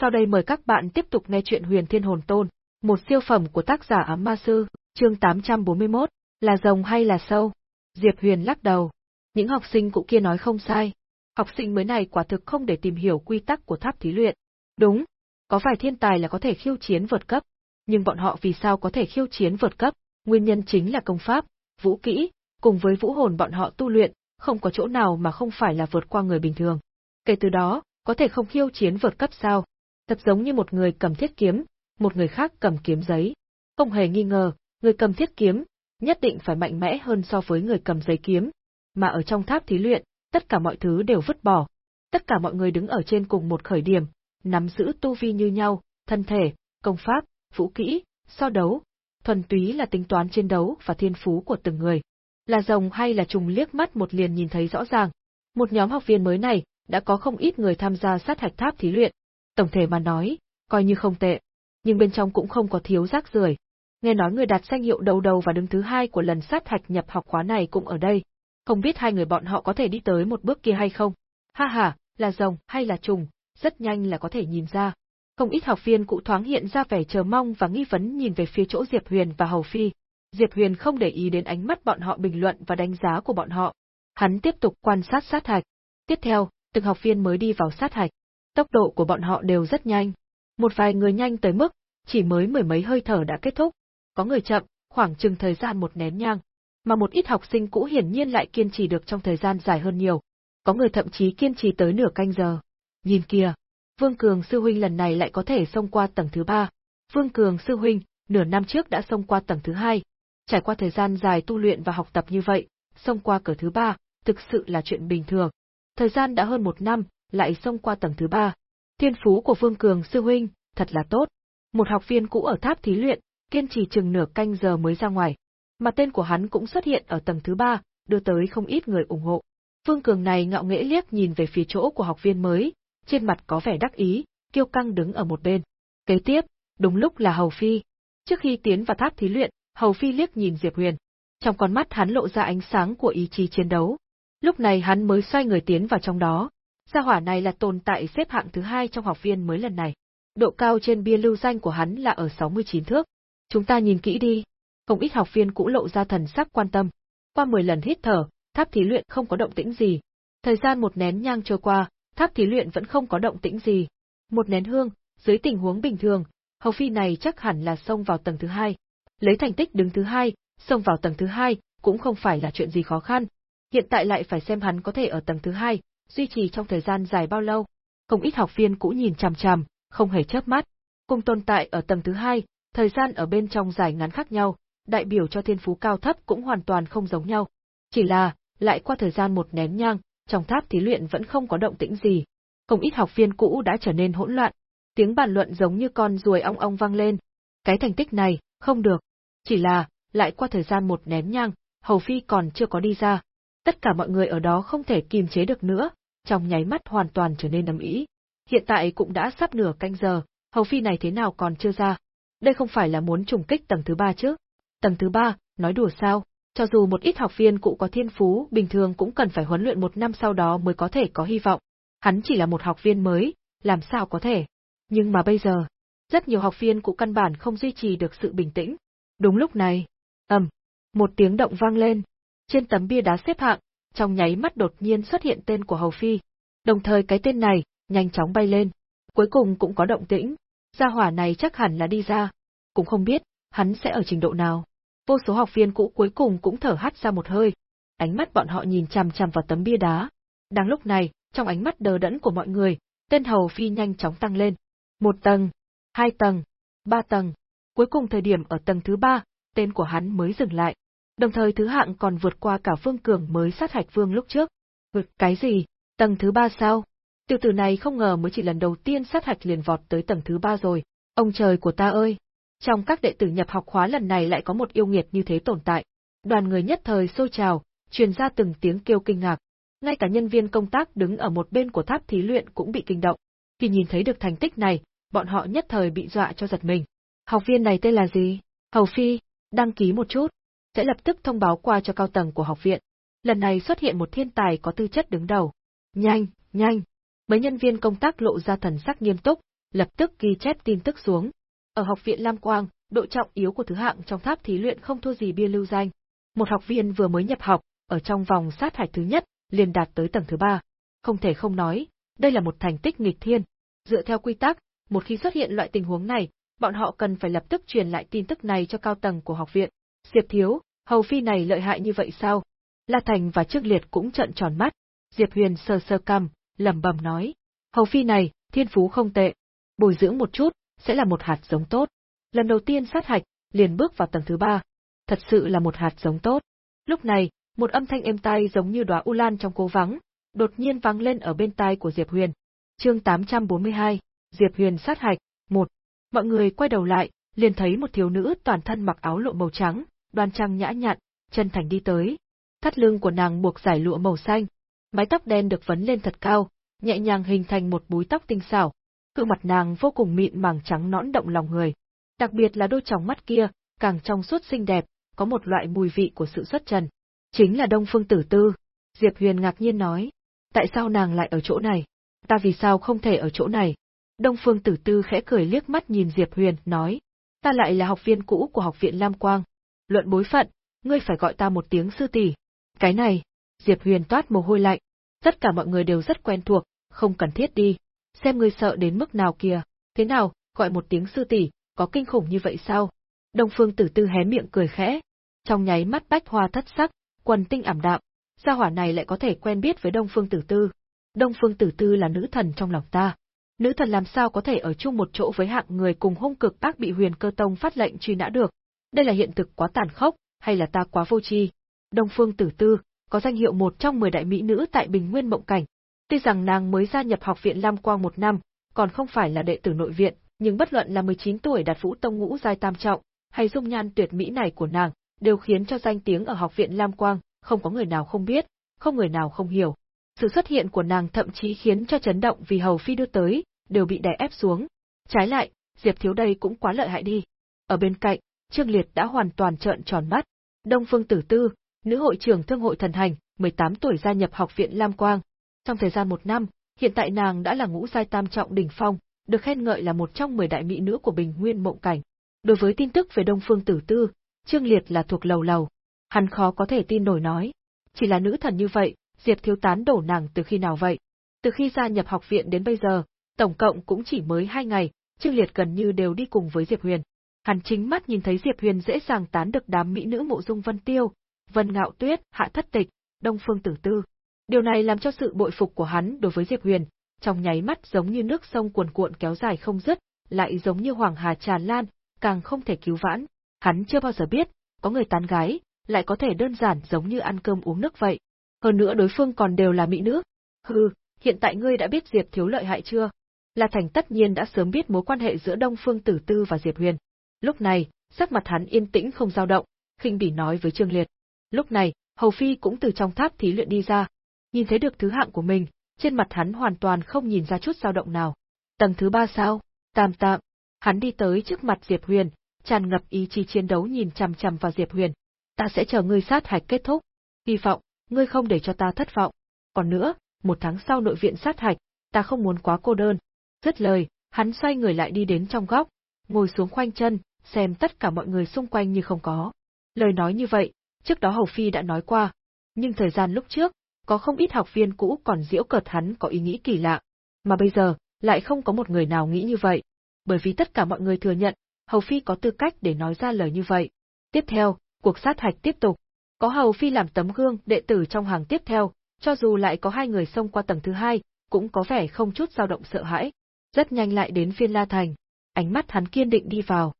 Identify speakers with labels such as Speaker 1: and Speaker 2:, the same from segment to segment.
Speaker 1: Sau đây mời các bạn tiếp tục nghe chuyện Huyền Thiên Hồn Tôn, một siêu phẩm của tác giả Ám Ma Sư, chương 841, là rồng hay là sâu? Diệp Huyền lắc đầu. Những học sinh cũ kia nói không sai. Học sinh mới này quả thực không để tìm hiểu quy tắc của tháp thí luyện. Đúng, có vài thiên tài là có thể khiêu chiến vượt cấp, nhưng bọn họ vì sao có thể khiêu chiến vượt cấp? Nguyên nhân chính là công pháp, vũ kỹ, cùng với vũ hồn bọn họ tu luyện, không có chỗ nào mà không phải là vượt qua người bình thường. Kể từ đó, có thể không khiêu chiến vượt cấp sao? Thật giống như một người cầm thiết kiếm, một người khác cầm kiếm giấy. Không hề nghi ngờ, người cầm thiết kiếm, nhất định phải mạnh mẽ hơn so với người cầm giấy kiếm. Mà ở trong tháp thí luyện, tất cả mọi thứ đều vứt bỏ. Tất cả mọi người đứng ở trên cùng một khởi điểm, nắm giữ tu vi như nhau, thân thể, công pháp, vũ kỹ, so đấu, thuần túy là tính toán chiến đấu và thiên phú của từng người. Là rồng hay là trùng liếc mắt một liền nhìn thấy rõ ràng. Một nhóm học viên mới này, đã có không ít người tham gia sát hạch tháp thí luyện. Tổng thể mà nói, coi như không tệ. Nhưng bên trong cũng không có thiếu rác rưởi. Nghe nói người đạt danh hiệu đầu đầu và đứng thứ hai của lần sát hạch nhập học khóa này cũng ở đây. Không biết hai người bọn họ có thể đi tới một bước kia hay không? Ha ha, là rồng hay là trùng, rất nhanh là có thể nhìn ra. Không ít học viên cụ thoáng hiện ra vẻ chờ mong và nghi vấn nhìn về phía chỗ Diệp Huyền và Hầu Phi. Diệp Huyền không để ý đến ánh mắt bọn họ bình luận và đánh giá của bọn họ. Hắn tiếp tục quan sát sát hạch. Tiếp theo, từng học viên mới đi vào sát hạch. Tốc độ của bọn họ đều rất nhanh. Một vài người nhanh tới mức, chỉ mới mười mấy hơi thở đã kết thúc. Có người chậm, khoảng chừng thời gian một nén nhang. Mà một ít học sinh cũ hiển nhiên lại kiên trì được trong thời gian dài hơn nhiều. Có người thậm chí kiên trì tới nửa canh giờ. Nhìn kìa, Vương Cường sư huynh lần này lại có thể xông qua tầng thứ ba. Vương Cường sư huynh, nửa năm trước đã xông qua tầng thứ hai. Trải qua thời gian dài tu luyện và học tập như vậy, xông qua cửa thứ ba, thực sự là chuyện bình thường. Thời gian đã hơn một năm, lại xông qua tầng thứ ba. Thiên phú của Vương Cường sư huynh, thật là tốt. Một học viên cũ ở tháp thí luyện, kiên trì chừng nửa canh giờ mới ra ngoài. Mà tên của hắn cũng xuất hiện ở tầng thứ ba, đưa tới không ít người ủng hộ. Vương Cường này ngạo nghễ liếc nhìn về phía chỗ của học viên mới, trên mặt có vẻ đắc ý, kiêu căng đứng ở một bên. Kế tiếp, đúng lúc là Hầu Phi. Trước khi tiến vào tháp thí luyện, Hầu Phi liếc nhìn Diệp Huyền. Trong con mắt hắn lộ ra ánh sáng của ý chí chiến đấu. Lúc này hắn mới xoay người tiến vào trong đó. Gia hỏa này là tồn tại xếp hạng thứ hai trong học viên mới lần này. Độ cao trên bia lưu danh của hắn là ở 69 thước. Chúng ta nhìn kỹ đi. Không ít học viên cũ lộ ra thần sắc quan tâm. Qua 10 lần hít thở, tháp thí luyện không có động tĩnh gì. Thời gian một nén nhang trôi qua, tháp thí luyện vẫn không có động tĩnh gì. Một nén hương, dưới tình huống bình thường, Hầu Phi này chắc hẳn là xông vào tầng thứ hai. Lấy thành tích đứng thứ hai, xông vào tầng thứ hai, cũng không phải là chuyện gì khó khăn. Hiện tại lại phải xem hắn có thể ở tầng thứ hai, duy trì trong thời gian dài bao lâu. Không ít học viên cũ nhìn chằm chằm, không hề chớp mắt. Cùng tồn tại ở tầng thứ hai, thời gian ở bên trong dài ngắn khác nhau, đại biểu cho thiên phú cao thấp cũng hoàn toàn không giống nhau. Chỉ là, lại qua thời gian một nén nhang, trong tháp thí luyện vẫn không có động tĩnh gì. Không ít học viên cũ đã trở nên hỗn loạn, tiếng bàn luận giống như con ruồi ong ong vang lên. Cái thành tích này, không được. Chỉ là, lại qua thời gian một nén nhang, Hầu Phi còn chưa có đi ra. Tất cả mọi người ở đó không thể kiềm chế được nữa, trong nháy mắt hoàn toàn trở nên ấm ý. Hiện tại cũng đã sắp nửa canh giờ, Hầu Phi này thế nào còn chưa ra? Đây không phải là muốn trùng kích tầng thứ ba chứ? Tầng thứ ba, nói đùa sao? Cho dù một ít học viên cụ có thiên phú, bình thường cũng cần phải huấn luyện một năm sau đó mới có thể có hy vọng. Hắn chỉ là một học viên mới, làm sao có thể. Nhưng mà bây giờ, rất nhiều học viên cụ căn bản không duy trì được sự bình tĩnh. Đúng lúc này, ầm, một tiếng động vang lên. Trên tấm bia đá xếp hạng, trong nháy mắt đột nhiên xuất hiện tên của Hầu Phi. Đồng thời cái tên này, nhanh chóng bay lên. Cuối cùng cũng có động tĩnh. Gia hỏa này chắc hẳn là đi ra. Cũng không biết, hắn sẽ ở trình độ nào. Vô số học viên cũ cuối cùng cũng thở hắt ra một hơi. Ánh mắt bọn họ nhìn chằm chằm vào tấm bia đá. Đang lúc này, trong ánh mắt đờ đẫn của mọi người, tên hầu phi nhanh chóng tăng lên. Một tầng, hai tầng, ba tầng. Cuối cùng thời điểm ở tầng thứ ba, tên của hắn mới dừng lại. Đồng thời thứ hạng còn vượt qua cả Vương Cường mới sát hạch Vương lúc trước. Vượt cái gì? Tầng thứ ba sao? Tiểu tử này không ngờ mới chỉ lần đầu tiên sát hạch liền vọt tới tầng thứ ba rồi. Ông trời của ta ơi! Trong các đệ tử nhập học khóa lần này lại có một yêu nghiệt như thế tồn tại. Đoàn người nhất thời sôi trào, truyền ra từng tiếng kêu kinh ngạc. Ngay cả nhân viên công tác đứng ở một bên của tháp thí luyện cũng bị kinh động. Khi nhìn thấy được thành tích này, bọn họ nhất thời bị dọa cho giật mình. Học viên này tên là gì? Hầu Phi, đăng ký một chút. Sẽ lập tức thông báo qua cho cao tầng của học viện. Lần này xuất hiện một thiên tài có tư chất đứng đầu. Nhanh, nhanh. Mấy nhân viên công tác lộ ra thần sắc nghiêm túc, lập tức ghi chép tin tức xuống. Ở học viện Lam Quang, độ trọng yếu của thứ hạng trong tháp thí luyện không thua gì bia lưu danh. Một học viên vừa mới nhập học, ở trong vòng sát hạch thứ nhất, liền đạt tới tầng thứ ba. Không thể không nói, đây là một thành tích nghịch thiên. Dựa theo quy tắc, một khi xuất hiện loại tình huống này, bọn họ cần phải lập tức truyền lại tin tức này cho cao tầng của học viện. Diệp Thiếu, hầu phi này lợi hại như vậy sao? La Thành và Trương Liệt cũng trợn tròn mắt. Diệp Huyền sơ sơ cằm, lẩm bẩm nói: "Hầu phi này, thiên phú không tệ, bồi dưỡng một chút, sẽ là một hạt giống tốt." Lần đầu tiên sát hạch, liền bước vào tầng thứ ba. Thật sự là một hạt giống tốt. Lúc này, một âm thanh êm tai giống như đóa u lan trong cố vắng, đột nhiên vang lên ở bên tai của Diệp Huyền. Chương 842, Diệp Huyền sát hạch, 1. Mọi người quay đầu lại, liền thấy một thiếu nữ toàn thân mặc áo lụa màu trắng, đoan trang nhã nhặn, chân thành đi tới. Thắt lưng của nàng buộc giải lụa màu xanh, mái tóc đen được vấn lên thật cao, nhẹ nhàng hình thành một búi tóc tinh xảo. Cự mặt nàng vô cùng mịn màng trắng nõn động lòng người. Đặc biệt là đôi tròng mắt kia, càng trong suốt xinh đẹp, có một loại mùi vị của sự xuất trần. Chính là Đông Phương Tử Tư. Diệp Huyền ngạc nhiên nói. Tại sao nàng lại ở chỗ này? Ta vì sao không thể ở chỗ này? Đông Phương Tử Tư khẽ cười liếc mắt nhìn Diệp Huyền, nói. Ta lại là học viên cũ của học viện Lam Quang. Luận bối phận, ngươi phải gọi ta một tiếng sư tỷ. Cái này, Diệp Huyền toát mồ hôi lạnh. Tất cả mọi người đều rất quen thuộc, không cần thiết đi. Xem ngươi sợ đến mức nào kìa. Thế nào, gọi một tiếng sư tỷ, có kinh khủng như vậy sao? Đông Phương Tử Tư hé miệng cười khẽ. Trong nháy mắt bách hoa thất sắc, quần tinh ảm đạm, gia hỏa này lại có thể quen biết với Đông Phương Tử Tư. Đông Phương Tử Tư là nữ thần trong lòng ta. Nữ thần làm sao có thể ở chung một chỗ với hạng người cùng hung cực ác bị huyền cơ tông phát lệnh truy nã được? Đây là hiện thực quá tàn khốc, hay là ta quá vô tri? Đông Phương Tử Tư, có danh hiệu một trong 10 đại mỹ nữ tại Bình Nguyên Mộng Cảnh. Tuy rằng nàng mới gia nhập học viện Lam Quang một năm, còn không phải là đệ tử nội viện, nhưng bất luận là 19 tuổi đạt vũ tông ngũ giai tam trọng, hay dung nhan tuyệt mỹ này của nàng, đều khiến cho danh tiếng ở học viện Lam Quang, không có người nào không biết, không người nào không hiểu. Sự xuất hiện của nàng thậm chí khiến cho chấn động vì hầu phi đưa tới, đều bị đè ép xuống. Trái lại, Diệp Thiếu đây cũng quá lợi hại đi. Ở bên cạnh, Trương Liệt đã hoàn toàn trợn tròn mắt. Đông Phương Tử Tư, nữ hội trưởng thương hội thần hành, 18 tuổi gia nhập học viện Lam Quang. Trong thời gian một năm, hiện tại nàng đã là ngũ giai tam trọng đỉnh phong, được khen ngợi là một trong 10 đại mỹ nữ của Bình Nguyên Mộng Cảnh. Đối với tin tức về Đông Phương Tử Tư, Trương Liệt là thuộc lầu lầu. Hắn khó có thể tin nổi nói. Chỉ là nữ thần như vậy, Diệp Thiếu tán đổ nàng từ khi nào vậy? Từ khi gia nhập học viện đến bây giờ, tổng cộng cũng chỉ mới hai ngày, Trương Liệt gần như đều đi cùng với Diệp Huyền. Hắn chính mắt nhìn thấy Diệp Huyền dễ dàng tán được đám mỹ nữ mộ dung Vân Tiêu, Vân Ngạo Tuyết, Hạ Thất Tịch, Đông Phương Tử Tư. Điều này làm cho sự bội phục của hắn đối với Diệp Huyền, trong nháy mắt giống như nước sông cuồn cuộn kéo dài không dứt, lại giống như hoàng hà tràn lan, càng không thể cứu vãn. Hắn chưa bao giờ biết, có người tán gái, lại có thể đơn giản giống như ăn cơm uống nước vậy. Hơn nữa đối phương còn đều là mỹ nữ. Hừ, hiện tại ngươi đã biết Diệp Thiếu lợi hại chưa? La Thành tất nhiên đã sớm biết mối quan hệ giữa Đông Phương Tử Tư và Diệp Huyền. Lúc này, sắc mặt hắn yên tĩnh không dao động, khinh bỉ nói với Trương Liệt. Lúc này, Hầu Phi cũng từ trong tháp thí luyện đi ra. Nhìn thấy được thứ hạng của mình, trên mặt hắn hoàn toàn không nhìn ra chút dao động nào. Tầng thứ ba sao? tạm tạm. Hắn đi tới trước mặt Diệp Huyền, tràn ngập ý chí chiến đấu nhìn chằm chằm vào Diệp Huyền. Ta sẽ chờ ngươi sát hạch kết thúc. Hy vọng, ngươi không để cho ta thất vọng. Còn nữa, một tháng sau nội viện sát hạch, ta không muốn quá cô đơn. Dứt lời, hắn xoay người lại đi đến trong góc, ngồi xuống khoanh chân, xem tất cả mọi người xung quanh như không có. Lời nói như vậy, trước đó Hầu Phi đã nói qua, nhưng thời gian lúc trước, có không ít học viên cũ còn diễu cợt hắn có ý nghĩ kỳ lạ, mà bây giờ, lại không có một người nào nghĩ như vậy, bởi vì tất cả mọi người thừa nhận, Hầu Phi có tư cách để nói ra lời như vậy. Tiếp theo, cuộc sát hạch tiếp tục. Có Hầu Phi làm tấm gương đệ tử trong hàng tiếp theo, cho dù lại có hai người xông qua tầng thứ hai, cũng có vẻ không chút dao động sợ hãi. Rất nhanh lại đến phiên La Thành. Ánh mắt hắn kiên định đi vào.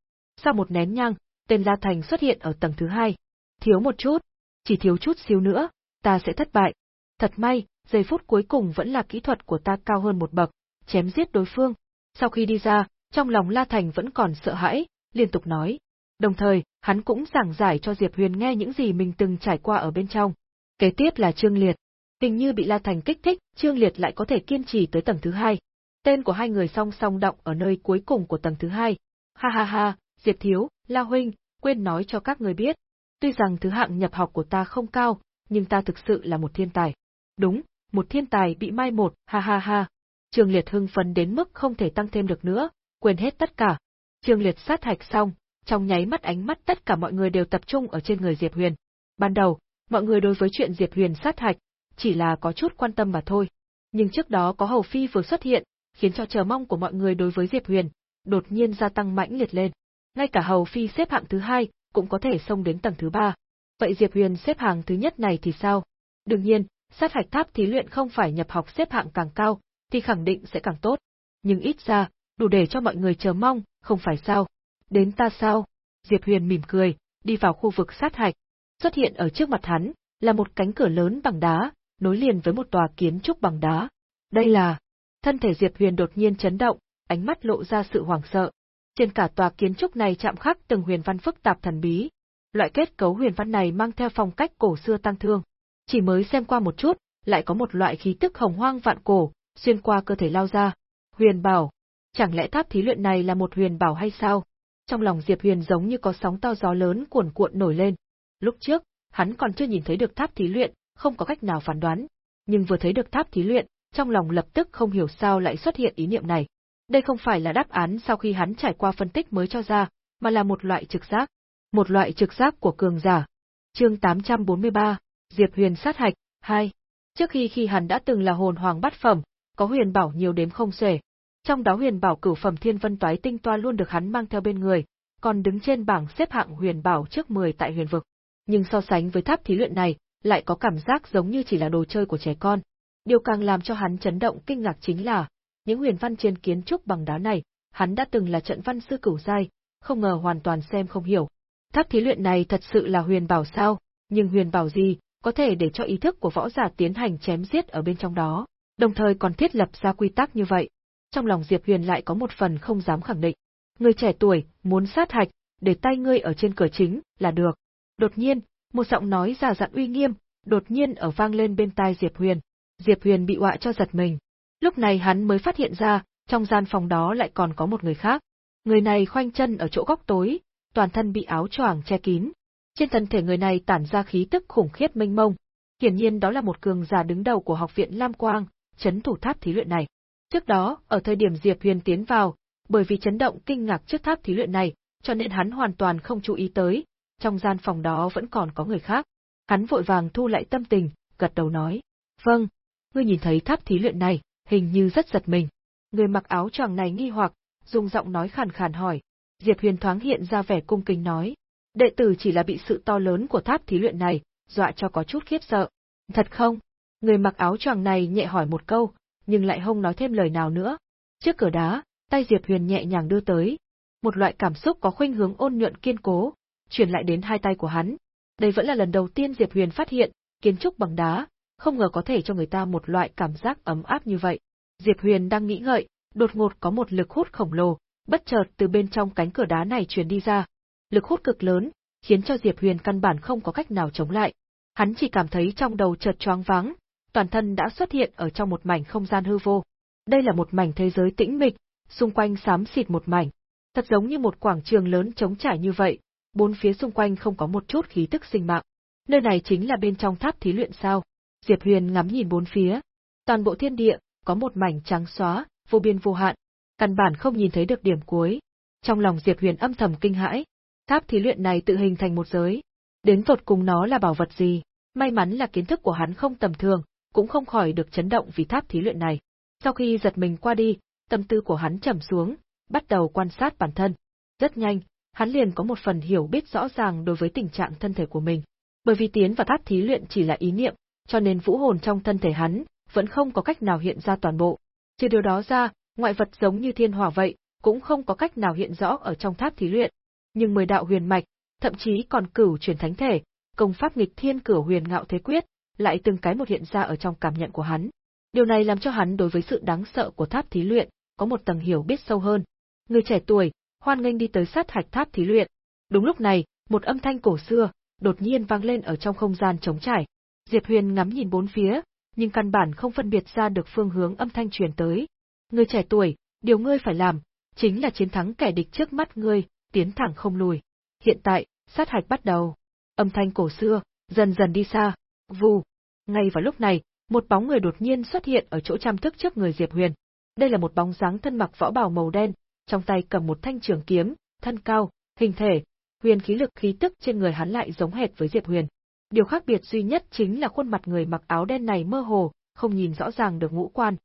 Speaker 1: Sau một nén nhang, tên La Thành xuất hiện ở tầng thứ hai. Thiếu một chút, chỉ thiếu chút xíu nữa, ta sẽ thất bại. Thật may, giây phút cuối cùng vẫn là kỹ thuật của ta cao hơn một bậc, chém giết đối phương. Sau khi đi ra, trong lòng La Thành vẫn còn sợ hãi, liên tục nói. Đồng thời, hắn cũng giảng giải cho Diệp Huyền nghe những gì mình từng trải qua ở bên trong. Kế tiếp là Trương Liệt. Hình như bị La Thành kích thích, Trương Liệt lại có thể kiên trì tới tầng thứ hai. Tên của hai người song song động ở nơi cuối cùng của tầng thứ hai. Ha ha ha, Diệp Thiếu, La Huynh, quên nói cho các người biết. Tuy rằng thứ hạng nhập học của ta không cao, nhưng ta thực sự là một thiên tài. Đúng, một thiên tài bị mai một, ha ha ha. Trương Liệt hưng phấn đến mức không thể tăng thêm được nữa, quên hết tất cả. Trương Liệt sát hạch xong, trong nháy mắt ánh mắt tất cả mọi người đều tập trung ở trên người Diệp Huyền. Ban đầu, mọi người đối với chuyện Diệp Huyền sát hạch, chỉ là có chút quan tâm mà thôi. Nhưng trước đó có Hầu Phi vừa xuất hiện, khiến cho chờ mong của mọi người đối với Diệp Huyền, đột nhiên gia tăng mãnh liệt lên. Ngay cả Hầu Phi xếp hạng thứ hai, cũng có thể xông đến tầng thứ ba. Vậy Diệp Huyền xếp hạng thứ nhất này thì sao? Đương nhiên, sát hạch tháp thí luyện không phải nhập học xếp hạng càng cao, thì khẳng định sẽ càng tốt. Nhưng ít ra, đủ để cho mọi người chờ mong, không phải sao? Đến ta sao? Diệp Huyền mỉm cười, đi vào khu vực sát hạch. Xuất hiện ở trước mặt hắn, là một cánh cửa lớn bằng đá, nối liền với một tòa kiến trúc bằng đá. Đây là... Thân thể Diệp Huyền đột nhiên chấn động, ánh mắt lộ ra sự hoảng sợ. Trên cả tòa kiến trúc này chạm khắc từng huyền văn phức tạp thần bí. Loại kết cấu huyền văn này mang theo phong cách cổ xưa tăng thương. Chỉ mới xem qua một chút, lại có một loại khí tức hồng hoang vạn cổ, xuyên qua cơ thể lao ra. Huyền bảo. Chẳng lẽ tháp thí luyện này là một huyền bảo hay sao? Trong lòng Diệp Huyền giống như có sóng to gió lớn cuồn cuộn nổi lên. Lúc trước, hắn còn chưa nhìn thấy được tháp thí luyện, không có cách nào phán đoán. Nhưng vừa thấy được tháp thí luyện, trong lòng lập tức không hiểu sao lại xuất hiện ý niệm này. Đây không phải là đáp án sau khi hắn trải qua phân tích mới cho ra, mà là một loại trực giác. Một loại trực giác của cường giả. Chương 843, Diệp Huyền sát hạch, 2. Trước khi khi hắn đã từng là hồn hoàng bát phẩm, có huyền bảo nhiều đếm không xuể. Trong đó huyền bảo cửu phẩm thiên vân toái tinh toa luôn được hắn mang theo bên người, còn đứng trên bảng xếp hạng huyền bảo trước 10 tại huyền vực. Nhưng so sánh với tháp thí luyện này, lại có cảm giác giống như chỉ là đồ chơi của trẻ con. Điều càng làm cho hắn chấn động kinh ngạc chính là, những huyền văn trên kiến trúc bằng đá này, hắn đã từng là trận văn sư cửu giai, không ngờ hoàn toàn xem không hiểu. Tháp thí luyện này thật sự là huyền bảo sao, nhưng huyền bảo gì, có thể để cho ý thức của võ giả tiến hành chém giết ở bên trong đó, đồng thời còn thiết lập ra quy tắc như vậy. Trong lòng Diệp Huyền lại có một phần không dám khẳng định. Người trẻ tuổi, muốn sát hạch, để tay ngươi ở trên cửa chính, là được. Đột nhiên, một giọng nói già dặn uy nghiêm, đột nhiên ở vang lên bên tai Diệp Huyền. Diệp Huyền bị họa cho giật mình. Lúc này hắn mới phát hiện ra, trong gian phòng đó lại còn có một người khác. Người này khoanh chân ở chỗ góc tối, toàn thân bị áo choàng che kín. Trên thân thể người này tản ra khí tức khủng khiếp mênh mông. Hiển nhiên đó là một cường giả đứng đầu của học viện Lam Quang, chấn thủ tháp thí luyện này. Trước đó, ở thời điểm Diệp Huyền tiến vào, bởi vì chấn động kinh ngạc trước tháp thí luyện này, cho nên hắn hoàn toàn không chú ý tới, trong gian phòng đó vẫn còn có người khác. Hắn vội vàng thu lại tâm tình, gật đầu nói. Vâng, ngươi nhìn thấy tháp thí luyện này, hình như rất giật mình. Người mặc áo choàng này nghi hoặc, dùng giọng nói khàn khàn hỏi. Diệp Huyền thoáng hiện ra vẻ cung kính nói. Đệ tử chỉ là bị sự to lớn của tháp thí luyện này, dọa cho có chút khiếp sợ. Thật không? Người mặc áo choàng này nhẹ hỏi một câu, nhưng lại không nói thêm lời nào nữa. Trước cửa đá, tay Diệp Huyền nhẹ nhàng đưa tới. Một loại cảm xúc có khuynh hướng ôn nhuận kiên cố, truyền lại đến hai tay của hắn. Đây vẫn là lần đầu tiên Diệp Huyền phát hiện, kiến trúc bằng đá, không ngờ có thể cho người ta một loại cảm giác ấm áp như vậy. Diệp Huyền đang nghĩ ngợi, đột ngột có một lực hút khổng lồ, bất chợt từ bên trong cánh cửa đá này truyền đi ra. Lực hút cực lớn, khiến cho Diệp Huyền căn bản không có cách nào chống lại. Hắn chỉ cảm thấy trong đầu chợt choáng váng, toàn thân đã xuất hiện ở trong một mảnh không gian hư vô. Đây là một mảnh thế giới tĩnh mịch, xung quanh xám xịt một mảnh. Thật giống như một quảng trường lớn trống trải như vậy, bốn phía xung quanh không có một chút khí tức sinh mạng. Nơi này chính là bên trong tháp thí luyện sao? Diệp Huyền ngắm nhìn bốn phía. Toàn bộ thiên địa, có một mảnh trắng xóa, vô biên vô hạn, căn bản không nhìn thấy được điểm cuối. Trong lòng Diệp Huyền âm thầm kinh hãi, tháp thí luyện này tự hình thành một giới. Đến tột cùng nó là bảo vật gì? May mắn là kiến thức của hắn không tầm thường, cũng không khỏi được chấn động vì tháp thí luyện này. Sau khi giật mình qua đi, tâm tư của hắn trầm xuống, bắt đầu quan sát bản thân. Rất nhanh, hắn liền có một phần hiểu biết rõ ràng đối với tình trạng thân thể của mình. Bởi vì tiến vào tháp thí luyện chỉ là ý niệm, cho nên vũ hồn trong thân thể hắn vẫn không có cách nào hiện ra toàn bộ. Trừ điều đó ra, ngoại vật giống như thiên hỏa vậy, cũng không có cách nào hiện rõ ở trong tháp thí luyện. Nhưng mười đạo huyền mạch, thậm chí còn cửu truyền thánh thể, công pháp nghịch thiên cửu huyền ngạo thế quyết, lại từng cái một hiện ra ở trong cảm nhận của hắn. Điều này làm cho hắn đối với sự đáng sợ của tháp thí luyện, có một tầng hiểu biết sâu hơn. Người trẻ tuổi, hoan nghênh đi tới sát hạch tháp thí luyện. Đúng lúc này, một âm thanh cổ xưa, đột nhiên vang lên ở trong không gian trống trải. Diệp Huyền ngắm nhìn bốn phía, nhưng căn bản không phân biệt ra được phương hướng âm thanh truyền tới. Người trẻ tuổi, điều ngươi phải làm, chính là chiến thắng kẻ địch trước mắt ngươi, tiến thẳng không lùi. Hiện tại, sát hạch bắt đầu. Âm thanh cổ xưa, dần dần đi xa. Vù. Ngay vào lúc này, một bóng người đột nhiên xuất hiện ở chỗ chăm thức trước người Diệp Huyền. Đây là một bóng dáng thân mặc võ bào màu đen, trong tay cầm một thanh trường kiếm, thân cao, hình thể, huyền khí lực khí tức trên người hắn lại giống hệt với Diệp Huyền. Điều khác biệt duy nhất chính là khuôn mặt người mặc áo đen này mơ hồ, không nhìn rõ ràng được ngũ quan.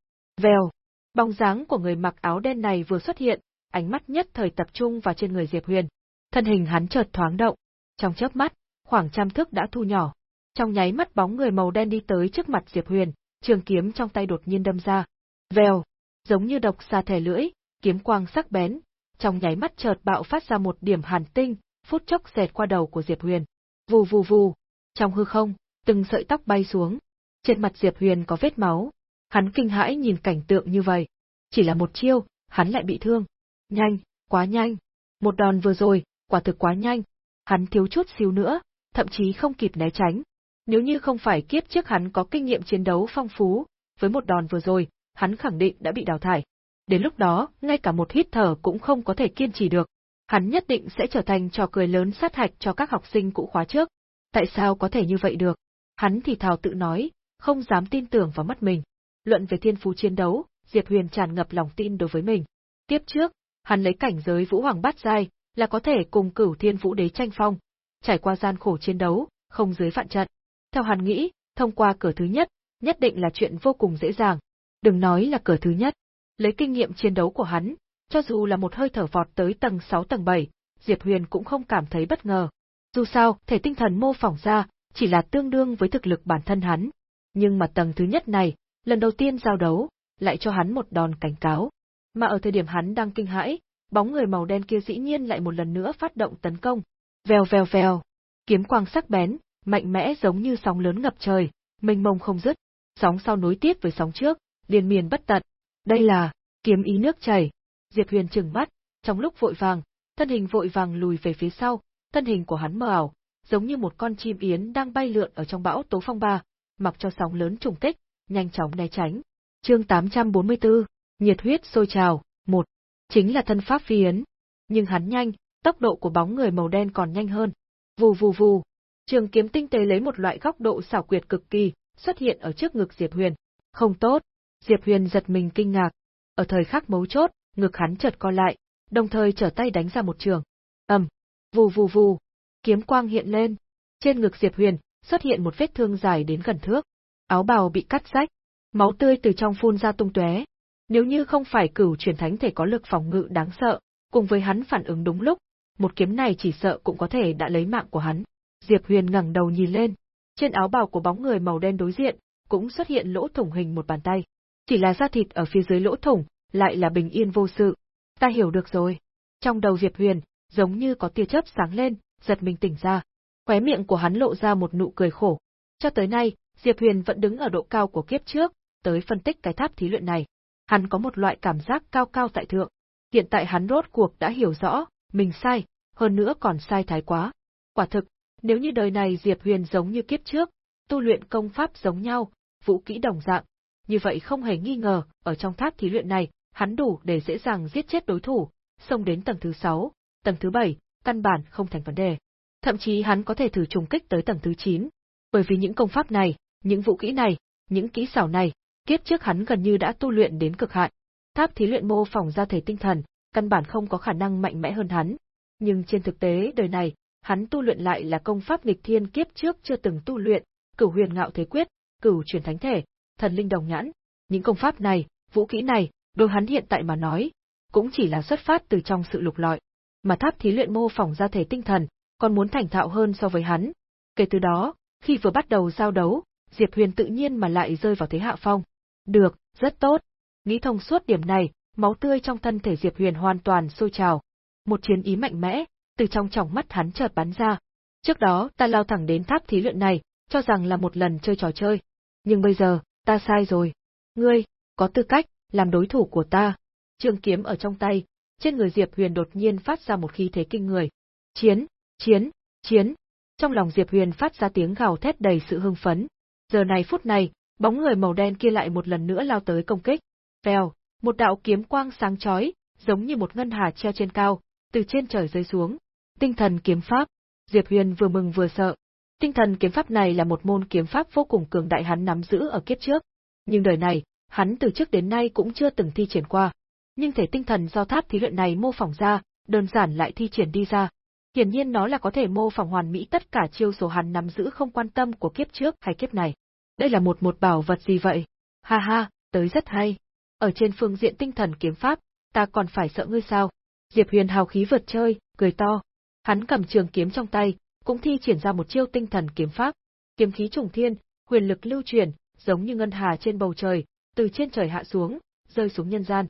Speaker 1: Vèo, bóng dáng của người mặc áo đen này vừa xuất hiện, ánh mắt nhất thời tập trung vào trên người Diệp Huyền. Thân hình hắn chợt thoáng động, trong chớp mắt, khoảng trăm thước đã thu nhỏ. Trong nháy mắt bóng người màu đen đi tới trước mặt Diệp Huyền, trường kiếm trong tay đột nhiên đâm ra. Vèo, giống như độc xa thẻ lưỡi, kiếm quang sắc bén, trong nháy mắt chợt bạo phát ra một điểm hàn tinh, phút chốc xẹt qua đầu của Diệp Huyền. Vù vù vù, trong hư không, từng sợi tóc bay xuống. Trên mặt Diệp Huyền có vết máu. Hắn kinh hãi nhìn cảnh tượng như vậy. Chỉ là một chiêu, hắn lại bị thương. Nhanh, quá nhanh. Một đòn vừa rồi, quả thực quá nhanh. Hắn thiếu chút xíu nữa, thậm chí không kịp né tránh. Nếu như không phải kiếp trước hắn có kinh nghiệm chiến đấu phong phú, với một đòn vừa rồi, hắn khẳng định đã bị đào thải. Đến lúc đó, ngay cả một hít thở cũng không có thể kiên trì được. Hắn nhất định sẽ trở thành trò cười lớn sát hạch cho các học sinh cũ khóa trước. Tại sao có thể như vậy được? Hắn thì thào tự nói, không dám tin tưởng vào mắt mình. Luận về thiên phú chiến đấu, Diệp Huyền tràn ngập lòng tin đối với mình. Tiếp trước, hắn lấy cảnh giới Vũ Hoàng bát giai, là có thể cùng cửu thiên vũ đế tranh phong, trải qua gian khổ chiến đấu, không dưới vạn trận. Theo hắn nghĩ, thông qua cửa thứ nhất, nhất định là chuyện vô cùng dễ dàng. Đừng nói là cửa thứ nhất. Lấy kinh nghiệm chiến đấu của hắn, cho dù là một hơi thở vọt tới tầng 6 tầng 7, Diệp Huyền cũng không cảm thấy bất ngờ. Dù sao, thể tinh thần mô phỏng ra, chỉ là tương đương với thực lực bản thân hắn. Nhưng mà tầng thứ nhất này, lần đầu tiên giao đấu, lại cho hắn một đòn cảnh cáo. Mà ở thời điểm hắn đang kinh hãi, bóng người màu đen kia dĩ nhiên lại một lần nữa phát động tấn công. Vèo vèo vèo, kiếm quang sắc bén, mạnh mẽ giống như sóng lớn ngập trời, mênh mông không dứt, sóng sau nối tiếp với sóng trước, liên miên bất tận. Đây là kiếm ý nước chảy. Diệp Huyền trừng mắt, trong lúc vội vàng, thân hình vội vàng lùi về phía sau, thân hình của hắn mờ ảo, giống như một con chim yến đang bay lượn ở trong bão tố phong ba, mặc cho sóng lớn trùng kích, nhanh chóng né tránh. Chương 844, nhiệt huyết sôi trào, một, chính là thân pháp phi yến. Nhưng hắn nhanh, tốc độ của bóng người màu đen còn nhanh hơn. Vù vù vù, trường kiếm tinh tế lấy một loại góc độ xảo quyệt cực kỳ, xuất hiện ở trước ngực Diệp Huyền. Không tốt, Diệp Huyền giật mình kinh ngạc. Ở thời khắc mấu chốt, ngực hắn chợt co lại, đồng thời trở tay đánh ra một trường. ầm, vù vù vù, kiếm quang hiện lên. Trên ngực Diệp Huyền xuất hiện một vết thương dài đến gần thước. Áo bào bị cắt rách, máu tươi từ trong phun ra tung tóe. Nếu như không phải cửu truyền thánh thể có lực phòng ngự đáng sợ, cùng với hắn phản ứng đúng lúc, một kiếm này chỉ sợ cũng có thể đã lấy mạng của hắn. Diệp Huyền ngẩng đầu nhìn lên, trên áo bào của bóng người màu đen đối diện, cũng xuất hiện lỗ thủng hình một bàn tay. Chỉ là da thịt ở phía dưới lỗ thủng, lại là bình yên vô sự. Ta hiểu được rồi. Trong đầu Diệp Huyền, giống như có tia chớp sáng lên, giật mình tỉnh ra. Khóe miệng của hắn lộ ra một nụ cười khổ. Cho tới nay, Diệp Huyền vẫn đứng ở độ cao của kiếp trước, tới phân tích cái tháp thí luyện này. Hắn có một loại cảm giác cao cao tại thượng. Hiện tại hắn rốt cuộc đã hiểu rõ, mình sai, hơn nữa còn sai thái quá. Quả thực, nếu như đời này Diệp Huyền giống như kiếp trước, tu luyện công pháp giống nhau, vũ kỹ đồng dạng, như vậy không hề nghi ngờ, ở trong tháp thí luyện này, hắn đủ để dễ dàng giết chết đối thủ, xông đến tầng thứ 6, tầng thứ 7, căn bản không thành vấn đề. Thậm chí hắn có thể thử trùng kích tới tầng thứ 9, bởi vì những công pháp này, những vũ kỹ này, những kỹ xảo này, kiếp trước hắn gần như đã tu luyện đến cực hạn. Tháp thí luyện mô phỏng ra thể tinh thần, căn bản không có khả năng mạnh mẽ hơn hắn. Nhưng trên thực tế đời này, hắn tu luyện lại là công pháp nghịch thiên kiếp trước chưa từng tu luyện, cửu huyền ngạo thế quyết, cửu truyền thánh thể, thần linh đồng nhãn. Những công pháp này, vũ kỹ này, đối hắn hiện tại mà nói, cũng chỉ là xuất phát từ trong sự lục lọi. Mà tháp thí luyện mô phỏng ra thể tinh thần, còn muốn thành thạo hơn so với hắn. Kể từ đó, khi vừa bắt đầu giao đấu, Diệp Huyền tự nhiên mà lại rơi vào thế hạ phong. Được, rất tốt. Nghĩ thông suốt điểm này, máu tươi trong thân thể Diệp Huyền hoàn toàn sôi trào. Một chiến ý mạnh mẽ, từ trong tròng mắt hắn chợt bắn ra. Trước đó, ta lao thẳng đến tháp thí luyện này, cho rằng là một lần chơi trò chơi. Nhưng bây giờ, ta sai rồi. Ngươi, có tư cách, làm đối thủ của ta. Trường kiếm ở trong tay, trên người Diệp Huyền đột nhiên phát ra một khí thế kinh người. Chiến, chiến, chiến. Trong lòng Diệp Huyền phát ra tiếng gào thét đầy sự hưng phấn. Giờ này phút này, bóng người màu đen kia lại một lần nữa lao tới công kích. Vèo, một đạo kiếm quang sáng chói, giống như một ngân hà treo trên cao, từ trên trời rơi xuống. Tinh thần kiếm pháp. Diệp Huyền vừa mừng vừa sợ. Tinh thần kiếm pháp này là một môn kiếm pháp vô cùng cường đại hắn nắm giữ ở kiếp trước. Nhưng đời này, hắn từ trước đến nay cũng chưa từng thi triển qua. Nhưng thể tinh thần do tháp thí luyện này mô phỏng ra, đơn giản lại thi triển đi ra. Hiển nhiên nó là có thể mô phỏng hoàn mỹ tất cả chiêu số hắn nắm giữ không quan tâm của kiếp trước hay kiếp này. Đây là một một bảo vật gì vậy? Ha ha, tới rất hay. Ở trên phương diện tinh thần kiếm pháp, ta còn phải sợ ngươi sao? Diệp Huyền hào khí vượt chơi, cười to. Hắn cầm trường kiếm trong tay, cũng thi triển ra một chiêu tinh thần kiếm pháp. Kiếm khí trùng thiên, huyền lực lưu truyền, giống như ngân hà trên bầu trời, từ trên trời hạ xuống, rơi xuống nhân gian.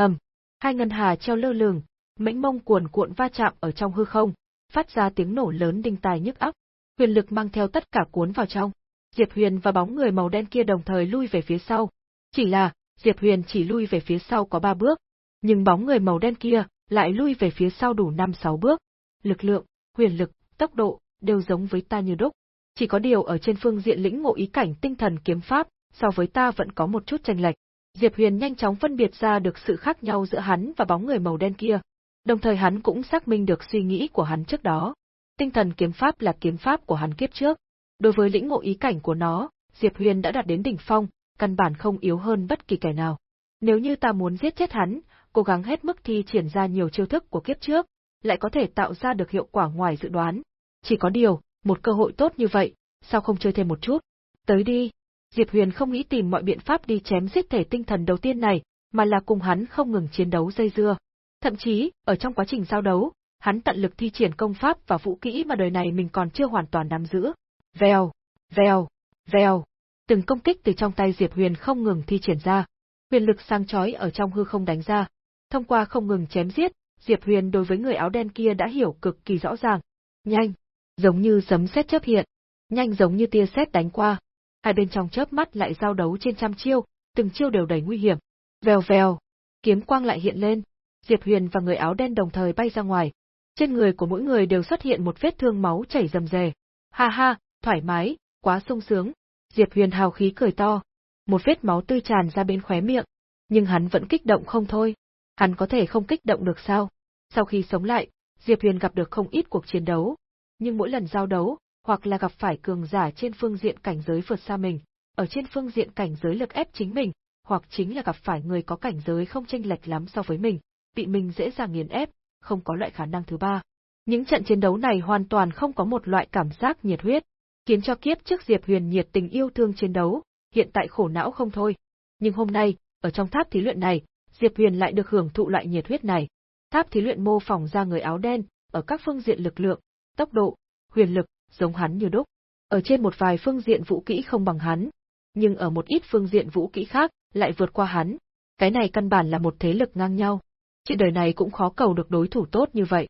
Speaker 1: Ầm, hai ngân hà treo lơ lửng, mãnh mông cuồn cuộn va chạm ở trong hư không, phát ra tiếng nổ lớn đinh tai nhức óc. Huyền lực mang theo tất cả cuốn vào trong. Diệp Huyền và bóng người màu đen kia đồng thời lui về phía sau. Chỉ là, Diệp Huyền chỉ lui về phía sau có ba bước, nhưng bóng người màu đen kia lại lui về phía sau đủ năm sáu bước. Lực lượng, huyền lực, tốc độ đều giống với ta như đúc. Chỉ có điều ở trên phương diện lĩnh ngộ ý cảnh tinh thần kiếm pháp, so với ta vẫn có một chút chênh lệch. Diệp Huyền nhanh chóng phân biệt ra được sự khác nhau giữa hắn và bóng người màu đen kia, đồng thời hắn cũng xác minh được suy nghĩ của hắn trước đó. Tinh thần kiếm pháp là kiếm pháp của hắn kiếp trước. Đối với lĩnh ngộ ý cảnh của nó, Diệp Huyền đã đạt đến đỉnh phong, căn bản không yếu hơn bất kỳ kẻ nào. Nếu như ta muốn giết chết hắn, cố gắng hết mức thi triển ra nhiều chiêu thức của kiếp trước, lại có thể tạo ra được hiệu quả ngoài dự đoán. Chỉ có điều, một cơ hội tốt như vậy, sao không chơi thêm một chút? Tới đi. Diệp Huyền không nghĩ tìm mọi biện pháp đi chém giết thể tinh thần đầu tiên này, mà là cùng hắn không ngừng chiến đấu dây dưa. Thậm chí, ở trong quá trình giao đấu, hắn tận lực thi triển công pháp và vũ kỹ mà đời này mình còn chưa hoàn toàn nắm giữ. Vèo, vèo, vèo. Từng công kích từ trong tay Diệp Huyền không ngừng thi triển ra. Huyền lực sang chói ở trong hư không đánh ra. Thông qua không ngừng chém giết, Diệp Huyền đối với người áo đen kia đã hiểu cực kỳ rõ ràng. Nhanh, giống như sấm sét chớp hiện, nhanh giống như tia sét đánh qua. Hai bên trong chớp mắt lại giao đấu trên trăm chiêu, từng chiêu đều đầy nguy hiểm. Vèo vèo, kiếm quang lại hiện lên, Diệp Huyền và người áo đen đồng thời bay ra ngoài. Trên người của mỗi người đều xuất hiện một vết thương máu chảy rầm rề. Ha ha, thoải mái, quá sung sướng. Diệp Huyền hào khí cười to. Một vết máu tươi tràn ra bên khóe miệng. Nhưng hắn vẫn kích động không thôi. Hắn có thể không kích động được sao? Sau khi sống lại, Diệp Huyền gặp được không ít cuộc chiến đấu. Nhưng mỗi lần giao đấu, hoặc là gặp phải cường giả trên phương diện cảnh giới vượt xa mình, ở trên phương diện cảnh giới lực ép chính mình, hoặc chính là gặp phải người có cảnh giới không chênh lệch lắm so với mình, bị mình dễ dàng nghiền ép, không có loại khả năng thứ ba. Những trận chiến đấu này hoàn toàn không có một loại cảm giác nhiệt huyết, khiến cho kiếp trước Diệp Huyền nhiệt tình yêu thương chiến đấu, hiện tại khổ não không thôi. Nhưng hôm nay, ở trong tháp thí luyện này, Diệp Huyền lại được hưởng thụ loại nhiệt huyết này. Tháp thí luyện mô phỏng ra người áo đen, ở các phương diện lực lượng, tốc độ, huyền lực, giống hắn như đúc. Ở trên một vài phương diện vũ kỹ không bằng hắn, nhưng ở một ít phương diện vũ kỹ khác, lại vượt qua hắn. Cái này căn bản là một thế lực ngang nhau. Trên đời này cũng khó cầu được đối thủ tốt như vậy.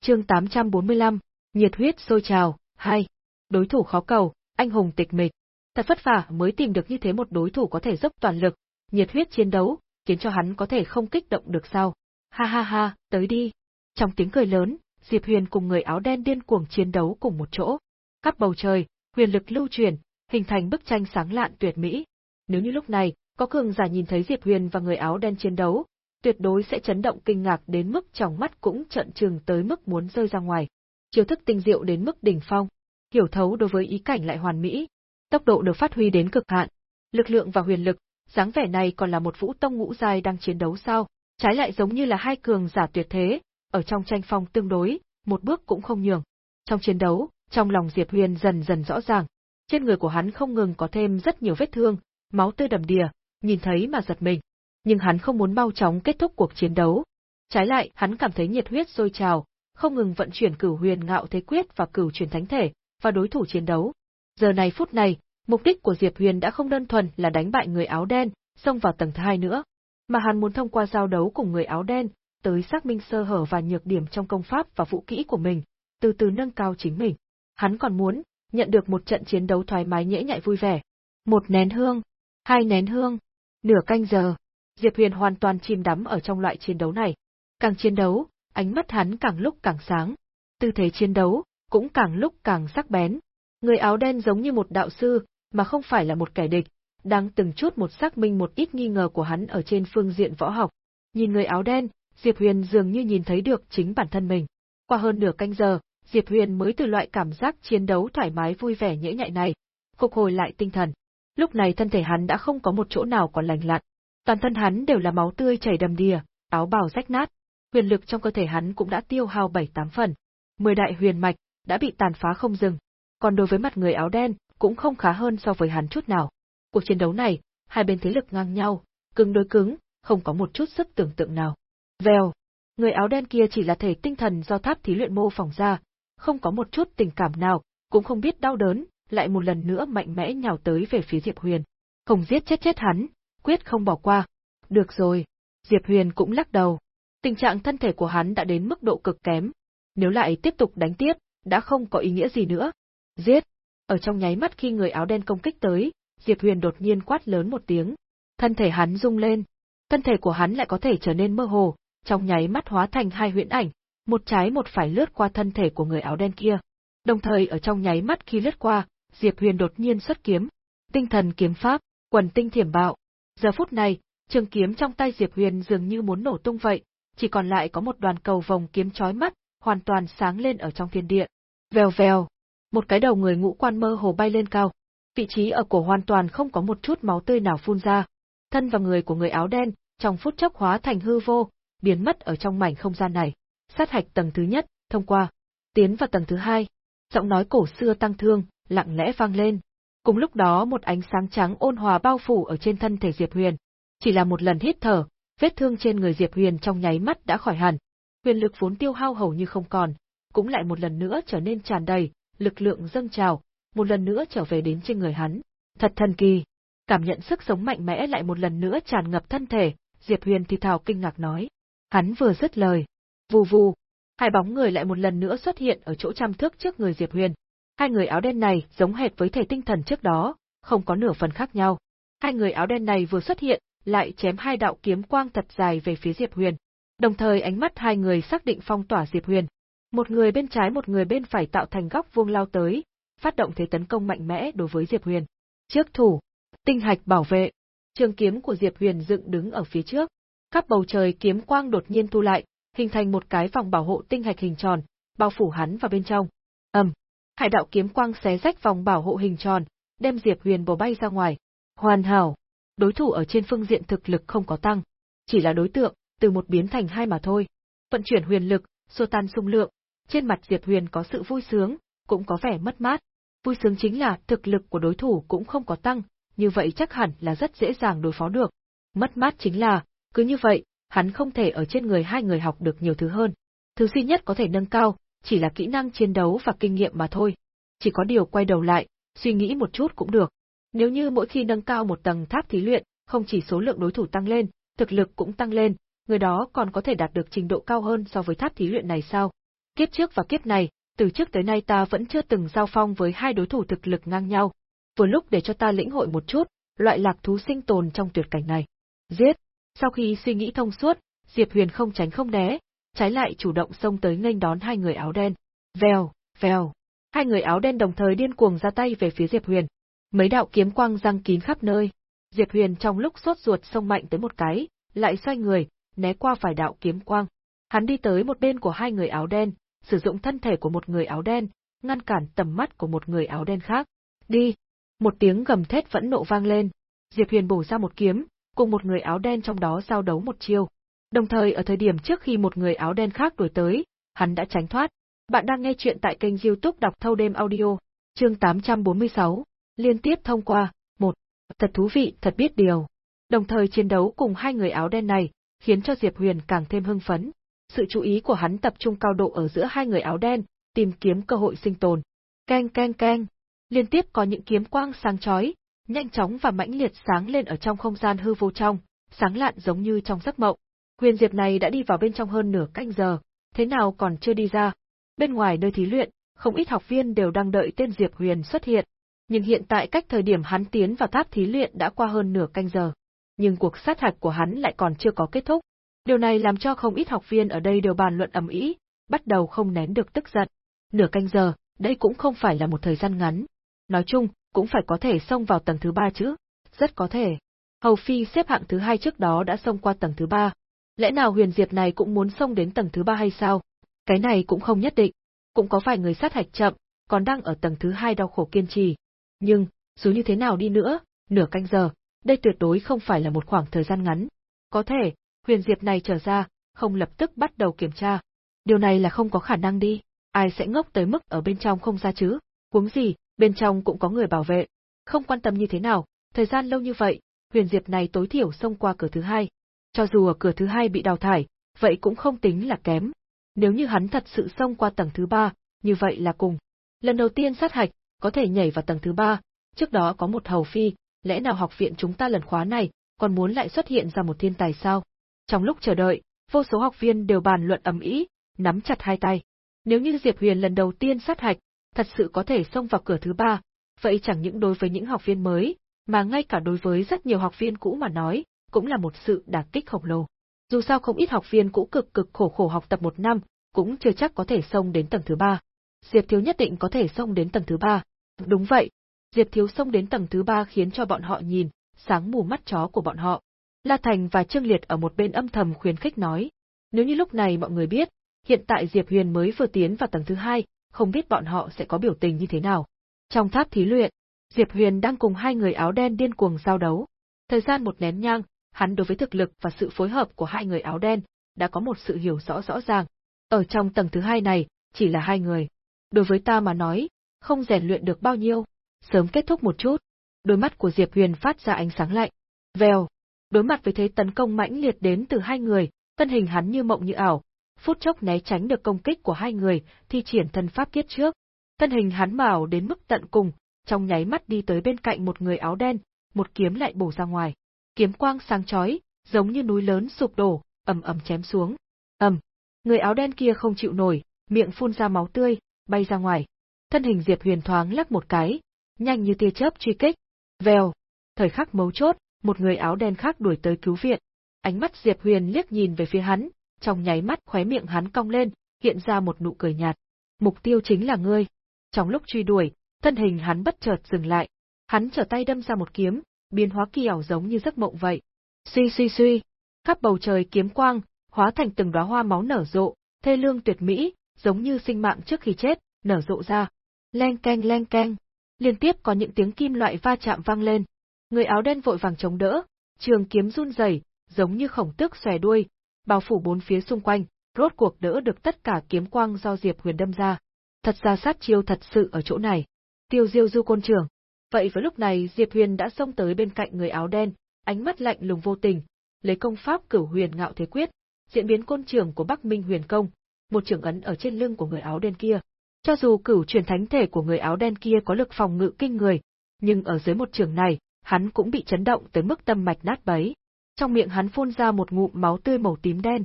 Speaker 1: Chương 845, nhiệt huyết sôi trào, 2. Đối thủ khó cầu, anh hùng tịch mịch. Thật vất vả mới tìm được như thế một đối thủ có thể dốc toàn lực, nhiệt huyết chiến đấu, khiến cho hắn có thể không kích động được sao. Ha ha ha, tới đi. Trong tiếng cười lớn, Diệp Huyền cùng người áo đen điên cuồng chiến đấu cùng một chỗ. Khắp bầu trời, huyền lực lưu truyền, hình thành bức tranh sáng lạn tuyệt mỹ. Nếu như lúc này, có cường giả nhìn thấy Diệp Huyền và người áo đen chiến đấu, tuyệt đối sẽ chấn động kinh ngạc đến mức trong mắt cũng trợn trừng tới mức muốn rơi ra ngoài. Chiêu thức tinh diệu đến mức đỉnh phong, hiểu thấu đối với ý cảnh lại hoàn mỹ, tốc độ được phát huy đến cực hạn, lực lượng và huyền lực, dáng vẻ này còn là một vũ tông ngũ giai đang chiến đấu sao? Trái lại giống như là hai cường giả tuyệt thế, ở trong tranh phong tương đối, một bước cũng không nhường. Trong chiến đấu, trong lòng Diệp Huyền dần dần rõ ràng, trên người của hắn không ngừng có thêm rất nhiều vết thương, máu tươi đầm đìa, nhìn thấy mà giật mình. Nhưng hắn không muốn mau chóng kết thúc cuộc chiến đấu. Trái lại, hắn cảm thấy nhiệt huyết sôi trào, không ngừng vận chuyển cửu huyền ngạo thế quyết và cửu truyền thánh thể, và đối thủ chiến đấu. Giờ này phút này, mục đích của Diệp Huyền đã không đơn thuần là đánh bại người áo đen, xông vào tầng thứ hai nữa, mà hắn muốn thông qua giao đấu cùng người áo đen, tới xác minh sơ hở và nhược điểm trong công pháp và vũ kỹ của mình, từ từ nâng cao chính mình. Hắn còn muốn nhận được một trận chiến đấu thoải mái nhễ nhại vui vẻ. Một nén hương, hai nén hương, nửa canh giờ, Diệp Huyền hoàn toàn chìm đắm ở trong loại chiến đấu này. Càng chiến đấu, ánh mắt hắn càng lúc càng sáng. Tư thế chiến đấu cũng càng lúc càng sắc bén. Người áo đen giống như một đạo sư, mà không phải là một kẻ địch, đang từng chút một xác minh một ít nghi ngờ của hắn ở trên phương diện võ học. Nhìn người áo đen, Diệp Huyền dường như nhìn thấy được chính bản thân mình. Qua hơn nửa canh giờ, Diệp Huyền mới từ loại cảm giác chiến đấu thoải mái vui vẻ nhễ nhại này, phục hồi lại tinh thần. Lúc này thân thể hắn đã không có một chỗ nào còn lành lặn, Toàn thân hắn đều là máu tươi chảy đầm đìa, áo bào rách nát, huyền lực trong cơ thể hắn cũng đã tiêu hao bảy tám phần. Mười đại huyền mạch đã bị tàn phá không dừng. Còn đối với mặt người áo đen, cũng không khá hơn so với hắn chút nào. Cuộc chiến đấu này, hai bên thế lực ngang nhau, cứng đối cứng, không có một chút sức tưởng tượng nào. Vèo, người áo đen kia chỉ là thể tinh thần do tháp thí luyện mô phỏng ra, không có một chút tình cảm nào, cũng không biết đau đớn, lại một lần nữa mạnh mẽ nhào tới về phía Diệp Huyền. Không giết chết chết hắn, quyết không bỏ qua. Được rồi, Diệp Huyền cũng lắc đầu. Tình trạng thân thể của hắn đã đến mức độ cực kém. Nếu lại tiếp tục đánh tiếp, đã không có ý nghĩa gì nữa. Giết! Ở trong nháy mắt khi người áo đen công kích tới, Diệp Huyền đột nhiên quát lớn một tiếng. Thân thể hắn rung lên. Thân thể của hắn lại có thể trở nên mơ hồ, trong nháy mắt hóa thành hai huyễn ảnh, một trái một phải lướt qua thân thể của người áo đen kia. Đồng thời ở trong nháy mắt khi lướt qua, Diệp Huyền đột nhiên xuất kiếm. Tinh thần kiếm pháp, quần tinh thiểm bạo. Giờ phút này, trường kiếm trong tay Diệp Huyền dường như muốn nổ tung vậy, chỉ còn lại có một đoàn cầu vòng kiếm chói mắt, hoàn toàn sáng lên ở trong thiên địa. Vèo vèo, một cái đầu người ngũ quan mơ hồ bay lên cao. Vị trí ở cổ hoàn toàn không có một chút máu tươi nào phun ra. Thân và người của người áo đen, trong phút chốc hóa thành hư vô, biến mất ở trong mảnh không gian này. Sát hạch tầng thứ nhất, thông qua. Tiến vào tầng thứ hai. Giọng nói cổ xưa tăng thương, lặng lẽ vang lên. Cùng lúc đó một ánh sáng trắng ôn hòa bao phủ ở trên thân thể Diệp Huyền. Chỉ là một lần hít thở, vết thương trên người Diệp Huyền trong nháy mắt đã khỏi hẳn. Huyền lực vốn tiêu hao hầu như không còn, cũng lại một lần nữa trở nên tràn đầy, lực lượng dâng trào, một lần nữa trở về đến trên người hắn. Thật thần kỳ. Cảm nhận sức sống mạnh mẽ lại một lần nữa tràn ngập thân thể, Diệp Huyền thì thào kinh ngạc nói. Hắn vừa dứt lời. Vù vù. Hai bóng người lại một lần nữa xuất hiện ở chỗ trăm thước trước người Diệp Huyền. Hai người áo đen này giống hệt với thể tinh thần trước đó, không có nửa phần khác nhau. Hai người áo đen này vừa xuất hiện, lại chém hai đạo kiếm quang thật dài về phía Diệp Huyền. Đồng thời ánh mắt hai người xác định phong tỏa Diệp Huyền. Một người bên trái một người bên phải tạo thành góc vuông lao tới, phát động thế tấn công mạnh mẽ đối với Diệp Huyền. Trước thủ, tinh hạch bảo vệ. Trường kiếm của Diệp Huyền dựng đứng ở phía trước. Khắp bầu trời kiếm quang đột nhiên thu lại, hình thành một cái vòng bảo hộ tinh hạch hình tròn, bao phủ hắn vào bên trong. Ầm, hải đạo kiếm quang xé rách vòng bảo hộ hình tròn, đem Diệp Huyền bổ bay ra ngoài. Hoàn hảo. Đối thủ ở trên phương diện thực lực không có tăng, chỉ là đối tượng, từ một biến thành hai mà thôi. Vận chuyển huyền lực, xua tan xung lượng, trên mặt Diệp Huyền có sự vui sướng, cũng có vẻ mất mát. Vui sướng chính là thực lực của đối thủ cũng không có tăng, như vậy chắc hẳn là rất dễ dàng đối phó được. Mất mát chính là, cứ như vậy, hắn không thể ở trên người hai người học được nhiều thứ hơn. Thứ duy nhất có thể nâng cao, chỉ là kỹ năng chiến đấu và kinh nghiệm mà thôi. Chỉ có điều quay đầu lại, suy nghĩ một chút cũng được. Nếu như mỗi khi nâng cao một tầng tháp thí luyện, không chỉ số lượng đối thủ tăng lên, thực lực cũng tăng lên, người đó còn có thể đạt được trình độ cao hơn so với tháp thí luyện này sao? Kiếp trước và kiếp này, từ trước tới nay ta vẫn chưa từng giao phong với hai đối thủ thực lực ngang nhau. Vừa lúc để cho ta lĩnh hội một chút, loại lạc thú sinh tồn trong tuyệt cảnh này. Giết! Sau khi suy nghĩ thông suốt, Diệp Huyền không tránh không né, trái lại chủ động xông tới nghênh đón hai người áo đen. Vèo, vèo. Hai người áo đen đồng thời điên cuồng ra tay về phía Diệp Huyền. Mấy đạo kiếm quang răng kín khắp nơi. Diệp Huyền trong lúc sốt ruột xông mạnh tới một cái, lại xoay người, né qua vài đạo kiếm quang. Hắn đi tới một bên của hai người áo đen, sử dụng thân thể của một người áo đen, ngăn cản tầm mắt của một người áo đen khác. Đi! Một tiếng gầm thét vẫn nộ vang lên. Diệp Huyền bổ ra một kiếm, cùng một người áo đen trong đó giao đấu một chiêu. Đồng thời ở thời điểm trước khi một người áo đen khác đuổi tới, hắn đã tránh thoát. Bạn đang nghe chuyện tại kênh youtube đọc thâu đêm audio, chương 846, liên tiếp thông qua, một Thật thú vị, thật biết điều. Đồng thời chiến đấu cùng hai người áo đen này, khiến cho Diệp Huyền càng thêm hưng phấn. Sự chú ý của hắn tập trung cao độ ở giữa hai người áo đen, tìm kiếm cơ hội sinh tồn. Keng keng keng, liên tiếp có những kiếm quang sáng chói, nhanh chóng và mãnh liệt sáng lên ở trong không gian hư vô trong, sáng lạn giống như trong giấc mộng. Huyền Diệp này đã đi vào bên trong hơn nửa canh giờ, thế nào còn chưa đi ra? Bên ngoài nơi thí luyện, không ít học viên đều đang đợi tên Diệp Huyền xuất hiện. Nhưng hiện tại cách thời điểm hắn tiến vào tháp thí luyện đã qua hơn nửa canh giờ. Nhưng cuộc sát hạch của hắn lại còn chưa có kết thúc. Điều này làm cho không ít học viên ở đây đều bàn luận ầm ĩ, bắt đầu không nén được tức giận. Nửa canh giờ, đây cũng không phải là một thời gian ngắn. Nói chung, cũng phải có thể xông vào tầng thứ ba chứ. Rất có thể. Hầu Phi xếp hạng thứ hai trước đó đã xông qua tầng thứ ba. Lẽ nào huyền diệp này cũng muốn xông đến tầng thứ ba hay sao? Cái này cũng không nhất định. Cũng có vài người sát hạch chậm, còn đang ở tầng thứ hai đau khổ kiên trì. Nhưng, dù như thế nào đi nữa, nửa canh giờ, Đây tuyệt đối không phải là một khoảng thời gian ngắn. Có thể, huyền diệp này trở ra, không lập tức bắt đầu kiểm tra. Điều này là không có khả năng đi, ai sẽ ngốc tới mức ở bên trong không ra chứ, huống gì, bên trong cũng có người bảo vệ. Không quan tâm như thế nào, thời gian lâu như vậy, huyền diệp này tối thiểu xông qua cửa thứ hai. Cho dù ở cửa thứ hai bị đào thải, vậy cũng không tính là kém. Nếu như hắn thật sự xông qua tầng thứ ba, như vậy là cùng. Lần đầu tiên sát hạch, có thể nhảy vào tầng thứ ba, trước đó có một hầu phi, lẽ nào học viện chúng ta lần khóa này, còn muốn lại xuất hiện ra một thiên tài sao? Trong lúc chờ đợi, vô số học viên đều bàn luận ầm ĩ, nắm chặt hai tay. Nếu như Diệp Huyền lần đầu tiên sát hạch, thật sự có thể xông vào cửa thứ ba, vậy chẳng những đối với những học viên mới, mà ngay cả đối với rất nhiều học viên cũ mà nói, cũng là một sự đả kích khổng lồ. Dù sao không ít học viên cũ cực cực khổ khổ học tập một năm, cũng chưa chắc có thể xông đến tầng thứ ba. Diệp Thiếu nhất định có thể xông đến tầng thứ ba. Đúng vậy, Diệp Thiếu xông đến tầng thứ ba khiến cho bọn họ nhìn, sáng mù mắt chó của bọn họ. La Thành và Trương Liệt ở một bên âm thầm khuyến khích nói, nếu như lúc này mọi người biết, hiện tại Diệp Huyền mới vừa tiến vào tầng thứ hai, không biết bọn họ sẽ có biểu tình như thế nào. Trong tháp thí luyện, Diệp Huyền đang cùng hai người áo đen điên cuồng giao đấu. Thời gian một nén nhang, hắn đối với thực lực và sự phối hợp của hai người áo đen, đã có một sự hiểu rõ rõ ràng. Ở trong tầng thứ hai này, chỉ là hai người. Đối với ta mà nói, không rèn luyện được bao nhiêu, sớm kết thúc một chút. Đôi mắt của Diệp Huyền phát ra ánh sáng lạnh. Vèo. Đối mặt với thế tấn công mãnh liệt đến từ hai người, thân hình hắn như mộng như ảo, phút chốc né tránh được công kích của hai người, thi triển thân pháp tiết trước. Thân hình hắn mảo đến mức tận cùng, trong nháy mắt đi tới bên cạnh một người áo đen, một kiếm lại bổ ra ngoài. Kiếm quang sáng chói, giống như núi lớn sụp đổ, ầm ầm chém xuống. Ầm. Người áo đen kia không chịu nổi, miệng phun ra máu tươi, bay ra ngoài. Thân hình Diệp Huyền thoáng lắc một cái, nhanh như tia chớp truy kích. Vèo. Thời khắc mấu chốt, một người áo đen khác đuổi tới cứu viện. Ánh mắt Diệp Huyền liếc nhìn về phía hắn, trong nháy mắt khóe miệng hắn cong lên, hiện ra một nụ cười nhạt. Mục tiêu chính là ngươi. Trong lúc truy đuổi, thân hình hắn bất chợt dừng lại. Hắn trở tay đâm ra một kiếm, biến hóa kỳ ảo giống như giấc mộng vậy. Suy suy suy, khắp bầu trời kiếm quang, hóa thành từng đóa hoa máu nở rộ, thê lương tuyệt mỹ, giống như sinh mạng trước khi chết, nở rộ ra. Leng keng leng keng, liên tiếp có những tiếng kim loại va chạm vang lên. Người áo đen vội vàng chống đỡ, trường kiếm run rẩy, giống như khổng tước xòe đuôi, bao phủ bốn phía xung quanh, rốt cuộc đỡ được tất cả kiếm quang do Diệp Huyền đâm ra. Thật ra sát chiêu thật sự ở chỗ này. Tiêu Diêu Du côn trưởng. Vậy với lúc này Diệp Huyền đã xông tới bên cạnh người áo đen, ánh mắt lạnh lùng vô tình, lấy công pháp Cửu Huyền Ngạo Thế Quyết, diễn biến côn trưởng của Bắc Minh Huyền Công, một trường ấn ở trên lưng của người áo đen kia. Cho dù cửu truyền thánh thể của người áo đen kia có lực phòng ngự kinh người, nhưng ở dưới một trường này, hắn cũng bị chấn động tới mức tâm mạch nát bấy. Trong miệng hắn phun ra một ngụm máu tươi màu tím đen.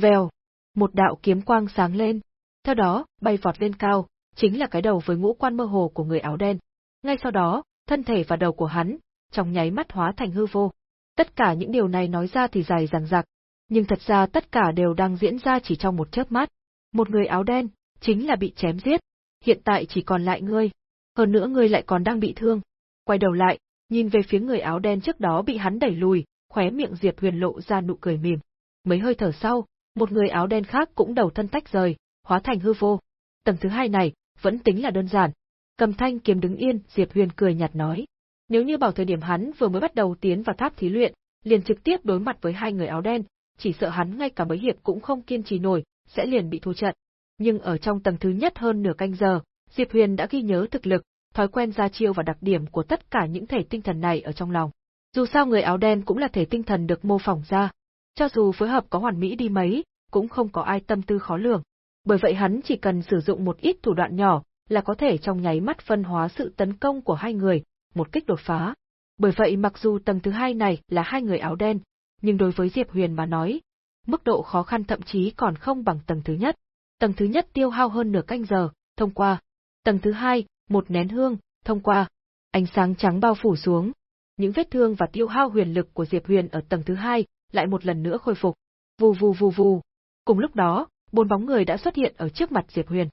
Speaker 1: Vèo, một đạo kiếm quang sáng lên. Theo đó, bay vọt lên cao, chính là cái đầu với ngũ quan mơ hồ của người áo đen. Ngay sau đó, thân thể và đầu của hắn, trong nháy mắt hóa thành hư vô. Tất cả những điều này nói ra thì dài dằng dặc, nhưng thật ra tất cả đều đang diễn ra chỉ trong một chớp mắt. Một người áo đen, chính là bị chém giết, hiện tại chỉ còn lại ngươi. Hơn nữa ngươi lại còn đang bị thương. Quay đầu lại, nhìn về phía người áo đen trước đó bị hắn đẩy lùi, khóe miệng Diệp Huyền lộ ra nụ cười mỉm. Mấy hơi thở sau, một người áo đen khác cũng đầu thân tách rời, hóa thành hư vô. Tầng thứ hai này, vẫn tính là đơn giản. Cầm thanh kiếm đứng yên, Diệp Huyền cười nhạt nói. Nếu như bảo thời điểm hắn vừa mới bắt đầu tiến vào tháp thí luyện, liền trực tiếp đối mặt với hai người áo đen, chỉ sợ hắn ngay cả mấy hiệp cũng không kiên trì nổi, sẽ liền bị thua trận. Nhưng ở trong tầng thứ nhất hơn nửa canh giờ, Diệp Huyền đã ghi nhớ thực lực, thói quen ra chiêu và đặc điểm của tất cả những thể tinh thần này ở trong lòng. Dù sao người áo đen cũng là thể tinh thần được mô phỏng ra, cho dù phối hợp có hoàn mỹ đi mấy, cũng không có ai tâm tư khó lường. Bởi vậy hắn chỉ cần sử dụng một ít thủ đoạn nhỏ, là có thể trong nháy mắt phân hóa sự tấn công của hai người, một kích đột phá. Bởi vậy mặc dù tầng thứ hai này là hai người áo đen, nhưng đối với Diệp Huyền mà nói, mức độ khó khăn thậm chí còn không bằng tầng thứ nhất. Tầng thứ nhất tiêu hao hơn nửa canh giờ, thông qua. Tầng thứ hai, một nén hương, thông qua. Ánh sáng trắng bao phủ xuống. Những vết thương và tiêu hao huyền lực của Diệp Huyền ở tầng thứ hai lại một lần nữa khôi phục. Vù vù vù vù. Cùng lúc đó, bốn bóng người đã xuất hiện ở trước mặt Diệp Huyền.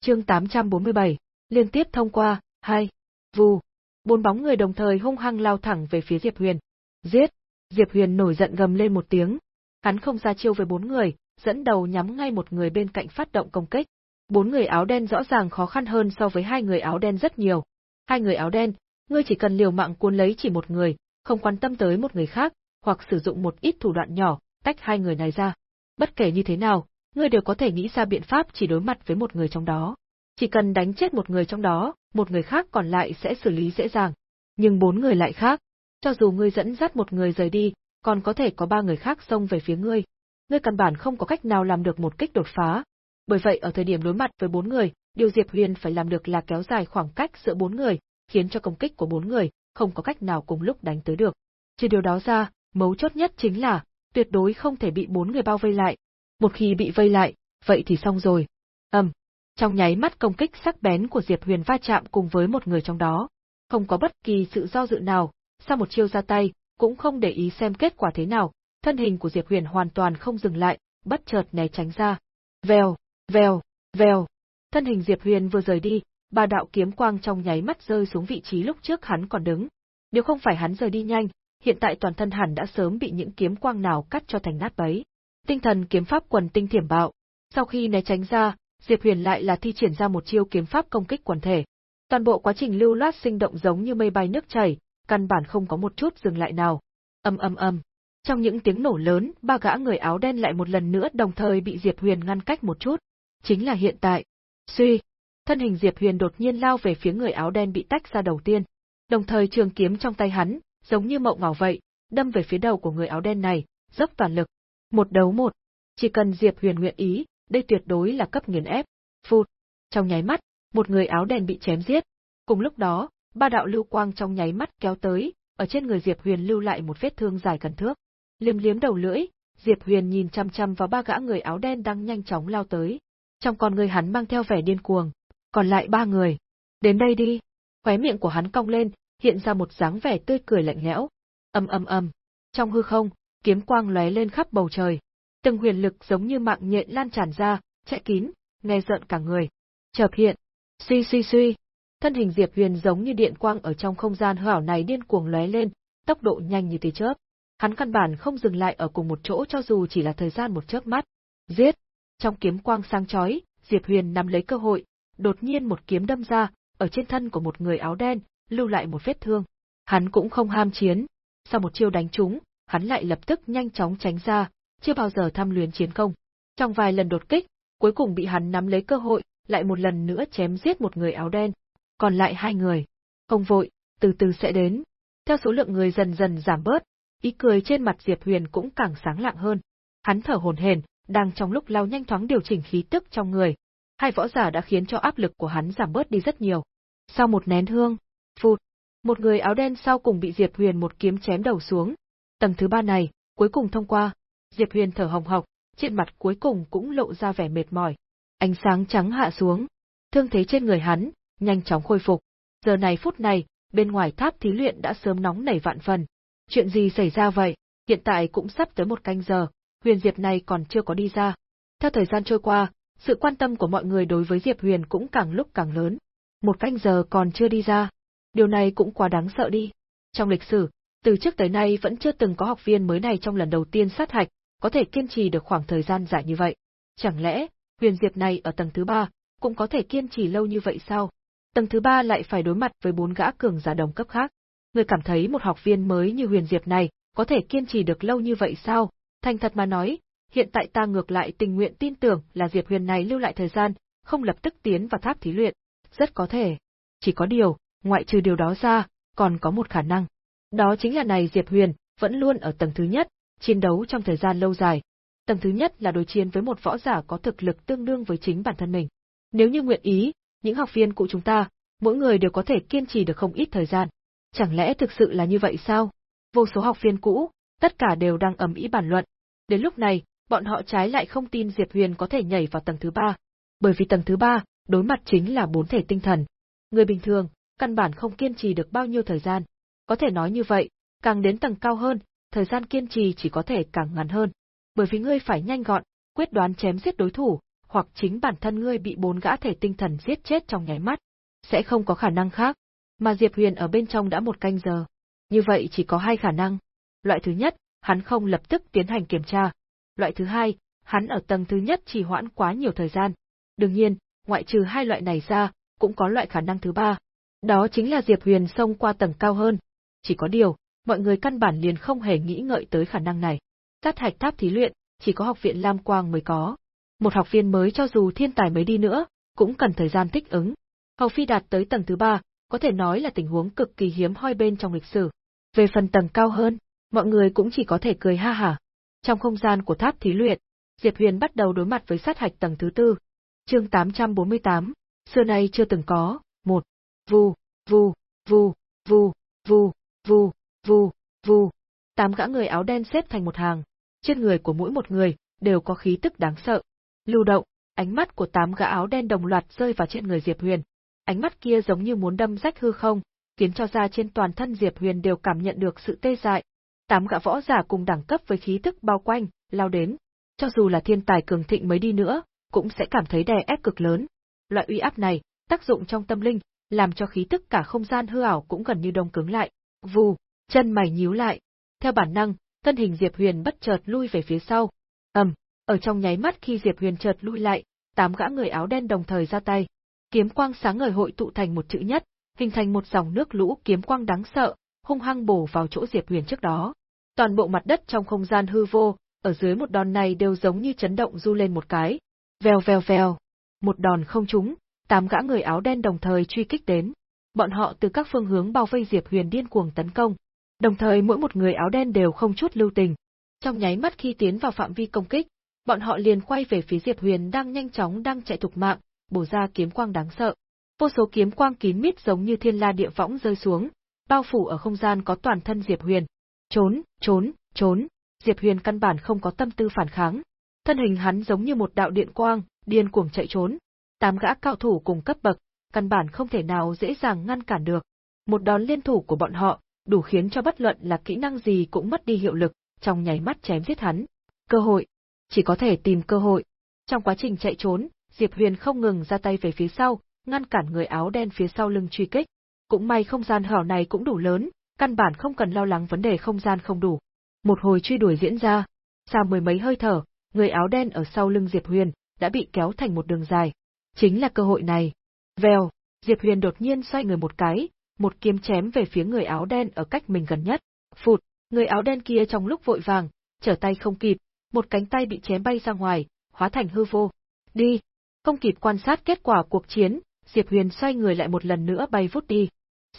Speaker 1: Chương 847, liên tiếp thông qua, hai. Vù. Bốn bóng người đồng thời hung hăng lao thẳng về phía Diệp Huyền. Giết! Diệp Huyền nổi giận gầm lên một tiếng. Hắn không ra chiêu với bốn người, dẫn đầu nhắm ngay một người bên cạnh phát động công kích. Bốn người áo đen rõ ràng khó khăn hơn so với hai người áo đen rất nhiều. Hai người áo đen, ngươi chỉ cần liều mạng cuốn lấy chỉ một người, không quan tâm tới một người khác, hoặc sử dụng một ít thủ đoạn nhỏ, tách hai người này ra. Bất kể như thế nào, ngươi đều có thể nghĩ ra biện pháp chỉ đối mặt với một người trong đó. Chỉ cần đánh chết một người trong đó, một người khác còn lại sẽ xử lý dễ dàng. Nhưng bốn người lại khác. Cho dù ngươi dẫn dắt một người rời đi, còn có thể có ba người khác xông về phía ngươi. Ngươi căn bản không có cách nào làm được một kích đột phá. Bởi vậy ở thời điểm đối mặt với bốn người, điều Diệp Huyền phải làm được là kéo dài khoảng cách giữa bốn người, khiến cho công kích của bốn người không có cách nào cùng lúc đánh tới được. Trừ điều đó ra, mấu chốt nhất chính là tuyệt đối không thể bị bốn người bao vây lại. Một khi bị vây lại, vậy thì xong rồi. Ầm. trong nháy mắt công kích sắc bén của Diệp Huyền va chạm cùng với một người trong đó, không có bất kỳ sự do dự nào, sau một chiêu ra tay, cũng không để ý xem kết quả thế nào, thân hình của Diệp Huyền hoàn toàn không dừng lại, bất chợt né tránh ra. Vèo, vèo, vèo. Thân hình Diệp Huyền vừa rời đi, ba đạo kiếm quang trong nháy mắt rơi xuống vị trí lúc trước hắn còn đứng. Nếu không phải hắn rời đi nhanh, hiện tại toàn thân hẳn đã sớm bị những kiếm quang nào cắt cho thành nát bấy. Tinh thần kiếm pháp quần tinh thiểm bạo. Sau khi né tránh ra, Diệp Huyền lại là thi triển ra một chiêu kiếm pháp công kích quần thể. Toàn bộ quá trình lưu loát sinh động giống như mây bay nước chảy, căn bản không có một chút dừng lại nào. ầm ầm ầm, Trong những tiếng nổ lớn, ba gã người áo đen lại một lần nữa đồng thời bị Diệp Huyền ngăn cách một chút. Chính là hiện tại. Suy. Thân hình Diệp Huyền đột nhiên lao về phía người áo đen bị tách ra đầu tiên. Đồng thời trường kiếm trong tay hắn, giống như mộng ngảo vậy, đâm về phía đầu của người áo đen này, dốc toàn lực. Một đấu một. Chỉ cần Diệp Huyền nguyện ý, đây tuyệt đối là cấp nghiền ép. Phụt. Trong nháy mắt, một người áo đen bị chém giết. Cùng lúc đó, ba đạo lưu quang trong nháy mắt kéo tới, ở trên người Diệp Huyền lưu lại một vết thương dài gần thước. Liếm liếm đầu lưỡi, Diệp Huyền nhìn chăm chăm vào ba gã người áo đen đang nhanh chóng lao tới. Trong con người hắn mang theo vẻ điên cuồng. Còn lại ba người. Đến đây đi. Khóe miệng của hắn cong lên, hiện ra một dáng vẻ tươi cười lạnh lẽo. Âm âm âm. Trong hư không, kiếm quang lóe lên khắp bầu trời. Từng huyền lực giống như mạng nhện lan tràn ra, chạy kín, nghe giận cả người. Chợt hiện. Suy suy suy, thân hình Diệp Huyền giống như điện quang ở trong không gian hư ảo này điên cuồng lóe lên, tốc độ nhanh như tia chớp. Hắn căn bản không dừng lại ở cùng một chỗ cho dù chỉ là thời gian một chớp mắt. Giết! Trong kiếm quang sáng chói, Diệp Huyền nắm lấy cơ hội, đột nhiên một kiếm đâm ra, ở trên thân của một người áo đen, lưu lại một vết thương. Hắn cũng không ham chiến, sau một chiêu đánh trúng, hắn lại lập tức nhanh chóng tránh ra, chưa bao giờ tham luyến chiến công. Trong vài lần đột kích, cuối cùng bị hắn nắm lấy cơ hội, lại một lần nữa chém giết một người áo đen còn lại hai người. Không vội, từ từ sẽ đến. Theo số lượng người dần dần giảm bớt, ý cười trên mặt Diệp Huyền cũng càng sáng lạng hơn. Hắn thở hổn hển, đang trong lúc lao nhanh thoáng điều chỉnh khí tức trong người. Hai võ giả đã khiến cho áp lực của hắn giảm bớt đi rất nhiều. Sau một nén hương, phụt, một người áo đen sau cùng bị Diệp Huyền một kiếm chém đầu xuống. Tầng thứ ba này, cuối cùng thông qua, Diệp Huyền thở hồng hộc, trên mặt cuối cùng cũng lộ ra vẻ mệt mỏi. Ánh sáng trắng hạ xuống, thương thế trên người hắn, nhanh chóng khôi phục. Giờ này phút này, bên ngoài tháp thí luyện đã sớm nóng nảy vạn phần. Chuyện gì xảy ra vậy? Hiện tại cũng sắp tới một canh giờ, Huyền Diệp này còn chưa có đi ra. Theo thời gian trôi qua, sự quan tâm của mọi người đối với Diệp Huyền cũng càng lúc càng lớn. Một canh giờ còn chưa đi ra. Điều này cũng quá đáng sợ đi. Trong lịch sử, từ trước tới nay vẫn chưa từng có học viên mới này trong lần đầu tiên sát hạch, có thể kiên trì được khoảng thời gian dài như vậy. Chẳng lẽ, Huyền Diệp này ở tầng thứ ba, cũng có thể kiên trì lâu như vậy sao? Tầng thứ ba lại phải đối mặt với bốn gã cường giả đồng cấp khác. Người cảm thấy một học viên mới như Huyền Diệp này, có thể kiên trì được lâu như vậy sao? Thành thật mà nói, hiện tại ta ngược lại tình nguyện tin tưởng là Diệp Huyền này lưu lại thời gian, không lập tức tiến vào tháp thí luyện. Rất có thể. Chỉ có điều, ngoại trừ điều đó ra, còn có một khả năng. Đó chính là này Diệp Huyền, vẫn luôn ở tầng thứ nhất, chiến đấu trong thời gian lâu dài. Tầng thứ nhất là đối chiến với một võ giả có thực lực tương đương với chính bản thân mình. Nếu như nguyện ý, những học viên của chúng ta, mỗi người đều có thể kiên trì được không ít thời gian. Chẳng lẽ thực sự là như vậy sao? Vô số học viên cũ, tất cả đều đang ầm ĩ bàn luận. Đến lúc này, bọn họ trái lại không tin Diệp Huyền có thể nhảy vào tầng thứ ba, bởi vì tầng thứ ba, đối mặt chính là bốn thể tinh thần. Người bình thường, căn bản không kiên trì được bao nhiêu thời gian. Có thể nói như vậy, càng đến tầng cao hơn, thời gian kiên trì chỉ có thể càng ngắn hơn. Bởi vì ngươi phải nhanh gọn, quyết đoán chém giết đối thủ, hoặc chính bản thân ngươi bị bốn gã thể tinh thần giết chết trong nháy mắt, sẽ không có khả năng khác. Mà Diệp Huyền ở bên trong đã một canh giờ. Như vậy chỉ có hai khả năng. Loại thứ nhất, hắn không lập tức tiến hành kiểm tra. Loại thứ hai, hắn ở tầng thứ nhất trì hoãn quá nhiều thời gian. Đương nhiên, ngoại trừ hai loại này ra, cũng có loại khả năng thứ ba. Đó chính là Diệp Huyền xông qua tầng cao hơn. Chỉ có điều, mọi người căn bản liền không hề nghĩ ngợi tới khả năng này. Sát hạch tháp thí luyện, chỉ có học viện Lam Quang mới có. Một học viên mới cho dù thiên tài mới đi nữa, cũng cần thời gian thích ứng. Hầu Phi đạt tới tầng thứ ba, có thể nói là tình huống cực kỳ hiếm hoi bên trong lịch sử. Về phần tầng cao hơn, mọi người cũng chỉ có thể cười ha hả. Trong không gian của tháp thí luyện, Diệp Huyền bắt đầu đối mặt với sát hạch tầng thứ tư. Chương 848, xưa nay chưa từng có, một. Vù, vù, vù, vù, vù, vù, vù, vù. Tám gã người áo đen xếp thành một hàng, trên người của mỗi một người đều có khí tức đáng sợ. Lưu động, ánh mắt của tám gã áo đen đồng loạt rơi vào trên người Diệp Huyền. Ánh mắt kia giống như muốn đâm rách hư không, khiến cho da trên toàn thân Diệp Huyền đều cảm nhận được sự tê dại. Tám gã võ giả cùng đẳng cấp với khí tức bao quanh, lao đến. Cho dù là thiên tài cường thịnh mới đi nữa, cũng sẽ cảm thấy đè ép cực lớn. Loại uy áp này, tác dụng trong tâm linh, làm cho khí tức cả không gian hư ảo cũng gần như đông cứng lại. Vù, chân mày nhíu lại. Theo bản năng, thân hình Diệp Huyền bất chợt lui về phía sau. Ầm, ở trong nháy mắt khi Diệp Huyền chợt lui lại, tám gã người áo đen đồng thời ra tay. Kiếm quang sáng ngời hội tụ thành một chữ nhất, hình thành một dòng nước lũ kiếm quang đáng sợ, hung hăng bổ vào chỗ Diệp Huyền trước đó. Toàn bộ mặt đất trong không gian hư vô, ở dưới một đòn này đều giống như chấn động du lên một cái. Vèo vèo vèo. Một đòn không trúng, tám gã người áo đen đồng thời truy kích đến. Bọn họ từ các phương hướng bao vây Diệp Huyền điên cuồng tấn công. Đồng thời mỗi một người áo đen đều không chút lưu tình. Trong nháy mắt khi tiến vào phạm vi công kích, bọn họ liền quay về phía Diệp Huyền đang nhanh chóng đang chạy thục mạng, bổ ra kiếm quang đáng sợ. Vô số kiếm quang kín mít giống như thiên la địa võng rơi xuống, bao phủ ở không gian có toàn thân Diệp Huyền. Trốn, trốn, trốn, Diệp Huyền căn bản không có tâm tư phản kháng. Thân hình hắn giống như một đạo điện quang, điên cuồng chạy trốn. Tám gã cao thủ cùng cấp bậc, căn bản không thể nào dễ dàng ngăn cản được. Một đòn liên thủ của bọn họ, đủ khiến cho bất luận là kỹ năng gì cũng mất đi hiệu lực, trong nháy mắt chém giết hắn. Cơ hội, chỉ có thể tìm cơ hội. Trong quá trình chạy trốn, Diệp Huyền không ngừng ra tay về phía sau, ngăn cản người áo đen phía sau lưng truy kích. Cũng may không gian hở này cũng đủ lớn, căn bản không cần lo lắng vấn đề không gian không đủ. Một hồi truy đuổi diễn ra, sau mười mấy hơi thở, người áo đen ở sau lưng Diệp Huyền đã bị kéo thành một đường dài. Chính là cơ hội này. Vèo, Diệp Huyền đột nhiên xoay người một cái, một kiếm chém về phía người áo đen ở cách mình gần nhất. Phụt, người áo đen kia trong lúc vội vàng, trở tay không kịp, một cánh tay bị chém bay ra ngoài, hóa thành hư vô. Đi! Không kịp quan sát kết quả cuộc chiến, Diệp Huyền xoay người lại một lần nữa bay vút đi.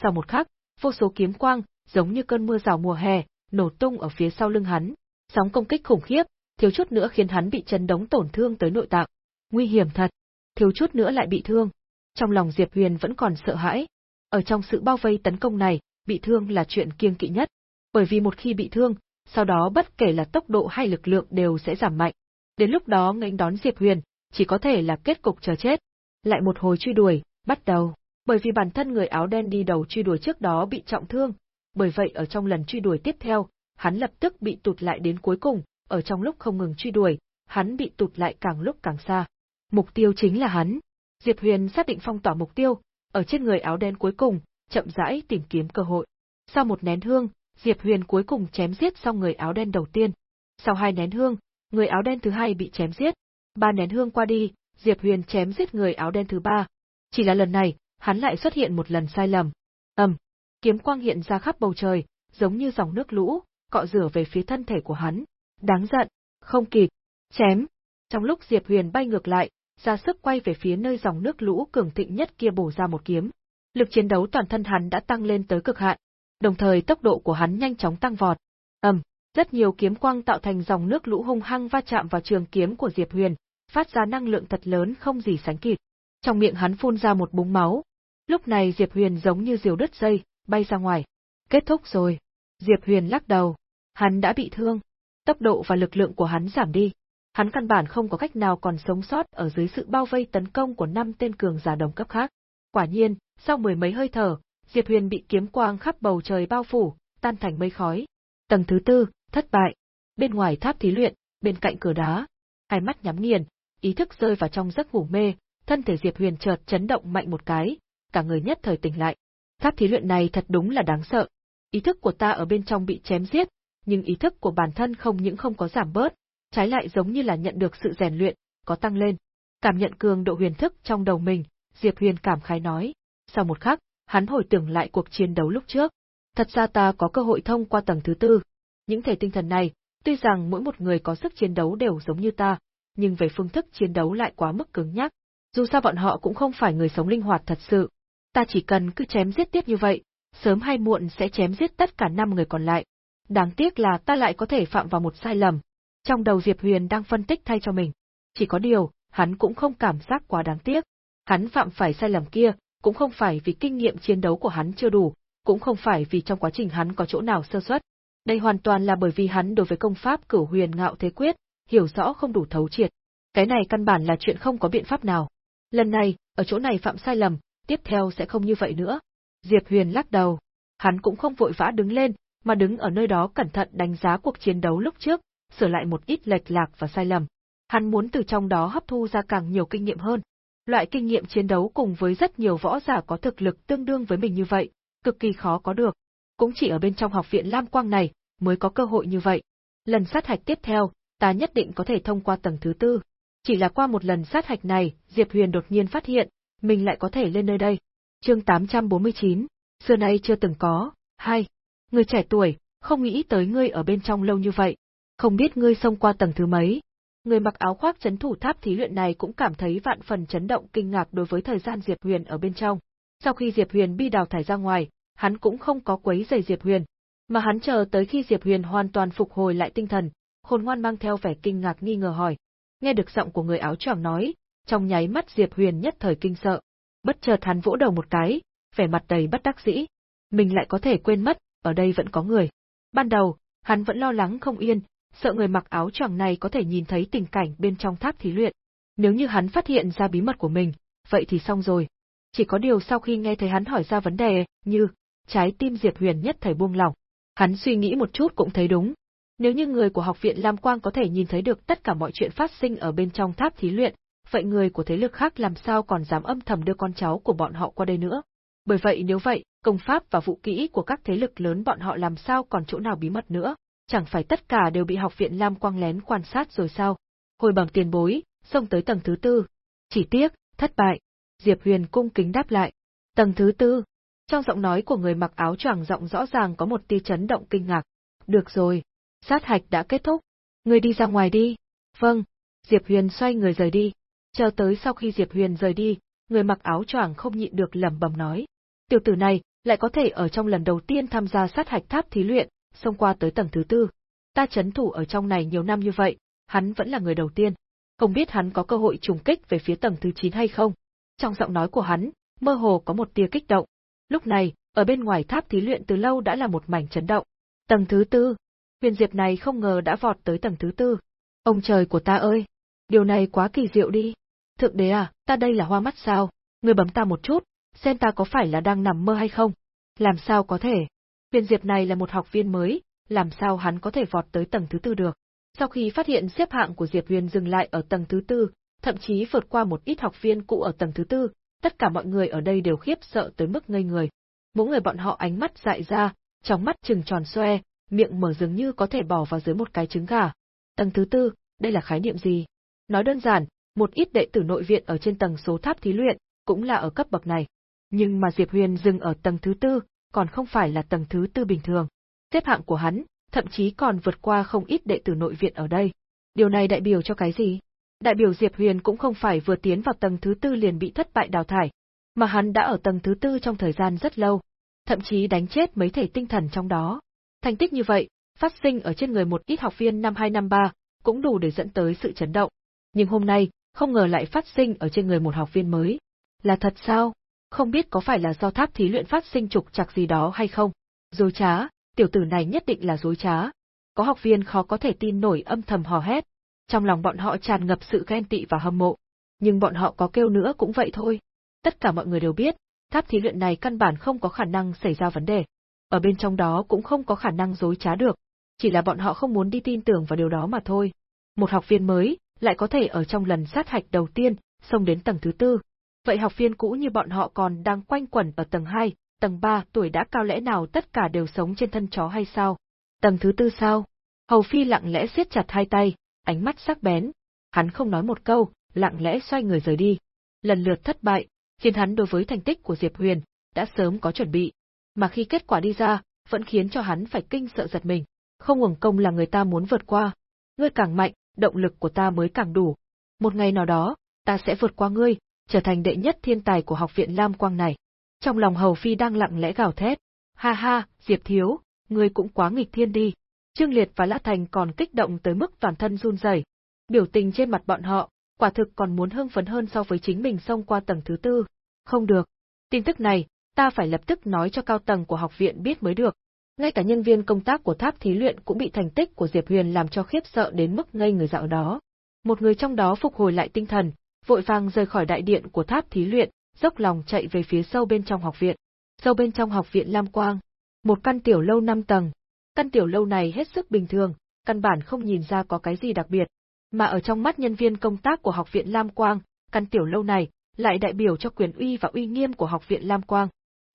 Speaker 1: Sau một khắc, vô số kiếm quang, giống như cơn mưa rào mùa hè, nổ tung ở phía sau lưng hắn. Sóng công kích khủng khiếp, thiếu chút nữa khiến hắn bị chấn đống tổn thương tới nội tạng. Nguy hiểm thật, thiếu chút nữa lại bị thương. Trong lòng Diệp Huyền vẫn còn sợ hãi. Ở trong sự bao vây tấn công này, bị thương là chuyện kiêng kỵ nhất. Bởi vì một khi bị thương, sau đó bất kể là tốc độ hay lực lượng đều sẽ giảm mạnh. Đến lúc đó nghênh đón Diệp Huyền, chỉ có thể là kết cục chờ chết. Lại một hồi truy đuổi, bắt đầu. Bởi vì bản thân người áo đen đi đầu truy đuổi trước đó bị trọng thương, bởi vậy ở trong lần truy đuổi tiếp theo, hắn lập tức bị tụt lại đến cuối cùng, ở trong lúc không ngừng truy đuổi, hắn bị tụt lại càng lúc càng xa. Mục tiêu chính là hắn. Diệp Huyền xác định phong tỏa mục tiêu, ở trên người áo đen cuối cùng, chậm rãi tìm kiếm cơ hội. Sau một nén hương, Diệp Huyền cuối cùng chém giết xong người áo đen đầu tiên. Sau hai nén hương, người áo đen thứ hai bị chém giết. Ba nén hương qua đi, Diệp Huyền chém giết người áo đen thứ ba. Chỉ là lần này, hắn lại xuất hiện một lần sai lầm. ầm, kiếm quang hiện ra khắp bầu trời, giống như dòng nước lũ, cọ rửa về phía thân thể của hắn. Đáng giận, không kịp, chém. Trong lúc Diệp Huyền bay ngược lại, ra sức quay về phía nơi dòng nước lũ cường thịnh nhất kia bổ ra một kiếm. Lực chiến đấu toàn thân hắn đã tăng lên tới cực hạn, đồng thời tốc độ của hắn nhanh chóng tăng vọt. Ầm, rất nhiều kiếm quang tạo thành dòng nước lũ hung hăng va chạm vào trường kiếm của Diệp Huyền, phát ra năng lượng thật lớn không gì sánh kịp. Trong miệng hắn phun ra một búng máu. Lúc này Diệp Huyền giống như diều đứt dây, bay ra ngoài. Kết thúc rồi. Diệp Huyền lắc đầu. Hắn đã bị thương. Tốc độ và lực lượng của hắn giảm đi. Hắn căn bản không có cách nào còn sống sót ở dưới sự bao vây tấn công của năm tên cường giả đồng cấp khác. Quả nhiên, sau mười mấy hơi thở, Diệp Huyền bị kiếm quang khắp bầu trời bao phủ, tan thành mây khói. Tầng thứ tư, thất bại. Bên ngoài tháp thí luyện, bên cạnh cửa đá, hai mắt nhắm nghiền, ý thức rơi vào trong giấc ngủ mê, thân thể Diệp Huyền chợt chấn động mạnh một cái, cả người nhất thời tỉnh lại. Tháp thí luyện này thật đúng là đáng sợ. Ý thức của ta ở bên trong bị chém giết, nhưng ý thức của bản thân không những không có giảm bớt, trái lại giống như là nhận được sự rèn luyện, có tăng lên. Cảm nhận cường độ huyền thức trong đầu mình, Diệp Huyền cảm khái nói. Sau một khắc, hắn hồi tưởng lại cuộc chiến đấu lúc trước. Thật ra ta có cơ hội thông qua tầng thứ tư. Những thể tinh thần này, tuy rằng mỗi một người có sức chiến đấu đều giống như ta, nhưng về phương thức chiến đấu lại quá mức cứng nhắc. Dù sao bọn họ cũng không phải người sống linh hoạt thật sự. Ta chỉ cần cứ chém giết tiếp như vậy, sớm hay muộn sẽ chém giết tất cả năm người còn lại. Đáng tiếc là ta lại có thể phạm vào một sai lầm. Trong đầu Diệp Huyền đang phân tích thay cho mình. Chỉ có điều, hắn cũng không cảm giác quá đáng tiếc. Hắn phạm phải sai lầm kia, cũng không phải vì kinh nghiệm chiến đấu của hắn chưa đủ, cũng không phải vì trong quá trình hắn có chỗ nào sơ suất. Đây hoàn toàn là bởi vì hắn đối với công pháp cửu huyền ngạo thế quyết, hiểu rõ không đủ thấu triệt. Cái này căn bản là chuyện không có biện pháp nào. Lần này, ở chỗ này phạm sai lầm, tiếp theo sẽ không như vậy nữa. Diệp Huyền lắc đầu. Hắn cũng không vội vã đứng lên, mà đứng ở nơi đó cẩn thận đánh giá cuộc chiến đấu lúc trước, sửa lại một ít lệch lạc và sai lầm. Hắn muốn từ trong đó hấp thu ra càng nhiều kinh nghiệm hơn. Loại kinh nghiệm chiến đấu cùng với rất nhiều võ giả có thực lực tương đương với mình như vậy, cực kỳ khó có được. Cũng chỉ ở bên trong học viện Lam Quang này, mới có cơ hội như vậy. Lần sát hạch tiếp theo, ta nhất định có thể thông qua tầng thứ tư. Chỉ là qua một lần sát hạch này, Diệp Huyền đột nhiên phát hiện, mình lại có thể lên nơi đây. Chương 849, xưa nay chưa từng có, hai. Người trẻ tuổi, không nghĩ tới ngươi ở bên trong lâu như vậy. Không biết ngươi xông qua tầng thứ mấy. Người mặc áo khoác chấn thủ tháp thí luyện này cũng cảm thấy vạn phần chấn động kinh ngạc đối với thời gian Diệp Huyền ở bên trong. Sau khi Diệp Huyền bi đào thải ra ngoài, hắn cũng không có quấy giày Diệp Huyền, mà hắn chờ tới khi Diệp Huyền hoàn toàn phục hồi lại tinh thần, khôn ngoan mang theo vẻ kinh ngạc nghi ngờ hỏi. Nghe được giọng của người áo choàng nói, trong nháy mắt Diệp Huyền nhất thời kinh sợ. Bất chợt hắn vỗ đầu một cái, vẻ mặt đầy bất đắc dĩ. Mình lại có thể quên mất, ở đây vẫn có người. Ban đầu, hắn vẫn lo lắng không yên, sợ người mặc áo choàng này có thể nhìn thấy tình cảnh bên trong tháp thí luyện. Nếu như hắn phát hiện ra bí mật của mình, vậy thì xong rồi. Chỉ có điều sau khi nghe thấy hắn hỏi ra vấn đề, như, trái tim Diệp Huyền nhất thời buông lỏng. Hắn suy nghĩ một chút cũng thấy đúng. Nếu như người của học viện Lam Quang có thể nhìn thấy được tất cả mọi chuyện phát sinh ở bên trong tháp thí luyện, vậy người của thế lực khác làm sao còn dám âm thầm đưa con cháu của bọn họ qua đây nữa? Bởi vậy nếu vậy, công pháp và vũ kỹ của các thế lực lớn bọn họ làm sao còn chỗ nào bí mật nữa? Chẳng phải tất cả đều bị học viện Lam Quang lén quan sát rồi sao? Hồi bằng tiền bối, xông tới tầng thứ tư. Chỉ tiếc, thất bại. Diệp Huyền cung kính đáp lại. Tầng thứ tư, trong giọng nói của người mặc áo choàng rộng rõ ràng có một tia chấn động kinh ngạc. Được rồi, sát hạch đã kết thúc. Người đi ra ngoài đi. Vâng. Diệp Huyền xoay người rời đi. Chờ tới sau khi Diệp Huyền rời đi, người mặc áo choàng không nhịn được lẩm bẩm nói. Tiểu tử này, lại có thể ở trong lần đầu tiên tham gia sát hạch tháp thí luyện, xông qua tới tầng thứ tư. Ta chấn thủ ở trong này nhiều năm như vậy, hắn vẫn là người đầu tiên. Không biết hắn có cơ hội trùng kích về phía tầng thứ 9 hay không. Trong giọng nói của hắn, mơ hồ có một tia kích động. Lúc này, ở bên ngoài tháp thí luyện từ lâu đã là một mảnh chấn động. Tầng thứ tư, huyền diệp này không ngờ đã vọt tới tầng thứ tư. Ông trời của ta ơi, điều này quá kỳ diệu đi. Thượng đế à, ta đây là hoa mắt sao? Người bấm ta một chút, xem ta có phải là đang nằm mơ hay không? Làm sao có thể? Huyền diệp này là một học viên mới, làm sao hắn có thể vọt tới tầng thứ tư được? Sau khi phát hiện xếp hạng của Diệp Huyền dừng lại ở tầng thứ tư, thậm chí vượt qua một ít học viên cũ ở tầng thứ tư, tất cả mọi người ở đây đều khiếp sợ tới mức ngây người. Mỗi người bọn họ ánh mắt dại ra, trong mắt trừng tròn xoe, miệng mở dường như có thể bỏ vào dưới một cái trứng gà. Tầng thứ tư, đây là khái niệm gì? Nói đơn giản, một ít đệ tử nội viện ở trên tầng số tháp thí luyện, cũng là ở cấp bậc này. Nhưng mà Diệp Huyền dừng ở tầng thứ tư, còn không phải là tầng thứ tư bình thường. Xếp hạng của hắn, thậm chí còn vượt qua không ít đệ tử nội viện ở đây. Điều này đại biểu cho cái gì? Đại biểu Diệp Huyền cũng không phải vừa tiến vào tầng thứ tư liền bị thất bại đào thải, mà hắn đã ở tầng thứ tư trong thời gian rất lâu, thậm chí đánh chết mấy thể tinh thần trong đó. Thành tích như vậy, phát sinh ở trên người một ít học viên năm 2 năm 3, cũng đủ để dẫn tới sự chấn động. Nhưng hôm nay, không ngờ lại phát sinh ở trên người một học viên mới. Là thật sao? Không biết có phải là do tháp thí luyện phát sinh trục trặc gì đó hay không? Dối trá, tiểu tử này nhất định là dối trá. Có học viên khó có thể tin nổi âm thầm hò hét. Trong lòng bọn họ tràn ngập sự ghen tị và hâm mộ. Nhưng bọn họ có kêu nữa cũng vậy thôi. Tất cả mọi người đều biết, tháp thí luyện này căn bản không có khả năng xảy ra vấn đề. Ở bên trong đó cũng không có khả năng dối trá được. Chỉ là bọn họ không muốn đi tin tưởng vào điều đó mà thôi. Một học viên mới, lại có thể ở trong lần sát hạch đầu tiên, xông đến tầng thứ tư. Vậy học viên cũ như bọn họ còn đang quanh quẩn ở tầng 2, tầng 3 tuổi đã cao lẽ nào tất cả đều sống trên thân chó hay sao? Tầng thứ tư sao? Hầu Phi lặng lẽ siết chặt hai tay, ánh mắt sắc bén. Hắn không nói một câu, lặng lẽ xoay người rời đi. Lần lượt thất bại, khiến hắn đối với thành tích của Diệp Huyền, đã sớm có chuẩn bị. Mà khi kết quả đi ra, vẫn khiến cho hắn phải kinh sợ giật mình. Không uổng công là người ta muốn vượt qua. Ngươi càng mạnh, động lực của ta mới càng đủ. Một ngày nào đó, ta sẽ vượt qua ngươi, trở thành đệ nhất thiên tài của học viện Lam Quang này. Trong lòng Hầu Phi đang lặng lẽ gào thét. Ha ha, Diệp Thiếu, ngươi cũng quá nghịch thiên đi. Trương Liệt và Lã Thành còn kích động tới mức toàn thân run rẩy. Biểu tình trên mặt bọn họ, quả thực còn muốn hưng phấn hơn so với chính mình xông qua tầng thứ tư. Không được. Tin tức này, ta phải lập tức nói cho cao tầng của học viện biết mới được. Ngay cả nhân viên công tác của tháp thí luyện cũng bị thành tích của Diệp Huyền làm cho khiếp sợ đến mức ngây người dạo đó. Một người trong đó phục hồi lại tinh thần, vội vàng rời khỏi đại điện của tháp thí luyện, dốc lòng chạy về phía sâu bên trong học viện. Sâu bên trong học viện Lam Quang, một căn tiểu lâu năm tầng. Căn tiểu lâu này hết sức bình thường, căn bản không nhìn ra có cái gì đặc biệt. Mà ở trong mắt nhân viên công tác của học viện Lam Quang, căn tiểu lâu này lại đại biểu cho quyền uy và uy nghiêm của học viện Lam Quang.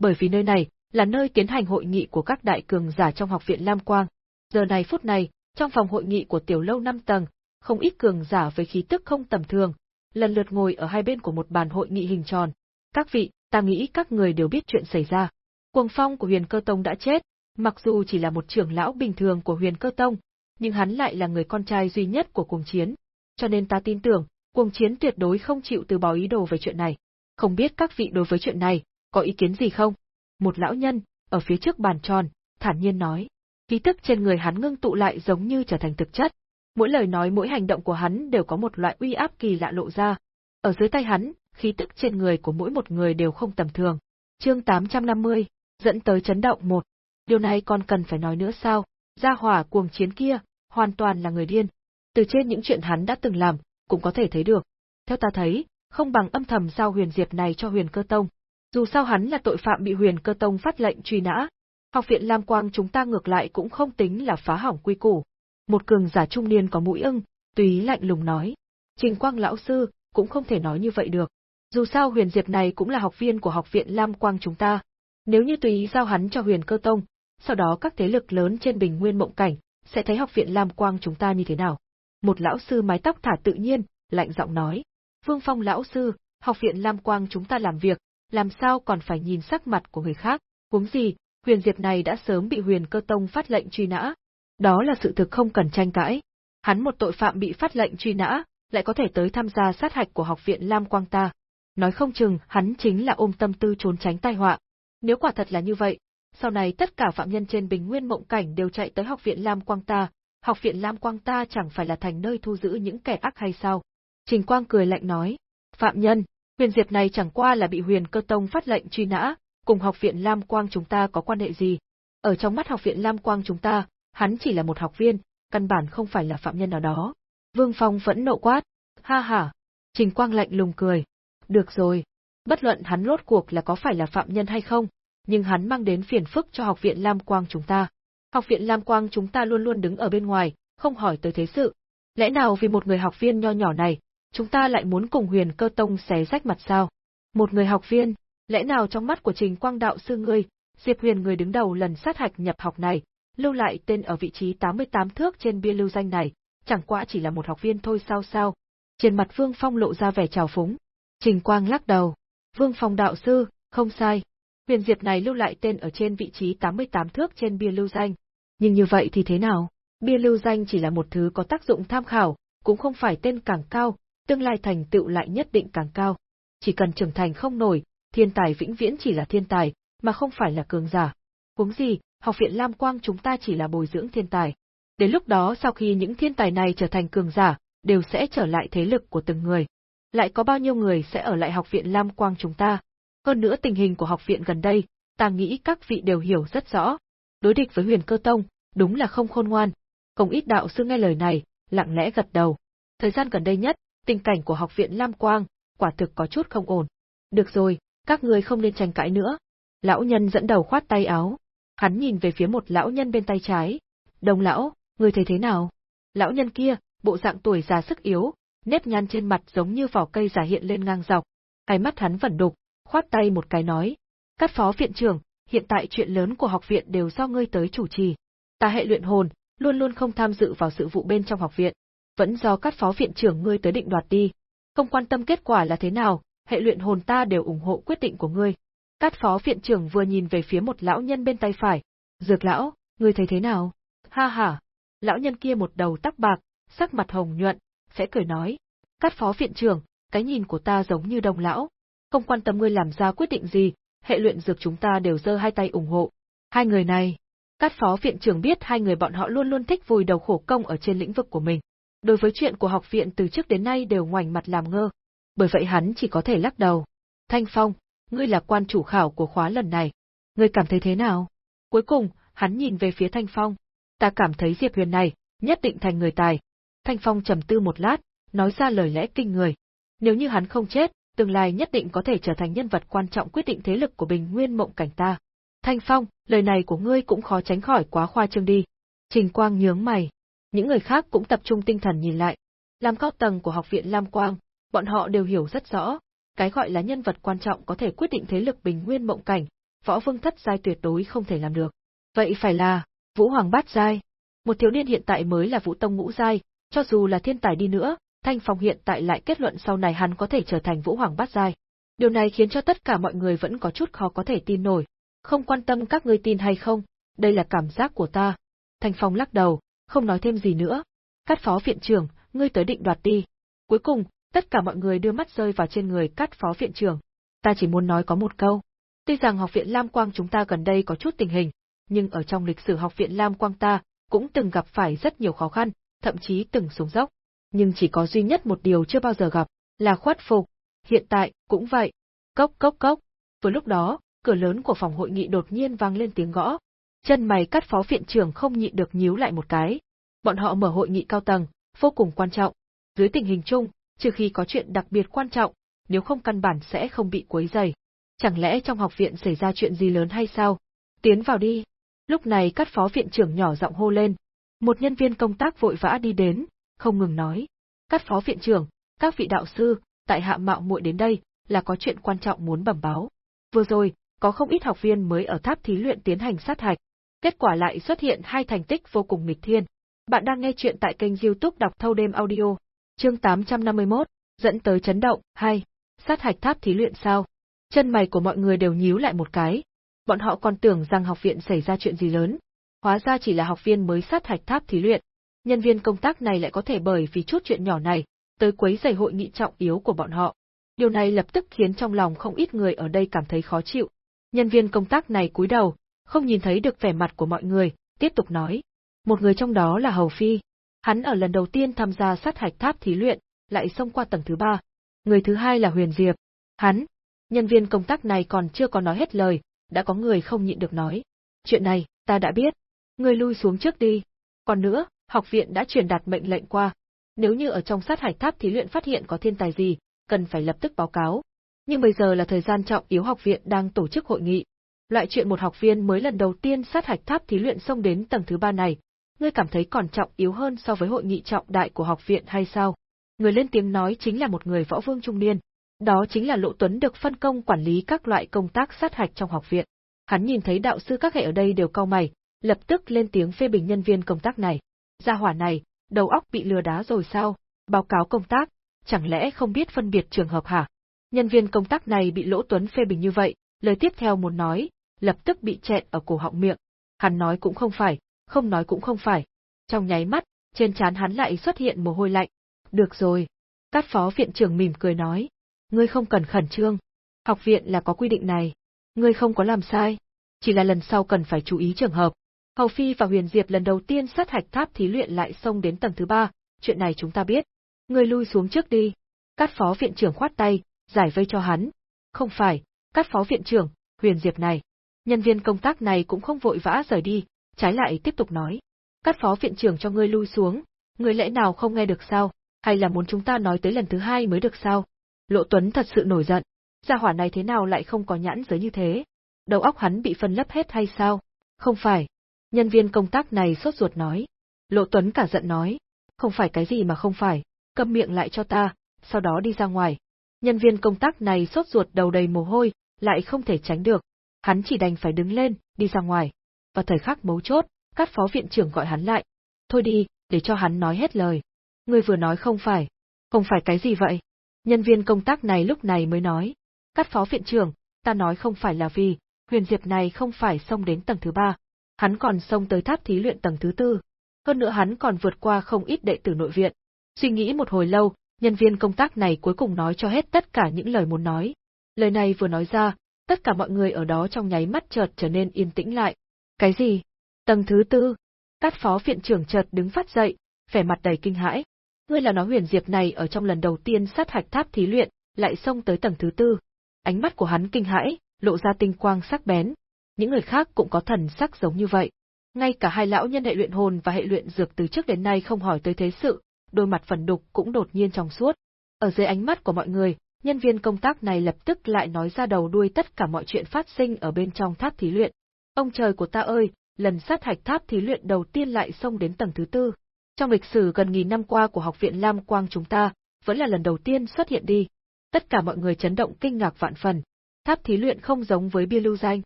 Speaker 1: Bởi vì nơi này là nơi tiến hành hội nghị của các đại cường giả trong học viện Lam Quang. Giờ này phút này, trong phòng hội nghị của tiểu lâu 5 tầng, không ít cường giả với khí tức không tầm thường, lần lượt ngồi ở hai bên của một bàn hội nghị hình tròn. Các vị, ta nghĩ các người đều biết chuyện xảy ra. Cuồng phong của huyền cơ tông đã chết, mặc dù chỉ là một trưởng lão bình thường của huyền cơ tông, nhưng hắn lại là người con trai duy nhất của cuồng chiến. Cho nên ta tin tưởng, cuồng chiến tuyệt đối không chịu từ bỏ ý đồ về chuyện này. Không biết các vị đối với chuyện này, có ý kiến gì không? Một lão nhân, ở phía trước bàn tròn, thản nhiên nói. Khí tức trên người hắn ngưng tụ lại giống như trở thành thực chất. Mỗi lời nói mỗi hành động của hắn đều có một loại uy áp kỳ lạ lộ ra. Ở dưới tay hắn, khí tức trên người của mỗi một người đều không tầm thường. Chương 850, dẫn tới chấn động một. Điều này còn cần phải nói nữa sao? Gia hỏa cuồng chiến kia, hoàn toàn là người điên. Từ trên những chuyện hắn đã từng làm, cũng có thể thấy được. Theo ta thấy, không bằng âm thầm giao huyền diệp này cho huyền cơ tông. Dù sao hắn là tội phạm bị huyền cơ tông phát lệnh truy nã, học viện Lam Quang chúng ta ngược lại cũng không tính là phá hỏng quy củ. Một cường giả trung niên có mũi ưng, Túy lạnh lùng nói. Trình Quang lão sư, cũng không thể nói như vậy được. Dù sao huyền diệp này cũng là học viên của học viện Lam Quang chúng ta. Nếu như tùy giao hắn cho huyền cơ tông, sau đó các thế lực lớn trên bình nguyên mộng cảnh, sẽ thấy học viện Lam Quang chúng ta như thế nào. Một lão sư mái tóc thả tự nhiên, lạnh giọng nói. Vương Phong lão sư, học viện Lam Quang chúng ta làm việc, làm sao còn phải nhìn sắc mặt của người khác, huống gì, huyền diệp này đã sớm bị huyền cơ tông phát lệnh truy nã. Đó là sự thực không cần tranh cãi. Hắn một tội phạm bị phát lệnh truy nã, lại có thể tới tham gia sát hạch của học viện Lam Quang ta. Nói không chừng hắn chính là ôm tâm tư trốn tránh tai họa. Nếu quả thật là như vậy, sau này tất cả phạm nhân trên bình nguyên mộng cảnh đều chạy tới học viện Lam Quang ta, học viện Lam Quang ta chẳng phải là thành nơi thu giữ những kẻ ác hay sao? Trình Quang cười lạnh nói, phạm nhân, huyền diệp này chẳng qua là bị huyền cơ tông phát lệnh truy nã, cùng học viện Lam Quang chúng ta có quan hệ gì? Ở trong mắt học viện Lam Quang chúng ta, hắn chỉ là một học viên, căn bản không phải là phạm nhân nào đó. Vương Phong vẫn nộ quát, ha ha. Trình Quang lạnh lùng cười. Được rồi, bất luận hắn rốt cuộc là có phải là phạm nhân hay không, nhưng hắn mang đến phiền phức cho học viện Lam Quang chúng ta. Học viện Lam Quang chúng ta luôn luôn đứng ở bên ngoài, không hỏi tới thế sự. Lẽ nào vì một người học viên nho nhỏ này, chúng ta lại muốn cùng huyền cơ tông xé rách mặt sao? Một người học viên, lẽ nào trong mắt của trình quang đạo sư ngươi, Diệp Huyền người đứng đầu lần sát hạch nhập học này, lưu lại tên ở vị trí 88 thước trên bia lưu danh này, chẳng qua chỉ là một học viên thôi sao sao? Trên mặt Vương Phong lộ ra vẻ trào phúng. Trình Quang lắc đầu. Vương Phong đạo sư, không sai. Huyền Diệp này lưu lại tên ở trên vị trí 88 thước trên bia lưu danh. Nhưng như vậy thì thế nào? Bia lưu danh chỉ là một thứ có tác dụng tham khảo, cũng không phải tên càng cao, tương lai thành tựu lại nhất định càng cao. Chỉ cần trưởng thành không nổi, thiên tài vĩnh viễn chỉ là thiên tài, mà không phải là cường giả. Huống gì, học viện Lam Quang chúng ta chỉ là bồi dưỡng thiên tài. Đến lúc đó sau khi những thiên tài này trở thành cường giả, đều sẽ trở lại thế lực của từng người. Lại có bao nhiêu người sẽ ở lại học viện Lam Quang chúng ta? Hơn nữa tình hình của học viện gần đây, ta nghĩ các vị đều hiểu rất rõ. Đối địch với huyền cơ tông, đúng là không khôn ngoan. Không ít đạo sư nghe lời này, lặng lẽ gật đầu. Thời gian gần đây nhất, tình cảnh của học viện Lam Quang, quả thực có chút không ổn. Được rồi, các người không nên tranh cãi nữa. Lão nhân dẫn đầu khoát tay áo. Hắn nhìn về phía một lão nhân bên tay trái. Đồng lão, người thấy thế nào? Lão nhân kia, bộ dạng tuổi già sức yếu, nếp nhăn trên mặt giống như vỏ cây giả hiện lên ngang dọc. Cái mắt hắn vẫn đục, khoát tay một cái nói. Các phó viện trưởng, hiện tại chuyện lớn của học viện đều do ngươi tới chủ trì. Ta hệ luyện hồn, luôn luôn không tham dự vào sự vụ bên trong học viện vẫn do các phó viện trưởng ngươi tới định đoạt đi. Không quan tâm kết quả là thế nào, hệ luyện hồn ta đều ủng hộ quyết định của ngươi. Cát phó viện trưởng vừa nhìn về phía một lão nhân bên tay phải, Dược lão, ngươi thấy thế nào? Ha ha. Lão nhân kia một đầu tóc bạc, sắc mặt hồng nhuận, sẽ cười nói. Cát phó viện trưởng, cái nhìn của ta giống như đồng lão. Không quan tâm ngươi làm ra quyết định gì, hệ luyện dược chúng ta đều giơ hai tay ủng hộ. Hai người này, Cát phó viện trưởng biết hai người bọn họ luôn luôn thích vùi đầu khổ công ở trên lĩnh vực của mình. Đối với chuyện của học viện từ trước đến nay đều ngoảnh mặt làm ngơ. Bởi vậy hắn chỉ có thể lắc đầu. Thanh Phong, ngươi là quan chủ khảo của khóa lần này. Ngươi cảm thấy thế nào? Cuối cùng, hắn nhìn về phía Thanh Phong. Ta cảm thấy Diệp Huyền này, nhất định thành người tài. Thanh Phong trầm tư một lát, nói ra lời lẽ kinh người. Nếu như hắn không chết, tương lai nhất định có thể trở thành nhân vật quan trọng quyết định thế lực của Bình Nguyên Mộng Cảnh ta. Thanh Phong, lời này của ngươi cũng khó tránh khỏi quá khoa trương đi. Trình Quang nhướng mày. Những người khác cũng tập trung tinh thần nhìn lại. Làm cao tầng của học viện Lam Quang, bọn họ đều hiểu rất rõ, cái gọi là nhân vật quan trọng có thể quyết định thế lực bình nguyên mộng cảnh, võ vương thất giai tuyệt đối không thể làm được. Vậy phải là, Vũ Hoàng bát giai. Một thiếu niên hiện tại mới là Vũ Tông ngũ giai, cho dù là thiên tài đi nữa, Thanh Phong hiện tại lại kết luận sau này hắn có thể trở thành Vũ Hoàng bát giai. Điều này khiến cho tất cả mọi người vẫn có chút khó có thể tin nổi, không quan tâm các ngươi tin hay không, đây là cảm giác của ta. Thanh Phong lắc đầu, không nói thêm gì nữa. Cát phó viện trưởng, ngươi tới định đoạt đi. Cuối cùng, tất cả mọi người đưa mắt rơi vào trên người cát phó viện trưởng. Ta chỉ muốn nói có một câu. Tuy rằng học viện Lam Quang chúng ta gần đây có chút tình hình, nhưng ở trong lịch sử học viện Lam Quang ta, cũng từng gặp phải rất nhiều khó khăn, thậm chí từng xuống dốc. Nhưng chỉ có duy nhất một điều chưa bao giờ gặp, là khuất phục. Hiện tại, cũng vậy. Cốc cốc cốc. Vừa lúc đó, cửa lớn của phòng hội nghị đột nhiên vang lên tiếng gõ. Chân mày cắt phó viện trưởng không nhịn được nhíu lại một cái. Bọn họ mở hội nghị cao tầng, vô cùng quan trọng. Dưới tình hình chung, trừ khi có chuyện đặc biệt quan trọng, nếu không căn bản sẽ không bị quấy rầy. Chẳng lẽ trong học viện xảy ra chuyện gì lớn hay sao? Tiến vào đi. Lúc này cắt phó viện trưởng nhỏ giọng hô lên. Một nhân viên công tác vội vã đi đến, không ngừng nói. Cắt phó viện trưởng, các vị đạo sư, tại hạ mạo muội đến đây, là có chuyện quan trọng muốn bẩm báo. Vừa rồi, có không ít học viên mới ở tháp thí luyện tiến hành sát hạch. Kết quả lại xuất hiện hai thành tích vô cùng nghịch thiên. Bạn đang nghe chuyện tại kênh youtube đọc thâu đêm audio. Chương 851, dẫn tới chấn động, hay, Sát hạch tháp thí luyện sao? Chân mày của mọi người đều nhíu lại một cái. Bọn họ còn tưởng rằng học viện xảy ra chuyện gì lớn. Hóa ra chỉ là học viên mới sát hạch tháp thí luyện. Nhân viên công tác này lại có thể bởi vì chút chuyện nhỏ này, tới quấy rầy hội nghị trọng yếu của bọn họ. Điều này lập tức khiến trong lòng không ít người ở đây cảm thấy khó chịu, Nhân viên công tác này cúi đầu, không nhìn thấy được vẻ mặt của mọi người, tiếp tục nói. Một người trong đó là Hầu Phi. Hắn ở lần đầu tiên tham gia sát hạch tháp thí luyện, lại xông qua tầng thứ ba. Người thứ hai là Huyền Diệp. Hắn, nhân viên công tác này còn chưa có nói hết lời, đã có người không nhịn được nói. Chuyện này, ta đã biết. Người lui xuống trước đi. Còn nữa, học viện đã truyền đạt mệnh lệnh qua. Nếu như ở trong sát hạch tháp thí luyện phát hiện có thiên tài gì, cần phải lập tức báo cáo, nhưng bây giờ là thời gian trọng yếu học viện đang tổ chức hội nghị. Loại chuyện một học viên mới lần đầu tiên sát hạch tháp thí luyện xông đến tầng thứ ba này, ngươi cảm thấy còn trọng yếu hơn so với hội nghị trọng đại của học viện hay sao? Người lên tiếng nói chính là một người võ vương trung niên. Đó chính là Lộ Tuấn được phân công quản lý các loại công tác sát hạch trong học viện. Hắn nhìn thấy đạo sư các hệ ở đây đều cau mày, lập tức lên tiếng phê bình nhân viên công tác này. Gia hỏa này, đầu óc bị lừa đá rồi sao? Báo cáo công tác, chẳng lẽ không biết phân biệt trường hợp hả? Nhân viên công tác này bị Lỗ Tuấn phê bình như vậy, lời tiếp theo muốn nói, lập tức bị chẹn ở cổ họng miệng. Hắn nói cũng không phải, không nói cũng không phải. Trong nháy mắt, trên trán hắn lại xuất hiện mồ hôi lạnh. Được rồi. Cát phó viện trưởng mỉm cười nói. Ngươi không cần khẩn trương. Học viện là có quy định này. Ngươi không có làm sai. Chỉ là lần sau cần phải chú ý trường hợp. Hầu Phi và Huyền Diệp lần đầu tiên sát hạch tháp thí luyện lại xông đến tầng thứ ba, chuyện này chúng ta biết. Ngươi lui xuống trước đi. Cát phó viện trưởng khoát tay, giải vây cho hắn. Không phải, cát phó viện trưởng, huyền diệp này. Nhân viên công tác này cũng không vội vã rời đi, trái lại tiếp tục nói. Các phó viện trưởng cho ngươi lui xuống, ngươi lẽ nào không nghe được sao, hay là muốn chúng ta nói tới lần thứ hai mới được sao? Lộ Tuấn thật sự nổi giận, gia hỏa này thế nào lại không có nhãn giới như thế? Đầu óc hắn bị phân lấp hết hay sao? Không phải. Nhân viên công tác này sốt ruột nói. Lộ Tuấn cả giận nói. Không phải cái gì mà không phải, câm miệng lại cho ta, sau đó đi ra ngoài. Nhân viên công tác này sốt ruột đầu đầy mồ hôi, lại không thể tránh được. Hắn chỉ đành phải đứng lên, đi ra ngoài. Và thời khắc mấu chốt, các phó viện trưởng gọi hắn lại. Thôi đi, để cho hắn nói hết lời. Người vừa nói không phải. Không phải cái gì vậy? Nhân viên công tác này lúc này mới nói. Các phó viện trưởng, ta nói không phải là vì, huyền diệp này không phải xông đến tầng thứ ba. hắn còn xông tới tháp thí luyện tầng thứ tư. Hơn nữa hắn còn vượt qua không ít đệ tử nội viện. Suy nghĩ một hồi lâu, nhân viên công tác này cuối cùng nói cho hết tất cả những lời muốn nói. Lời này vừa nói ra, tất cả mọi người ở đó trong nháy mắt chợt trở nên yên tĩnh lại. Cái gì? Tầng thứ tư? Cát phó viện trưởng chợt đứng phát dậy, vẻ mặt đầy kinh hãi. Ngươi là nói huyền diệp này ở trong lần đầu tiên sát hạch tháp thí luyện, lại xông tới tầng thứ tư. Ánh mắt của hắn kinh hãi, lộ ra tinh quang sắc bén. Những người khác cũng có thần sắc giống như vậy. Ngay cả hai lão nhân hệ luyện hồn và hệ luyện dược từ trước đến nay không hỏi tới thế sự, đôi mặt phần đục cũng đột nhiên trong suốt. Ở dưới ánh mắt của mọi người, nhân viên công tác này lập tức lại nói ra đầu đuôi tất cả mọi chuyện phát sinh ở bên trong tháp thí luyện. Ông trời của ta ơi, lần sát hạch tháp thí luyện đầu tiên lại xông đến tầng thứ tư. Trong lịch sử gần nghìn năm qua của học viện Lam Quang chúng ta, vẫn là lần đầu tiên xuất hiện đi. Tất cả mọi người chấn động kinh ngạc vạn phần. Tháp thí luyện không giống với bia lưu danh.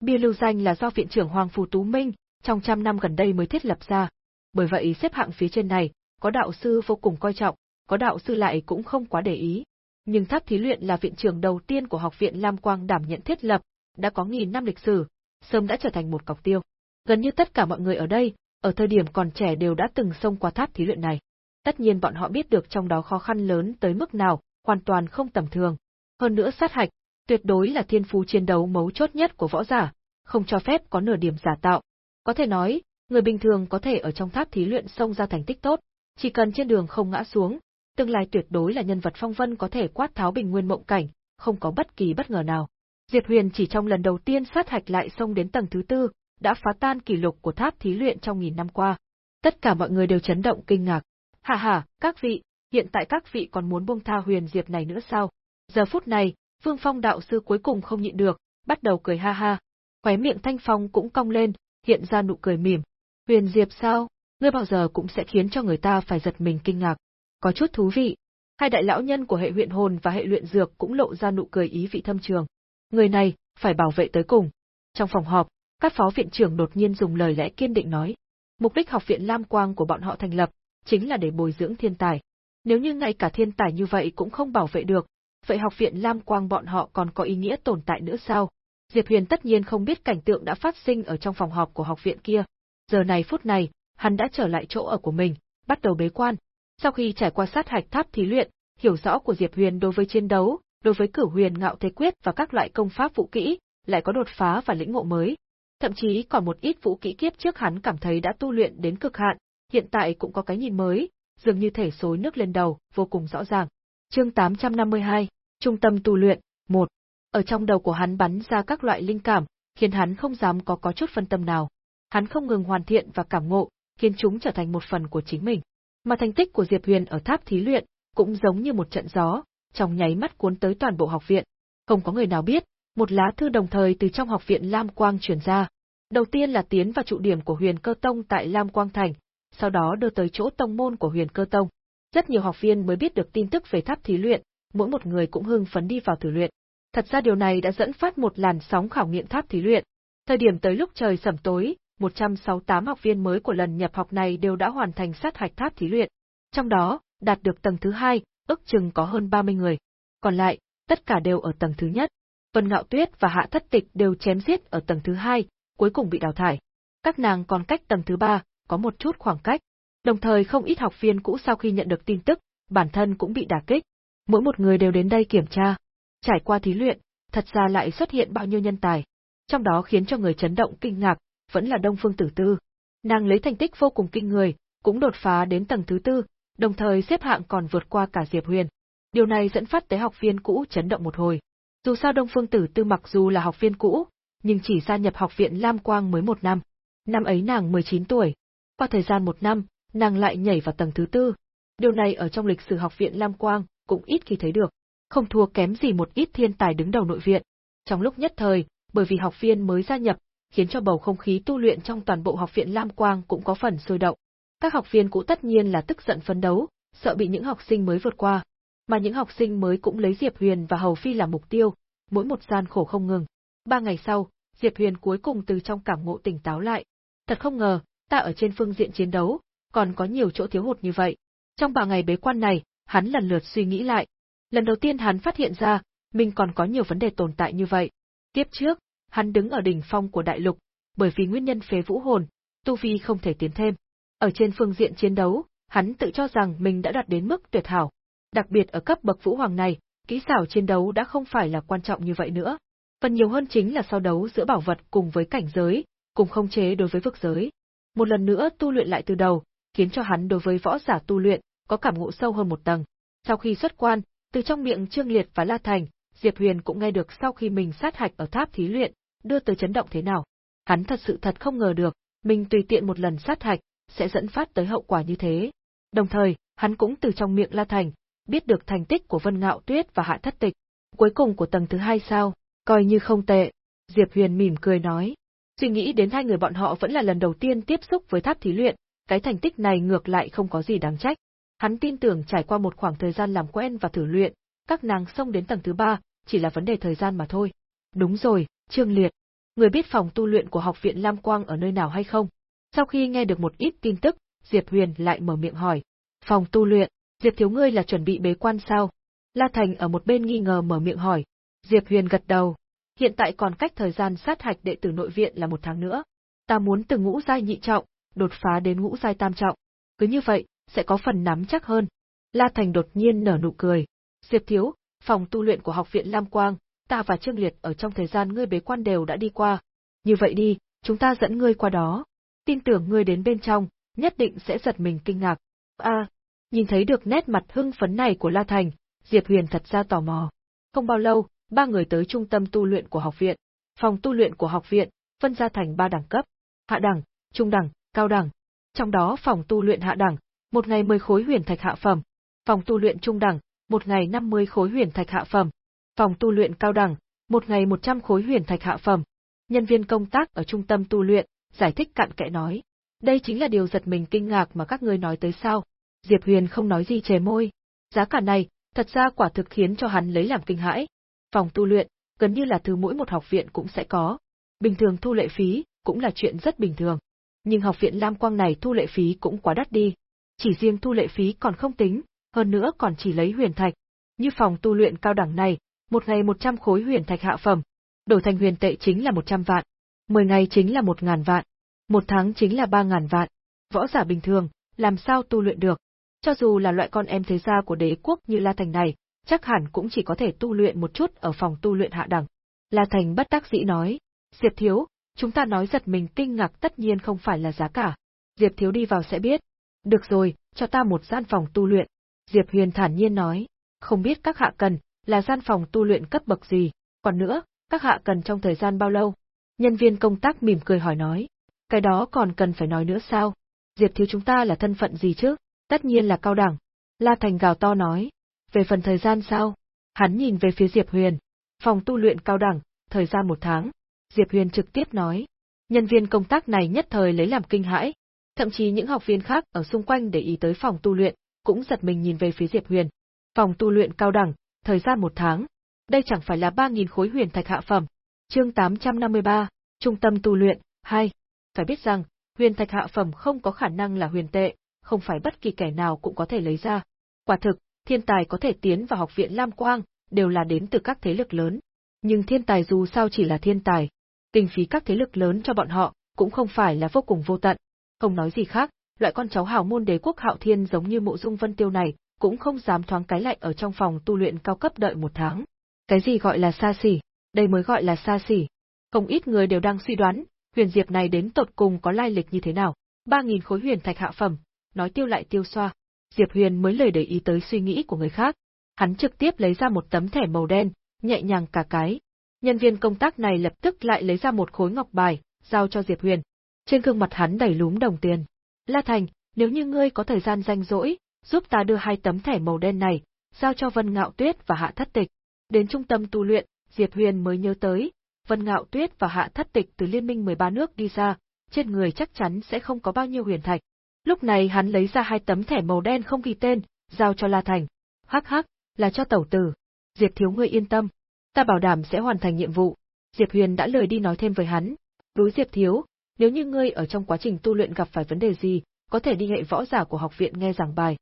Speaker 1: Bia lưu danh là do viện trưởng Hoàng Phù Tú Minh, trong trăm năm gần đây mới thiết lập ra. Bởi vậy xếp hạng phía trên này, có đạo sư vô cùng coi trọng, có đạo sư lại cũng không quá để ý. Nhưng tháp thí luyện là viện trưởng đầu tiên của học viện Lam Quang đảm nhận thiết lập, đã có nghìn năm lịch sử, sớm đã trở thành một cọc tiêu. Gần như tất cả mọi người ở đây, ở thời điểm còn trẻ đều đã từng xông qua tháp thí luyện này. Tất nhiên bọn họ biết được trong đó khó khăn lớn tới mức nào, hoàn toàn không tầm thường. Hơn nữa sát hạch, tuyệt đối là thiên phú chiến đấu mấu chốt nhất của võ giả, không cho phép có nửa điểm giả tạo. Có thể nói, người bình thường có thể ở trong tháp thí luyện xông ra thành tích tốt, chỉ cần trên đường không ngã xuống, tương lai tuyệt đối là nhân vật phong vân có thể quát tháo bình nguyên mộng cảnh, không có bất kỳ bất ngờ nào. Diệp Huyền chỉ trong lần đầu tiên sát hạch lại xông đến tầng thứ tư, đã phá tan kỷ lục của tháp thí luyện trong nghìn năm qua. Tất cả mọi người đều chấn động kinh ngạc. Hà hà, các vị, hiện tại các vị còn muốn buông tha Huyền Diệp này nữa sao? Giờ phút này, Vương Phong đạo sư cuối cùng không nhịn được, bắt đầu cười ha ha. Khóe miệng Thanh Phong cũng cong lên, hiện ra nụ cười mỉm. Huyền Diệp sao? Ngươi bao giờ cũng sẽ khiến cho người ta phải giật mình kinh ngạc. Có chút thú vị. Hai đại lão nhân của hệ huyện hồn và hệ luyện dược cũng lộ ra nụ cười ý vị thâm trường. Người này, phải bảo vệ tới cùng. Trong phòng họp, các phó viện trưởng đột nhiên dùng lời lẽ kiên định nói. Mục đích học viện Lam Quang của bọn họ thành lập, chính là để bồi dưỡng thiên tài. Nếu như ngay cả thiên tài như vậy cũng không bảo vệ được, vậy học viện Lam Quang bọn họ còn có ý nghĩa tồn tại nữa sao? Diệp Huyền tất nhiên không biết cảnh tượng đã phát sinh ở trong phòng họp của học viện kia. Giờ này phút này, hắn đã trở lại chỗ ở của mình, bắt đầu bế quan. Sau khi trải qua sát hạch tháp thí luyện, hiểu rõ của Diệp Huyền đối với chiến đấu, đối với cửu huyền ngạo thế quyết và các loại công pháp vũ kỹ, lại có đột phá và lĩnh ngộ mới. Thậm chí còn một ít vũ kỹ kiếp trước hắn cảm thấy đã tu luyện đến cực hạn, hiện tại cũng có cái nhìn mới, dường như thể xối nước lên đầu, vô cùng rõ ràng. Chương 852, Trung tâm tu luyện, 1. Ở trong đầu của hắn bắn ra các loại linh cảm, khiến hắn không dám có có chút phân tâm nào. Hắn không ngừng hoàn thiện và cảm ngộ, khiến chúng trở thành một phần của chính mình. Mà thành tích của Diệp Huyền ở tháp thí luyện, cũng giống như một trận gió, trong nháy mắt cuốn tới toàn bộ học viện. Không có người nào biết, một lá thư đồng thời từ trong học viện Lam Quang truyền ra. Đầu tiên là tiến vào trụ điểm của Huyền Cơ Tông tại Lam Quang Thành, sau đó đưa tới chỗ tông môn của Huyền Cơ Tông. Rất nhiều học viên mới biết được tin tức về tháp thí luyện, mỗi một người cũng hưng phấn đi vào thử luyện. Thật ra điều này đã dẫn phát một làn sóng khảo nghiệm tháp thí luyện. Thời điểm tới lúc trời sẩm tối, 168 học viên mới của lần nhập học này đều đã hoàn thành sát hạch tháp thí luyện. Trong đó, đạt được tầng thứ hai, ước chừng có hơn 30 người. Còn lại, tất cả đều ở tầng thứ nhất. Vân Ngạo Tuyết và Hạ Thất Tịch đều chém giết ở tầng thứ hai, cuối cùng bị đào thải. Các nàng còn cách tầng thứ ba, có một chút khoảng cách. Đồng thời không ít học viên cũ sau khi nhận được tin tức, bản thân cũng bị đả kích. Mỗi một người đều đến đây kiểm tra. Trải qua thí luyện, thật ra lại xuất hiện bao nhiêu nhân tài. Trong đó khiến cho người chấn động kinh ngạc, vẫn là Đông Phương Tử Tư. Nàng lấy thành tích vô cùng kinh người, cũng đột phá đến tầng thứ tư, đồng thời xếp hạng còn vượt qua cả Diệp Huyền. Điều này dẫn phát tới học viên cũ chấn động một hồi. Dù sao Đông Phương Tử Tư mặc dù là học viên cũ, nhưng chỉ gia nhập học viện Lam Quang mới một năm. Năm ấy nàng 19 tuổi. Qua thời gian một năm, nàng lại nhảy vào tầng thứ tư. Điều này ở trong lịch sử học viện Lam Quang cũng ít khi thấy được. Không thua kém gì một ít thiên tài đứng đầu nội viện. Trong lúc nhất thời, bởi vì học viên mới gia nhập, khiến cho bầu không khí tu luyện trong toàn bộ học viện Lam Quang cũng có phần sôi động. Các học viên cũ tất nhiên là tức giận phấn đấu, sợ bị những học sinh mới vượt qua, mà những học sinh mới cũng lấy Diệp Huyền và Hầu Phi làm mục tiêu, mỗi một gian khổ không ngừng. Ba ngày sau, Diệp Huyền cuối cùng từ trong cảm ngộ tỉnh táo lại. Thật không ngờ, ta ở trên phương diện chiến đấu, còn có nhiều chỗ thiếu hụt như vậy. Trong ba ngày bế quan này, hắn lần lượt suy nghĩ lại. Lần đầu tiên hắn phát hiện ra, mình còn có nhiều vấn đề tồn tại như vậy. Tiếp trước, hắn đứng ở đỉnh phong của đại lục, bởi vì nguyên nhân phế vũ hồn, tu vi không thể tiến thêm. Ở trên phương diện chiến đấu, hắn tự cho rằng mình đã đạt đến mức tuyệt hảo. Đặc biệt ở cấp bậc vũ hoàng này, kỹ xảo chiến đấu đã không phải là quan trọng như vậy nữa. Phần nhiều hơn chính là so đấu giữa bảo vật cùng với cảnh giới, cùng không chế đối với vực giới. Một lần nữa tu luyện lại từ đầu, khiến cho hắn đối với võ giả tu luyện có cảm ngộ sâu hơn một tầng. Sau khi xuất quan, từ trong miệng Trương Liệt và La Thành, Diệp Huyền cũng nghe được sau khi mình sát hạch ở tháp thí luyện, đưa tới chấn động thế nào. Hắn thật sự thật không ngờ được, mình tùy tiện một lần sát hạch, sẽ dẫn phát tới hậu quả như thế. Đồng thời, hắn cũng từ trong miệng La Thành, biết được thành tích của Vân Ngạo Tuyết và Hạ Thất Tịch. Cuối cùng của tầng thứ hai sao, coi như không tệ. Diệp Huyền mỉm cười nói. Suy nghĩ đến hai người bọn họ vẫn là lần đầu tiên tiếp xúc với tháp thí luyện, cái thành tích này ngược lại không có gì đáng trách. Hắn tin tưởng trải qua một khoảng thời gian làm quen và thử luyện, các nàng xông đến tầng thứ ba, chỉ là vấn đề thời gian mà thôi. Đúng rồi, Trương Liệt. Người biết phòng tu luyện của học viện Lam Quang ở nơi nào hay không? Sau khi nghe được một ít tin tức, Diệp Huyền lại mở miệng hỏi. Phòng tu luyện, Diệp thiếu ngươi là chuẩn bị bế quan sao? La Thành ở một bên nghi ngờ mở miệng hỏi. Diệp Huyền gật đầu. Hiện tại còn cách thời gian sát hạch đệ tử nội viện là một tháng nữa. Ta muốn từ ngũ giai nhị trọng, đột phá đến ngũ giai tam trọng. Cứ như vậy, sẽ có phần nắm chắc hơn. La Thành đột nhiên nở nụ cười. Diệp thiếu, phòng tu luyện của học viện Lam Quang, ta và Trương Liệt ở trong thời gian ngươi bế quan đều đã đi qua. Như vậy đi, chúng ta dẫn ngươi qua đó. Tin tưởng ngươi đến bên trong, nhất định sẽ giật mình kinh ngạc. A, nhìn thấy được nét mặt hưng phấn này của La Thành, Diệp Huyền thật ra tò mò. Không bao lâu, ba người tới trung tâm tu luyện của học viện. Phòng tu luyện của học viện phân ra thành ba đẳng cấp: hạ đẳng, trung đẳng, cao đẳng. Trong đó phòng tu luyện hạ đẳng, một ngày 10 khối huyền thạch hạ phẩm, phòng tu luyện trung đẳng, một ngày 50 khối huyền thạch hạ phẩm, phòng tu luyện cao đẳng, một ngày 100 khối huyền thạch hạ phẩm. Nhân viên công tác ở trung tâm tu luyện, giải thích cặn kẽ nói. Đây chính là điều giật mình kinh ngạc mà các ngươi nói tới sao. Diệp Huyền không nói gì chề môi. Giá cả này, thật ra quả thực khiến cho hắn lấy làm kinh hãi. Phòng tu luyện, gần như là thứ mỗi một học viện cũng sẽ có. Bình thường thu lệ phí, cũng là chuyện rất bình thường. Nhưng học viện Lam Quang này thu lệ phí cũng quá đắt đi. Chỉ riêng thu lệ phí còn không tính, hơn nữa còn chỉ lấy huyền thạch. Như phòng tu luyện cao đẳng này, một ngày 100 khối huyền thạch hạ phẩm, đổi thành huyền tệ chính là 100 vạn, 10 ngày chính là 1000 vạn, một tháng chính là 3000 vạn. Võ giả bình thường, làm sao tu luyện được? Cho dù là loại con em thế gia của đế quốc như La Thành này, chắc hẳn cũng chỉ có thể tu luyện một chút ở phòng tu luyện hạ đẳng. La Thành bất đắc dĩ nói, Diệp Thiếu, chúng ta nói giật mình kinh ngạc tất nhiên không phải là giá cả. Diệp Thiếu đi vào sẽ biết. Được rồi, cho ta một gian phòng tu luyện. Diệp Huyền thản nhiên nói, không biết các hạ cần, là gian phòng tu luyện cấp bậc gì, còn nữa, các hạ cần trong thời gian bao lâu? Nhân viên công tác mỉm cười hỏi nói, cái đó còn cần phải nói nữa sao? Diệp thiếu chúng ta là thân phận gì chứ? Tất nhiên là cao đẳng. La Thành gào to nói, về phần thời gian sao? Hắn nhìn về phía Diệp Huyền, phòng tu luyện cao đẳng, thời gian một tháng. Diệp Huyền trực tiếp nói, nhân viên công tác này nhất thời lấy làm kinh hãi, thậm chí những học viên khác ở xung quanh để ý tới phòng tu luyện, cũng giật mình nhìn về phía Diệp Huyền. Phòng tu luyện cao đẳng, thời gian một tháng. Đây chẳng phải là 3.000 khối huyền thạch hạ phẩm. Chương 853, Trung tâm tu luyện, 2. Phải biết rằng, huyền thạch hạ phẩm không có khả năng là huyền tệ, không phải bất kỳ kẻ nào cũng có thể lấy ra. Quả thực, thiên tài có thể tiến vào học viện Lam Quang, đều là đến từ các thế lực lớn. Nhưng thiên tài dù sao chỉ là thiên tài. Kinh phí các thế lực lớn cho bọn họ, cũng không phải là vô cùng vô tận. Không nói gì khác, loại con cháu hào môn đế quốc hạo thiên giống như mộ dung vân tiêu này, cũng không dám thoáng cái lạnh ở trong phòng tu luyện cao cấp đợi một tháng. Cái gì gọi là xa xỉ? Đây mới gọi là xa xỉ. Không ít người đều đang suy đoán, huyền diệp này đến tột cùng có lai lịch như thế nào. Ba nghìn khối huyền thạch hạ phẩm, nói tiêu lại tiêu xoa. Diệp Huyền mới lời để ý tới suy nghĩ của người khác. Hắn trực tiếp lấy ra một tấm thẻ màu đen, nhẹ nhàng cả cái. Nhân viên công tác này lập tức lại lấy ra một khối ngọc bài, giao cho Diệp Huyền. Trên gương mặt hắn đầy lúm đồng tiền. La Thành, nếu như ngươi có thời gian rảnh rỗi, giúp ta đưa hai tấm thẻ màu đen này, giao cho Vân Ngạo Tuyết và Hạ Thất Tịch. Đến trung tâm tu luyện, Diệp Huyền mới nhớ tới, Vân Ngạo Tuyết và Hạ Thất Tịch từ liên minh 13 nước đi ra, trên người chắc chắn sẽ không có bao nhiêu huyền thạch. Lúc này hắn lấy ra hai tấm thẻ màu đen không ghi tên, giao cho La Thành. Hắc hắc, là cho tẩu tử. Diệp thiếu ngươi yên tâm, ta bảo đảm sẽ hoàn thành nhiệm vụ. Diệp Huyền đã lời đi nói thêm với hắn. Đối Diệp thiếu, nếu như ngươi ở trong quá trình tu luyện gặp phải vấn đề gì, có thể đi hệ võ giả của học viện nghe giảng bài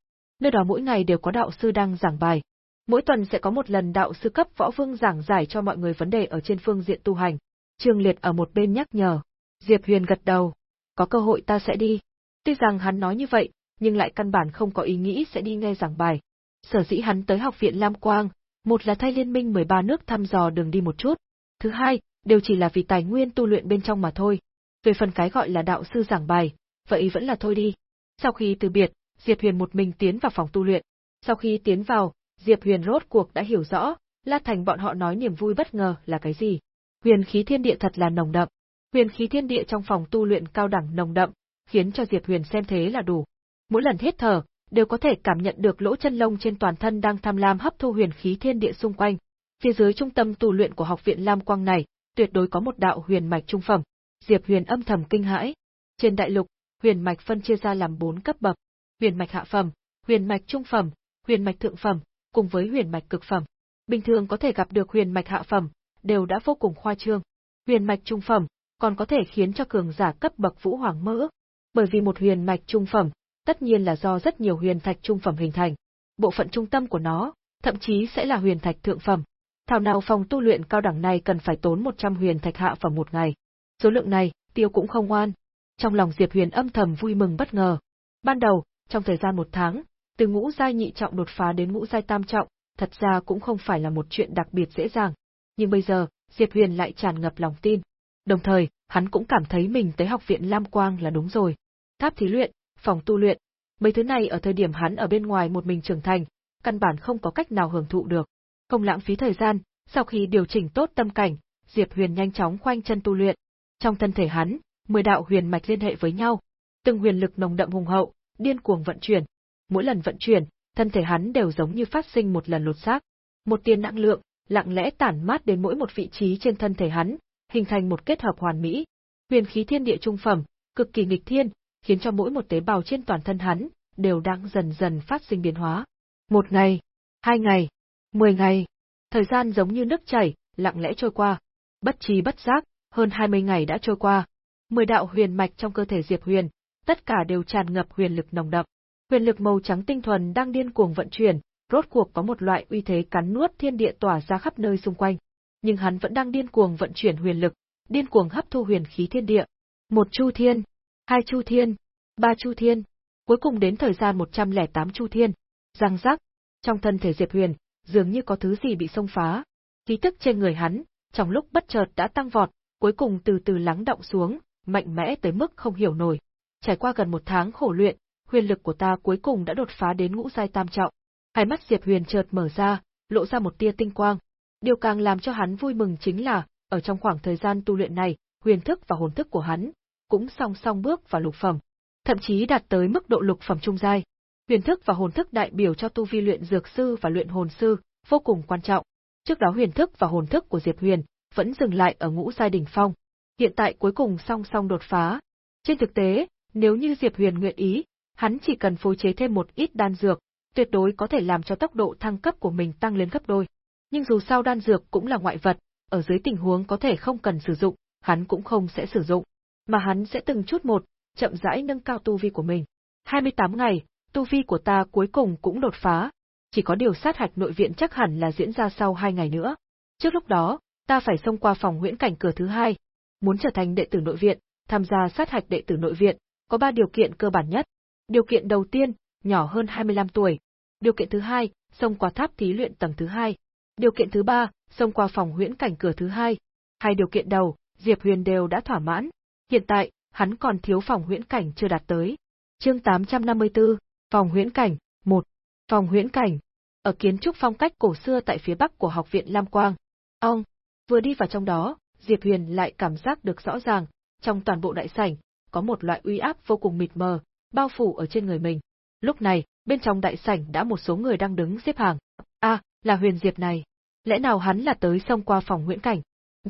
Speaker 1: nơi đó mỗi ngày đều có đạo sư đang giảng bài. Mỗi tuần sẽ có một lần đạo sư cấp võ vương giảng giải cho mọi người vấn đề ở trên phương diện tu hành. Trương Liệt ở một bên nhắc nhở. Diệp Huyền gật đầu. Có cơ hội ta sẽ đi. Tuy rằng hắn nói như vậy, nhưng lại căn bản không có ý nghĩ sẽ đi nghe giảng bài. Sở dĩ hắn tới học viện Lam Quang, một là thay liên minh 13 nước thăm dò đường đi một chút, thứ hai, đều chỉ là vì tài nguyên tu luyện bên trong mà thôi. Về phần cái gọi là đạo sư giảng bài, vậy vẫn là thôi đi. Sau khi từ biệt, Diệp Huyền một mình tiến vào phòng tu luyện. Sau khi tiến vào, Diệp Huyền rốt cuộc đã hiểu rõ, La Thành bọn họ nói niềm vui bất ngờ là cái gì. Huyền khí thiên địa thật là nồng đậm. Huyền khí thiên địa trong phòng tu luyện cao đẳng nồng đậm, khiến cho Diệp Huyền xem thế là đủ. Mỗi lần hít thở, đều có thể cảm nhận được lỗ chân lông trên toàn thân đang tham lam hấp thu huyền khí thiên địa xung quanh. Phía dưới trung tâm tu luyện của học viện Lam Quang này, tuyệt đối có một đạo huyền mạch trung phẩm. Diệp Huyền âm thầm kinh hãi. Trên đại lục, huyền mạch phân chia ra làm bốn cấp bậc: huyền mạch hạ phẩm, huyền mạch trung phẩm, huyền mạch thượng phẩm, cùng với huyền mạch cực phẩm. Bình thường có thể gặp được huyền mạch hạ phẩm, đều đã vô cùng khoa trương. Huyền mạch trung phẩm, còn có thể khiến cho cường giả cấp bậc vũ hoàng mơ ước. Bởi vì một huyền mạch trung phẩm, tất nhiên là do rất nhiều huyền thạch trung phẩm hình thành. Bộ phận trung tâm của nó, thậm chí sẽ là huyền thạch thượng phẩm. Thảo nào phòng tu luyện cao đẳng này cần phải tốn 100 huyền thạch hạ phẩm một ngày. Số lượng này, tiêu cũng không ngoan. Trong lòng Diệp Huyền âm thầm vui mừng bất ngờ. Ban đầu, trong thời gian một tháng, từ ngũ giai nhị trọng đột phá đến ngũ giai tam trọng, thật ra cũng không phải là một chuyện đặc biệt dễ dàng. Nhưng bây giờ, Diệp Huyền lại tràn ngập lòng tin. Đồng thời, hắn cũng cảm thấy mình tới học viện Lam Quang là đúng rồi. Tháp thí luyện, phòng tu luyện, mấy thứ này ở thời điểm hắn ở bên ngoài một mình trưởng thành, căn bản không có cách nào hưởng thụ được. Không lãng phí thời gian, sau khi điều chỉnh tốt tâm cảnh, Diệp Huyền nhanh chóng khoanh chân tu luyện. Trong thân thể hắn, mười đạo huyền mạch liên hệ với nhau, từng huyền lực nồng đậm hùng hậu, điên cuồng vận chuyển. Mỗi lần vận chuyển, thân thể hắn đều giống như phát sinh một lần lột xác. Một tia năng lượng, lặng lẽ tản mát đến mỗi một vị trí trên thân thể hắn, hình thành một kết hợp hoàn mỹ. Huyền khí thiên địa trung phẩm, cực kỳ nghịch thiên, khiến cho mỗi một tế bào trên toàn thân hắn đều đang dần dần phát sinh biến hóa. Một ngày, hai ngày, mười ngày, thời gian giống như nước chảy, lặng lẽ trôi qua. Bất trí bất giác, hơn hai mươi ngày đã trôi qua. Mười đạo huyền mạch trong cơ thể Diệp Huyền, tất cả đều tràn ngập huyền lực nồng đậm. Huyền lực màu trắng tinh thuần đang điên cuồng vận chuyển, rốt cuộc có một loại uy thế cắn nuốt thiên địa tỏa ra khắp nơi xung quanh. Nhưng hắn vẫn đang điên cuồng vận chuyển huyền lực, điên cuồng hấp thu huyền khí thiên địa. Một chu thiên, hai chu thiên, ba chu thiên, cuối cùng đến thời gian 108 chu thiên. Răng rắc, trong thân thể Diệp Huyền, dường như có thứ gì bị xông phá. Khí tức trên người hắn, trong lúc bất chợt đã tăng vọt, cuối cùng từ từ lắng động xuống, mạnh mẽ tới mức không hiểu nổi. Trải qua gần một tháng khổ luyện, huyền lực của ta cuối cùng đã đột phá đến ngũ giai tam trọng. Hai mắt Diệp Huyền chợt mở ra, lộ ra một tia tinh quang. Điều càng làm cho hắn vui mừng chính là, ở trong khoảng thời gian tu luyện này, huyền thức và hồn thức của hắn cũng song song bước vào lục phẩm, thậm chí đạt tới mức độ lục phẩm trung giai. Huyền thức và hồn thức đại biểu cho tu vi luyện dược sư và luyện hồn sư, vô cùng quan trọng. Trước đó huyền thức và hồn thức của Diệp Huyền vẫn dừng lại ở ngũ giai đỉnh phong, hiện tại cuối cùng song song đột phá. Trên thực tế, nếu như Diệp Huyền nguyện ý, hắn chỉ cần phối chế thêm một ít đan dược, tuyệt đối có thể làm cho tốc độ thăng cấp của mình tăng lên gấp đôi. Nhưng dù sao đan dược cũng là ngoại vật, ở dưới tình huống có thể không cần sử dụng, hắn cũng không sẽ sử dụng, mà hắn sẽ từng chút một, chậm rãi nâng cao tu vi của mình. 28 ngày, tu vi của ta cuối cùng cũng đột phá, chỉ có điều sát hạch nội viện chắc hẳn là diễn ra sau hai ngày nữa. Trước lúc đó, ta phải xông qua phòng huyễn cảnh cửa thứ hai. Muốn trở thành đệ tử nội viện, tham gia sát hạch đệ tử nội viện, có ba điều kiện cơ bản nhất. Điều kiện đầu tiên, nhỏ hơn 25 tuổi. Điều kiện thứ hai, xông qua tháp thí luyện tầng thứ hai. Điều kiện thứ ba, xông qua phòng huyễn cảnh cửa thứ hai. Hai điều kiện đầu, Diệp Huyền đều đã thỏa mãn. Hiện tại, hắn còn thiếu phòng huyễn cảnh chưa đạt tới. Chương 854, phòng huyễn cảnh, 1. Phòng huyễn cảnh. Ở kiến trúc phong cách cổ xưa tại phía bắc của học viện Lam Quang. Ông, vừa đi vào trong đó, Diệp Huyền lại cảm giác được rõ ràng, trong toàn bộ đại sảnh, có một loại uy áp vô cùng mịt mờ, bao phủ ở trên người mình. Lúc này, bên trong đại sảnh đã một số người đang đứng xếp hàng. A, à, là Huyền Diệp này. Lẽ nào hắn là tới xông qua phòng nguyễn cảnh?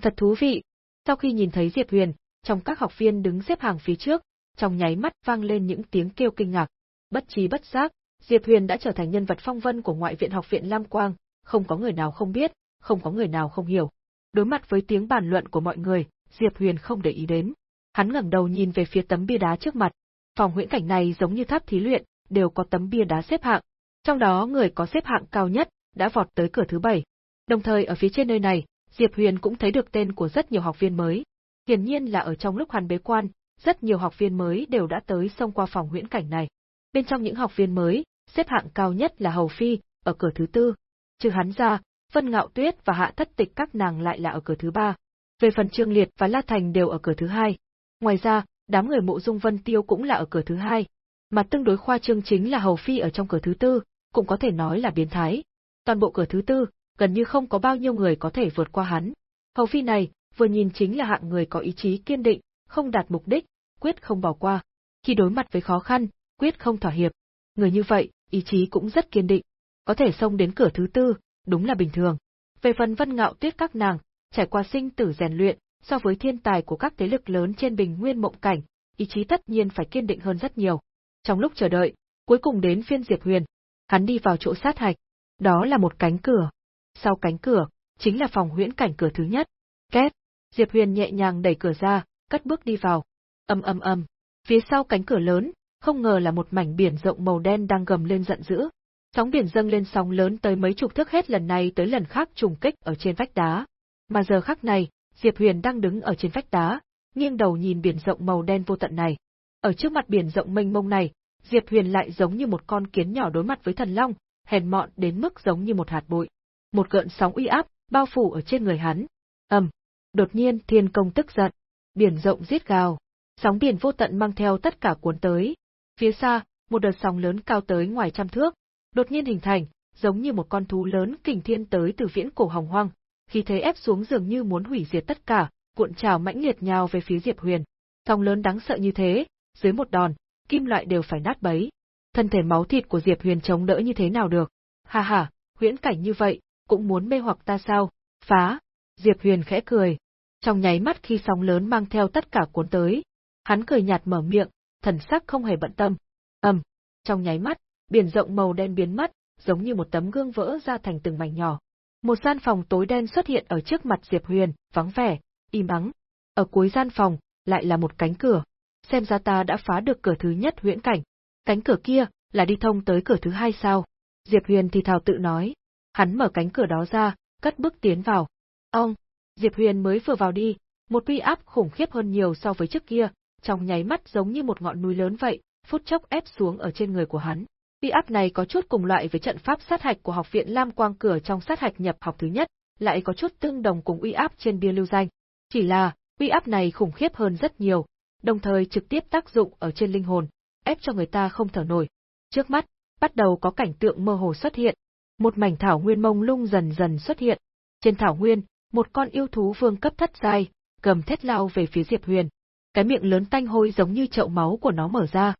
Speaker 1: Thật thú vị. Sau khi nhìn thấy Diệp Huyền, trong các học viên đứng xếp hàng phía trước, trong nháy mắt vang lên những tiếng kêu kinh ngạc. Bất trí bất giác, Diệp Huyền đã trở thành nhân vật phong vân của ngoại viện học viện Lam Quang, không có người nào không biết, không có người nào không hiểu. Đối mặt với tiếng bàn luận của mọi người, Diệp Huyền không để ý đến. Hắn ngẩng đầu nhìn về phía tấm bia đá trước mặt. Phòng huyễn cảnh này giống như tháp thí luyện, đều có tấm bia đá xếp hạng. Trong đó người có xếp hạng cao nhất đã vọt tới cửa thứ bảy. Đồng thời ở phía trên nơi này, Diệp Huyền cũng thấy được tên của rất nhiều học viên mới. Hiển nhiên là ở trong lúc hắn bế quan, rất nhiều học viên mới đều đã tới xông qua phòng huyễn cảnh này. Bên trong những học viên mới, xếp hạng cao nhất là Hầu Phi, ở cửa thứ tư. Trừ hắn ra, Vân Ngạo Tuyết và Hạ Thất Tịch các nàng lại là ở cửa thứ ba. Về phần Trương Liệt và La Thành đều ở cửa thứ hai. Ngoài ra, đám người mộ dung Vân Tiêu cũng là ở cửa thứ hai. Mà tương đối khoa trương chính là Hầu Phi ở trong cửa thứ tư, cũng có thể nói là biến thái. Toàn bộ cửa thứ tư, gần như không có bao nhiêu người có thể vượt qua hắn. Hầu Phi này, vừa nhìn chính là hạng người có ý chí kiên định, không đạt mục đích, quyết không bỏ qua. Khi đối mặt với khó khăn, quyết không thỏa hiệp. Người như vậy, ý chí cũng rất kiên định. Có thể xông đến cửa thứ tư, đúng là bình thường. Về phần vân ngạo tuyết các nàng, trải qua sinh tử rèn luyện, so với thiên tài của các thế lực lớn trên bình nguyên mộng cảnh, ý chí tất nhiên phải kiên định hơn rất nhiều. Trong lúc chờ đợi, cuối cùng đến phiên Diệp Huyền. Hắn đi vào chỗ sát hạch. Đó là một cánh cửa. Sau cánh cửa, chính là phòng huyễn cảnh cửa thứ nhất. Két. Diệp Huyền nhẹ nhàng đẩy cửa ra, cất bước đi vào. Âm âm âm. Phía sau cánh cửa lớn, không ngờ là một mảnh biển rộng màu đen đang gầm lên giận dữ. Sóng biển dâng lên sóng lớn tới mấy chục thước hết lần này tới lần khác trùng kích ở trên vách đá. Mà giờ khắc này, Diệp Huyền đang đứng ở trên vách đá, nghiêng đầu nhìn biển rộng màu đen vô tận này. Ở trước mặt biển rộng mênh mông này, Diệp Huyền lại giống như một con kiến nhỏ đối mặt với thần long, hèn mọn đến mức giống như một hạt bụi. Một gợn sóng uy áp bao phủ ở trên người hắn. Ầm. Đột nhiên Thiên Công tức giận, biển rộng giết gào, sóng biển vô tận mang theo tất cả cuốn tới. Phía xa, một đợt sóng lớn cao tới ngoài trăm thước, đột nhiên hình thành, giống như một con thú lớn kình thiên tới từ viễn cổ hồng hoang, khi thế ép xuống dường như muốn hủy diệt tất cả, cuộn trào mãnh liệt nhào về phía Diệp Huyền. Sóng lớn đáng sợ như thế, dưới một đòn, kim loại đều phải nát bấy. Thân thể máu thịt của Diệp Huyền chống đỡ như thế nào được? Ha ha, huyễn cảnh như vậy, cũng muốn mê hoặc ta sao? Phá! Diệp Huyền khẽ cười. Trong nháy mắt khi sóng lớn mang theo tất cả cuốn tới, hắn cười nhạt mở miệng, thần sắc không hề bận tâm. Ầm, trong nháy mắt, biển rộng màu đen biến mất, giống như một tấm gương vỡ ra thành từng mảnh nhỏ. Một gian phòng tối đen xuất hiện ở trước mặt Diệp Huyền, vắng vẻ, im ắng. Ở cuối gian phòng, lại là một cánh cửa. Xem ra ta đã phá được cửa thứ nhất huyễn cảnh. Cánh cửa kia, là đi thông tới cửa thứ hai sao? Diệp Huyền thì thào tự nói. Hắn mở cánh cửa đó ra, cất bước tiến vào. Ông, Diệp Huyền mới vừa vào đi, một uy áp khủng khiếp hơn nhiều so với trước kia, trong nháy mắt giống như một ngọn núi lớn vậy, phút chốc ép xuống ở trên người của hắn. Uy áp này có chút cùng loại với trận pháp sát hạch của học viện Lam Quang Cửa trong sát hạch nhập học thứ nhất, lại có chút tương đồng cùng uy áp trên bia lưu danh. Chỉ là, uy áp này khủng khiếp hơn rất nhiều, đồng thời trực tiếp tác dụng ở trên linh hồn, ép cho người ta không thở nổi. Trước mắt, bắt đầu có cảnh tượng mơ hồ xuất hiện. Một mảnh thảo nguyên mông lung dần dần xuất hiện. Trên thảo nguyên, một con yêu thú vương cấp thất giai, cầm thét lao về phía Diệp Huyền. Cái miệng lớn tanh hôi giống như chậu máu của nó mở ra,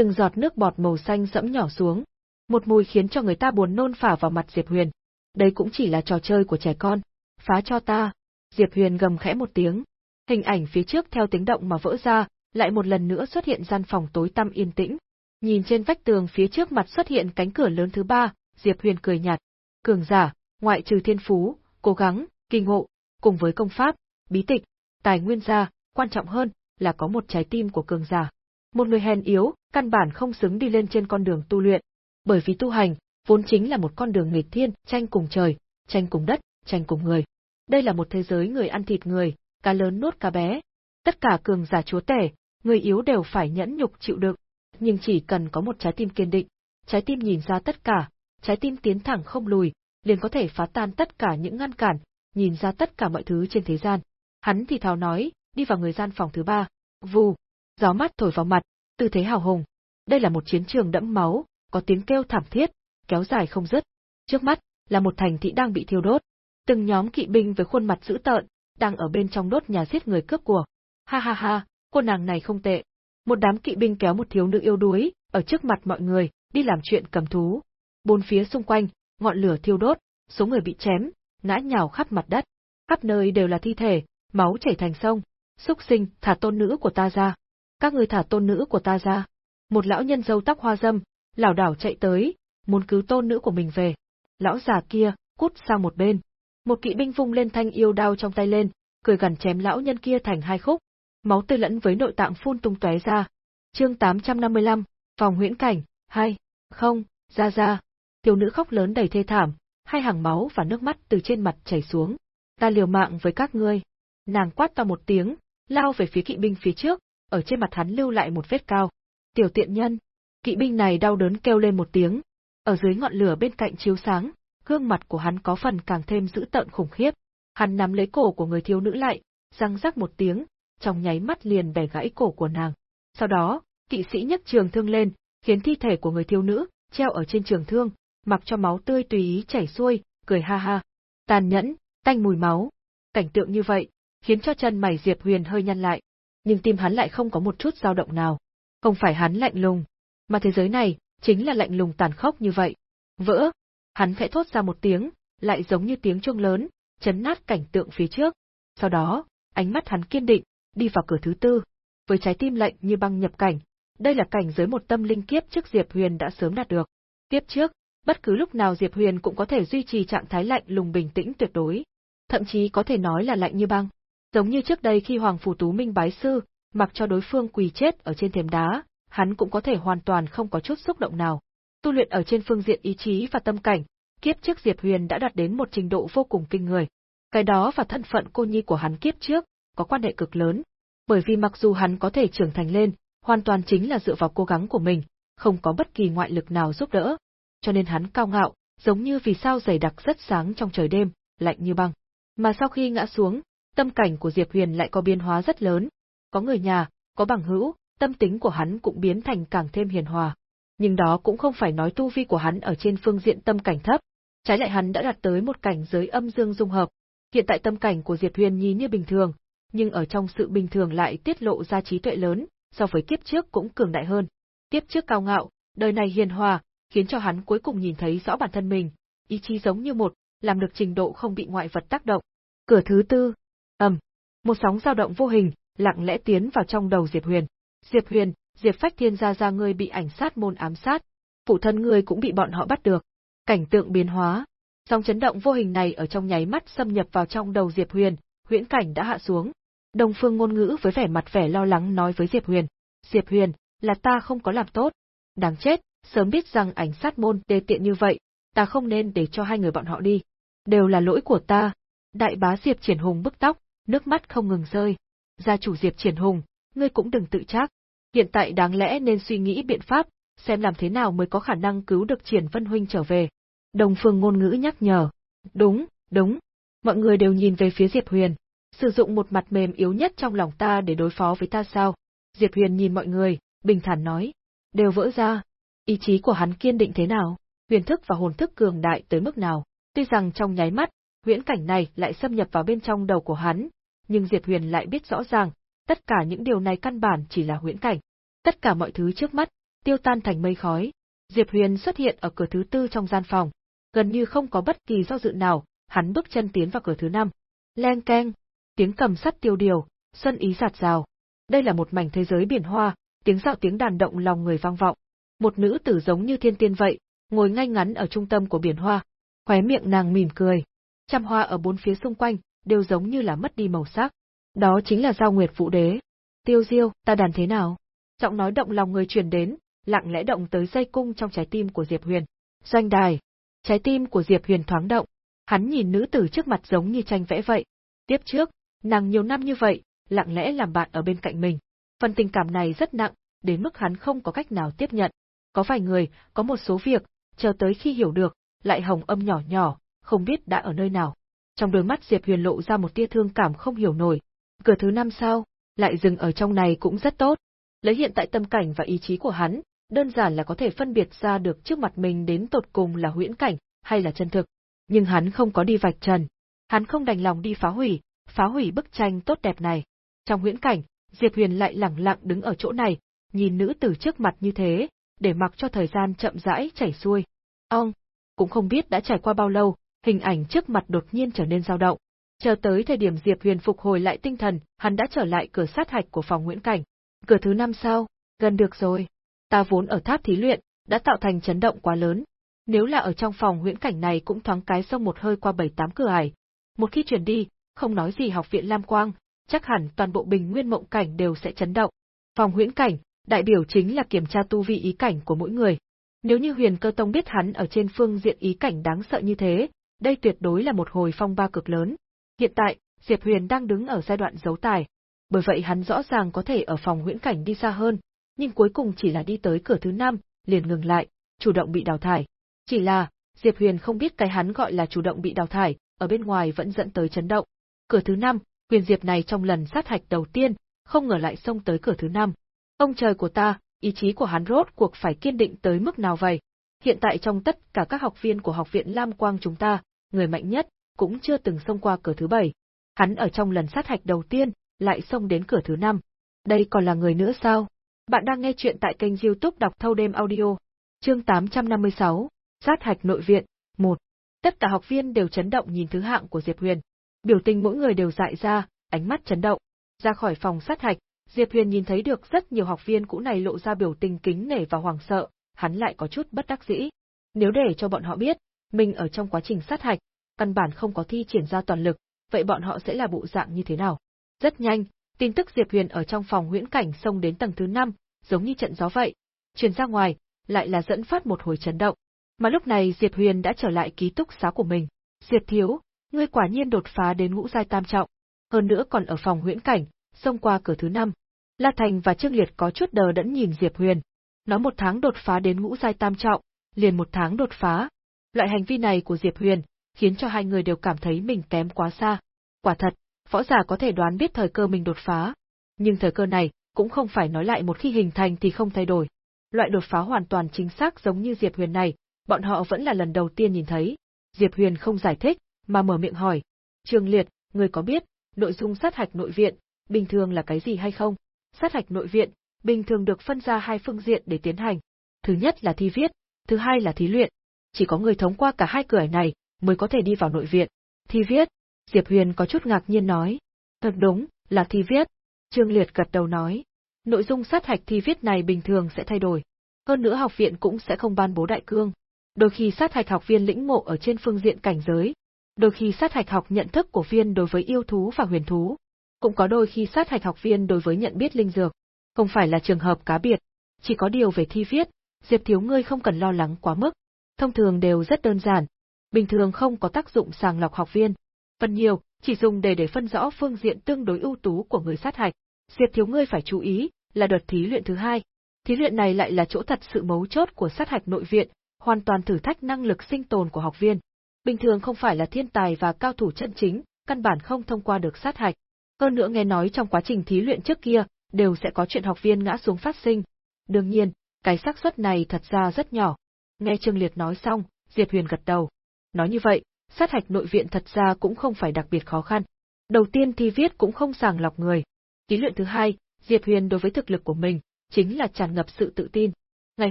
Speaker 1: từng giọt nước bọt màu xanh sẫm nhỏ xuống, một mùi khiến cho người ta buồn nôn phả vào mặt Diệp Huyền. Đây cũng chỉ là trò chơi của trẻ con. Phá cho ta. Diệp Huyền gầm khẽ một tiếng. Hình ảnh phía trước theo tiếng động mà vỡ ra, lại một lần nữa xuất hiện gian phòng tối tăm yên tĩnh. Nhìn trên vách tường phía trước mặt xuất hiện cánh cửa lớn thứ ba, Diệp Huyền cười nhạt. Cường giả, ngoại trừ thiên phú, cố gắng, kinh ngộ, cùng với công pháp, bí tịch, tài nguyên gia, quan trọng hơn là có một trái tim của cường giả. Một người hèn yếu, căn bản không xứng đi lên trên con đường tu luyện, bởi vì tu hành vốn chính là một con đường nghịch thiên, tranh cùng trời, tranh cùng đất, tranh cùng người. Đây là một thế giới người ăn thịt người, cá lớn nuốt cá bé. Tất cả cường giả chúa tể, người yếu đều phải nhẫn nhục chịu đựng, nhưng chỉ cần có một trái tim kiên định, trái tim nhìn ra tất cả, trái tim tiến thẳng không lùi, liền có thể phá tan tất cả những ngăn cản, nhìn ra tất cả mọi thứ trên thế gian. Hắn thì thào nói, đi vào người gian phòng thứ ba, vù, gió mát thổi vào mặt, tư thế hào hùng. Đây là một chiến trường đẫm máu, có tiếng kêu thảm thiết, kéo dài không dứt. Trước mắt, là một thành thị đang bị thiêu đốt. Từng nhóm kỵ binh với khuôn mặt dữ tợn, đang ở bên trong đốt nhà giết người cướp của. Ha ha ha, cô nàng này không tệ. Một đám kỵ binh kéo một thiếu nữ yêu đuối, ở trước mặt mọi người, đi làm chuyện cầm thú. Bốn phía xung quanh, ngọn lửa thiêu đốt, số người bị chém, ngã nhào khắp mặt đất. Khắp nơi đều là thi thể, máu chảy thành sông. Xúc sinh, thả tôn nữ của ta ra. Các người thả tôn nữ của ta ra. Một lão nhân râu tóc hoa dâm, lảo đảo chạy tới, muốn cứu tôn nữ của mình về. Lão già kia, cút sang một bên. Một kỵ binh vung lên thanh yêu đao trong tay lên, cười gần chém lão nhân kia thành hai khúc. Máu tươi lẫn với nội tạng phun tung tóe ra. Chương 855, phòng huyễn cảnh, hai, không, ra ra. Tiểu nữ khóc lớn đầy thê thảm, hai hàng máu và nước mắt từ trên mặt chảy xuống. Ta liều mạng với các ngươi. Nàng quát to một tiếng, lao về phía kỵ binh phía trước, ở trên mặt hắn lưu lại một vết cao. Tiểu tiện nhân, kỵ binh này đau đớn kêu lên một tiếng, ở dưới ngọn lửa bên cạnh chiếu sáng, gương mặt của hắn có phần càng thêm dữ tợn khủng khiếp. Hắn nắm lấy cổ của người thiếu nữ lại, răng rắc một tiếng, trong nháy mắt liền bẻ gãy cổ của nàng. Sau đó, kỵ sĩ nhấc trường thương lên, khiến thi thể của người thiếu nữ treo ở trên trường thương, mặc cho máu tươi tùy ý chảy xuôi, cười ha ha. Tàn nhẫn, tanh mùi máu. Cảnh tượng như vậy, khiến cho chân mày Diệp Huyền hơi nhăn lại, nhưng tim hắn lại không có một chút dao động nào. Không phải hắn lạnh lùng, mà thế giới này chính là lạnh lùng tàn khốc như vậy. Vỡ, hắn khẽ thốt ra một tiếng, lại giống như tiếng chuông lớn, chấn nát cảnh tượng phía trước. Sau đó, ánh mắt hắn kiên định, đi vào cửa thứ tư, với trái tim lạnh như băng nhập cảnh. Đây là cảnh giới một tâm linh kiếp trước Diệp Huyền đã sớm đạt được. Kiếp trước, bất cứ lúc nào Diệp Huyền cũng có thể duy trì trạng thái lạnh lùng bình tĩnh tuyệt đối, thậm chí có thể nói là lạnh như băng. Giống như trước đây khi Hoàng Phủ Tú Minh bái sư, mặc cho đối phương quỳ chết ở trên thềm đá, hắn cũng có thể hoàn toàn không có chút xúc động nào. Tu luyện ở trên phương diện ý chí và tâm cảnh, kiếp trước Diệp Huyền đã đạt đến một trình độ vô cùng kinh người. Cái đó và thân phận cô nhi của hắn kiếp trước, có quan hệ cực lớn. Bởi vì mặc dù hắn có thể trưởng thành lên, hoàn toàn chính là dựa vào cố gắng của mình, không có bất kỳ ngoại lực nào giúp đỡ. Cho nên hắn cao ngạo, giống như vì sao dày đặc rất sáng trong trời đêm, lạnh như băng. Mà sau khi ngã xuống, tâm cảnh của Diệp Huyền lại có biến hóa rất lớn. Có người nhà, có bằng hữu, tâm tính của hắn cũng biến thành càng thêm hiền hòa. Nhưng đó cũng không phải nói tu vi của hắn ở trên phương diện tâm cảnh thấp, trái lại hắn đã đạt tới một cảnh giới âm dương dung hợp. Hiện tại tâm cảnh của Diệp Huyền nhìn như bình thường, nhưng ở trong sự bình thường lại tiết lộ ra trí tuệ lớn, so với kiếp trước cũng cường đại hơn. Kiếp trước cao ngạo, đời này hiền hòa, khiến cho hắn cuối cùng nhìn thấy rõ bản thân mình, ý chí giống như một, làm được trình độ không bị ngoại vật tác động. Cửa thứ tư, ầm, một sóng dao động vô hình, lặng lẽ tiến vào trong đầu Diệp Huyền. Diệp Huyền, Diệp Phách Thiên gia gia ngươi bị ảnh sát môn ám sát, phụ thân ngươi cũng bị bọn họ bắt được. Cảnh tượng biến hóa, sóng chấn động vô hình này ở trong nháy mắt xâm nhập vào trong đầu Diệp Huyền, huyễn cảnh đã hạ xuống. Đông Phương ngôn ngữ với vẻ mặt vẻ lo lắng nói với Diệp Huyền, Diệp Huyền, là ta không có làm tốt. Đáng chết, sớm biết rằng ảnh sát môn đê tiện như vậy, ta không nên để cho hai người bọn họ đi. Đều là lỗi của ta. Đại bá Diệp Triển Hùng bức tóc, nước mắt không ngừng rơi. Gia chủ Diệp Triển Hùng, ngươi cũng đừng tự trách. Hiện tại đáng lẽ nên suy nghĩ biện pháp, xem làm thế nào mới có khả năng cứu được Triển Vân Huynh trở về. Đồng phương ngôn ngữ nhắc nhở. Đúng, đúng. Mọi người đều nhìn về phía Diệp Huyền. Sử dụng một mặt mềm yếu nhất trong lòng ta để đối phó với ta sao? Diệp Huyền nhìn mọi người, bình thản nói. Đều vỡ ra. Ý chí của hắn kiên định thế nào? Huyền thức và hồn thức cường đại tới mức nào? Tuy rằng trong nháy mắt, huyễn cảnh này lại xâm nhập vào bên trong đầu của hắn, nhưng Diệp Huyền lại biết rõ ràng, tất cả những điều này căn bản chỉ là huyễn cảnh. Tất cả mọi thứ trước mắt, tiêu tan thành mây khói. Diệp Huyền xuất hiện ở cửa thứ tư trong gian phòng. Gần như không có bất kỳ do dự nào, hắn bước chân tiến vào cửa thứ năm. Leng keng, tiếng cầm sắt tiêu điều, xuân ý giạt rào. Đây là một mảnh thế giới biển hoa, tiếng dạo tiếng đàn động lòng người vang vọng. Một nữ tử giống như thiên tiên vậy, ngồi ngay ngắn ở trung tâm của biển hoa. Khóe miệng nàng mỉm cười. Trăm hoa ở bốn phía xung quanh, đều giống như là mất đi màu sắc. Đó chính là Giao Nguyệt Vũ Đế. Tiêu Diêu, ta đàn thế nào? Giọng nói động lòng người truyền đến, lặng lẽ động tới dây cung trong trái tim của Diệp Huyền. Doanh đài. Trái tim của Diệp Huyền thoáng động. Hắn nhìn nữ tử trước mặt giống như tranh vẽ vậy. Tiếp trước, nàng nhiều năm như vậy, lặng lẽ làm bạn ở bên cạnh mình. Phần tình cảm này rất nặng, đến mức hắn không có cách nào tiếp nhận. Có vài người, có một số việc, chờ tới khi hiểu được, lại hồng âm nhỏ nhỏ, không biết đã ở nơi nào. Trong đôi mắt Diệp Huyền lộ ra một tia thương cảm không hiểu nổi, Cửa thứ năm sao, lại dừng ở trong này cũng rất tốt. Lấy hiện tại tâm cảnh và ý chí của hắn, đơn giản là có thể phân biệt ra được trước mặt mình đến tột cùng là huyễn cảnh, hay là chân thực. Nhưng hắn không có đi vạch trần. Hắn không đành lòng đi phá hủy, phá hủy bức tranh tốt đẹp này. Trong huyễn cảnh, Diệp Huyền lại lẳng lặng đứng ở chỗ này, nhìn nữ tử trước mặt như thế, để mặc cho thời gian chậm rãi chảy xuôi. Ông, cũng không biết đã trải qua bao lâu, hình ảnh trước mặt đột nhiên trở nên dao động. Chờ tới thời điểm Diệp Huyền phục hồi lại tinh thần, hắn đã trở lại cửa sát hạch của phòng Nguyễn Cảnh. Cửa thứ năm sao? Gần được rồi. Ta vốn ở tháp thí luyện, đã tạo thành chấn động quá lớn. Nếu là ở trong phòng Nguyễn Cảnh này cũng thoáng cái xong một hơi qua bảy tám cửa ải. Một khi chuyển đi, không nói gì học viện Lam Quang, chắc hẳn toàn bộ bình nguyên mộng cảnh đều sẽ chấn động. Phòng Nguyễn Cảnh, đại biểu chính là kiểm tra tu vi ý cảnh của mỗi người. Nếu như Huyền Cơ Tông biết hắn ở trên phương diện ý cảnh đáng sợ như thế, đây tuyệt đối là một hồi phong ba cực lớn. Hiện tại, Diệp Huyền đang đứng ở giai đoạn giấu tài. bởi vậy hắn rõ ràng có thể ở phòng huyễn cảnh đi xa hơn, nhưng cuối cùng chỉ là đi tới cửa thứ năm, liền ngừng lại, chủ động bị đào thải. Chỉ là, Diệp Huyền không biết cái hắn gọi là chủ động bị đào thải, ở bên ngoài vẫn dẫn tới chấn động. Cửa thứ năm, Huyền Diệp này trong lần sát hạch đầu tiên, không ngờ lại xông tới cửa thứ năm. Ông trời của ta, ý chí của hắn rốt cuộc phải kiên định tới mức nào vậy? Hiện tại trong tất cả các học viên của học viện Lam Quang chúng ta, người mạnh nhất, cũng chưa từng xông qua cửa thứ bảy. Hắn ở trong lần sát hạch đầu tiên, lại xông đến cửa thứ năm. Đây còn là người nữa sao? Bạn đang nghe chuyện tại kênh youtube đọc thâu đêm audio. Chương 856, Sát hạch nội viện, 1. Tất cả học viên đều chấn động nhìn thứ hạng của Diệp Huyền. Biểu tình mỗi người đều dại ra, ánh mắt chấn động. Ra khỏi phòng sát hạch, Diệp Huyền nhìn thấy được rất nhiều học viên cũ này lộ ra biểu tình kính nể và hoảng sợ, hắn lại có chút bất đắc dĩ. Nếu để cho bọn họ biết, mình ở trong quá trình sát hạch, căn bản không có thi triển ra toàn lực, vậy bọn họ sẽ là bộ dạng như thế nào? Rất nhanh, tin tức Diệp Huyền ở trong phòng huyễn cảnh xông đến tầng thứ 5, giống như trận gió vậy. Truyền ra ngoài, lại là dẫn phát một hồi chấn động. Mà lúc này Diệp Huyền đã trở lại ký túc xá của mình. Diệp Thiếu, ngươi quả nhiên đột phá đến ngũ giai tam trọng. Hơn nữa còn ở phòng huyễn cảnh, xông qua cửa thứ 5. La Thành và Trương Liệt có chút đờ đẫn nhìn Diệp Huyền. Nói một tháng đột phá đến ngũ giai tam trọng, liền một tháng đột phá. Loại hành vi này của Diệp Huyền, khiến cho hai người đều cảm thấy mình kém quá xa. Quả thật, võ giả có thể đoán biết thời cơ mình đột phá. Nhưng thời cơ này, cũng không phải nói lại một khi hình thành thì không thay đổi. Loại đột phá hoàn toàn chính xác giống như Diệp Huyền này, bọn họ vẫn là lần đầu tiên nhìn thấy. Diệp Huyền không giải thích, mà mở miệng hỏi. Trương Liệt, người có biết, nội dung sát hạch nội viện, bình thường là cái gì hay không? Sát hạch nội viện, bình thường được phân ra hai phương diện để tiến hành. Thứ nhất là thi viết, thứ hai là thí luyện. Chỉ có người thống qua cả hai cửa này, mới có thể đi vào nội viện. Thi viết, Diệp Huyền có chút ngạc nhiên nói. Thật đúng, là thi viết. Trương Liệt gật đầu nói. Nội dung sát hạch thi viết này bình thường sẽ thay đổi. Hơn nữa học viện cũng sẽ không ban bố đại cương. Đôi khi sát hạch học viên lĩnh ngộ ở trên phương diện cảnh giới. Đôi khi sát hạch học nhận thức của viên đối với yêu thú và huyền thú. Cũng có đôi khi sát hạch học viên đối với nhận biết linh dược. Không phải là trường hợp cá biệt. Chỉ có điều về thi viết, Diệp thiếu ngươi không cần lo lắng quá mức. Thông thường đều rất đơn giản. Bình thường không có tác dụng sàng lọc học viên, phần nhiều, chỉ dùng để để phân rõ phương diện tương đối ưu tú của người sát hạch. Diệp thiếu ngươi phải chú ý, là đợt thí luyện thứ hai. Thí luyện này lại là chỗ thật sự mấu chốt của sát hạch nội viện, hoàn toàn thử thách năng lực sinh tồn của học viên. Bình thường không phải là thiên tài và cao thủ chân chính, căn bản không thông qua được sát hạch. Hơn nữa nghe nói trong quá trình thí luyện trước kia, đều sẽ có chuyện học viên ngã xuống phát sinh. Đương nhiên, cái xác suất này thật ra rất nhỏ. Nghe Trương Liệt nói xong, Diệp Huyền gật đầu. Nói như vậy, sát hạch nội viện thật ra cũng không phải đặc biệt khó khăn. Đầu tiên thi viết cũng không sàng lọc người. Ký luyện thứ hai, Diệp Huyền đối với thực lực của mình, chính là tràn ngập sự tự tin. Ngày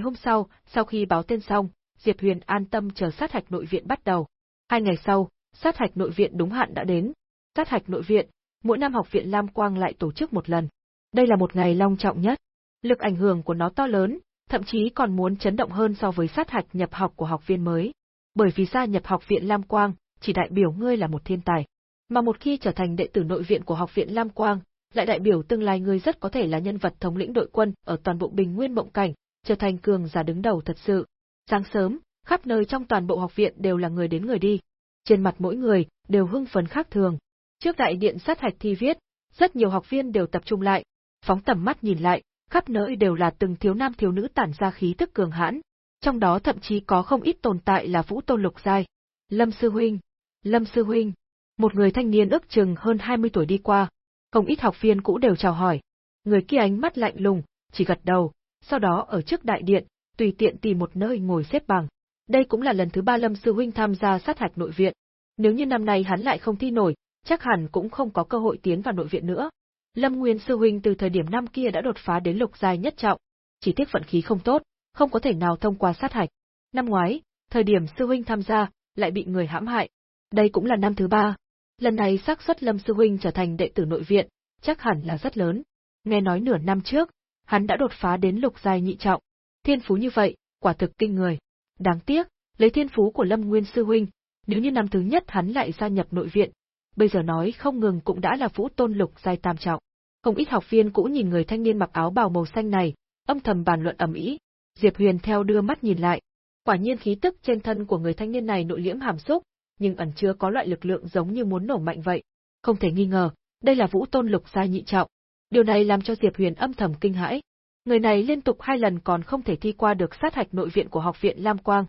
Speaker 1: hôm sau, sau khi báo tên xong, Diệp Huyền an tâm chờ sát hạch nội viện bắt đầu. Hai ngày sau, sát hạch nội viện đúng hạn đã đến. Sát hạch nội viện, mỗi năm học viện Lam Quang lại tổ chức một lần. Đây là một ngày long trọng nhất. Lực ảnh hưởng của nó to lớn, thậm chí còn muốn chấn động hơn so với sát hạch nhập học của học viên mới bởi vì gia nhập học viện Lam Quang, chỉ đại biểu ngươi là một thiên tài. Mà một khi trở thành đệ tử nội viện của học viện Lam Quang, lại đại biểu tương lai ngươi rất có thể là nhân vật thống lĩnh đội quân ở toàn bộ bình nguyên mộng cảnh, trở thành cường giả đứng đầu thật sự. Sáng sớm, khắp nơi trong toàn bộ học viện đều là người đến người đi. Trên mặt mỗi người, đều hưng phấn khác thường. Trước đại điện sát hạch thi viết, rất nhiều học viên đều tập trung lại, phóng tầm mắt nhìn lại, khắp nơi đều là từng thiếu nam thiếu nữ tản ra khí tức cường hãn, trong đó thậm chí có không ít tồn tại là vũ tôn lục giai. Lâm sư huynh, Lâm sư huynh, một người thanh niên ước chừng hơn 20 tuổi đi qua, không ít học viên cũ đều chào hỏi. Người kia ánh mắt lạnh lùng, chỉ gật đầu, sau đó ở trước đại điện, tùy tiện tìm một nơi ngồi xếp bằng. Đây cũng là lần thứ ba Lâm sư huynh tham gia sát hạch nội viện. Nếu như năm nay hắn lại không thi nổi, chắc hẳn cũng không có cơ hội tiến vào nội viện nữa. Lâm Nguyên sư huynh từ thời điểm năm kia đã đột phá đến lục giai nhất trọng, chỉ tiếc vận khí không tốt, không có thể nào thông qua sát hạch. Năm ngoái, thời điểm sư huynh tham gia, lại bị người hãm hại. Đây cũng là năm thứ ba. Lần này xác suất Lâm sư huynh trở thành đệ tử nội viện, chắc hẳn là rất lớn. Nghe nói nửa năm trước, hắn đã đột phá đến lục giai nhị trọng. Thiên phú như vậy, quả thực kinh người. Đáng tiếc, lấy thiên phú của Lâm Nguyên sư huynh, nếu như năm thứ nhất hắn lại gia nhập nội viện, bây giờ nói không ngừng cũng đã là vũ tôn lục giai tam trọng. Không ít học viên cũ nhìn người thanh niên mặc áo bào màu xanh này, âm thầm bàn luận ầm ĩ, Diệp Huyền theo đưa mắt nhìn lại. Quả nhiên khí tức trên thân của người thanh niên này nội liễm hàm xúc, nhưng ẩn chứa có loại lực lượng giống như muốn nổ mạnh vậy. Không thể nghi ngờ, đây là Vũ Tôn Lục giai nhị trọng. Điều này làm cho Diệp Huyền âm thầm kinh hãi. Người này liên tục hai lần còn không thể thi qua được sát hạch nội viện của học viện Lam Quang.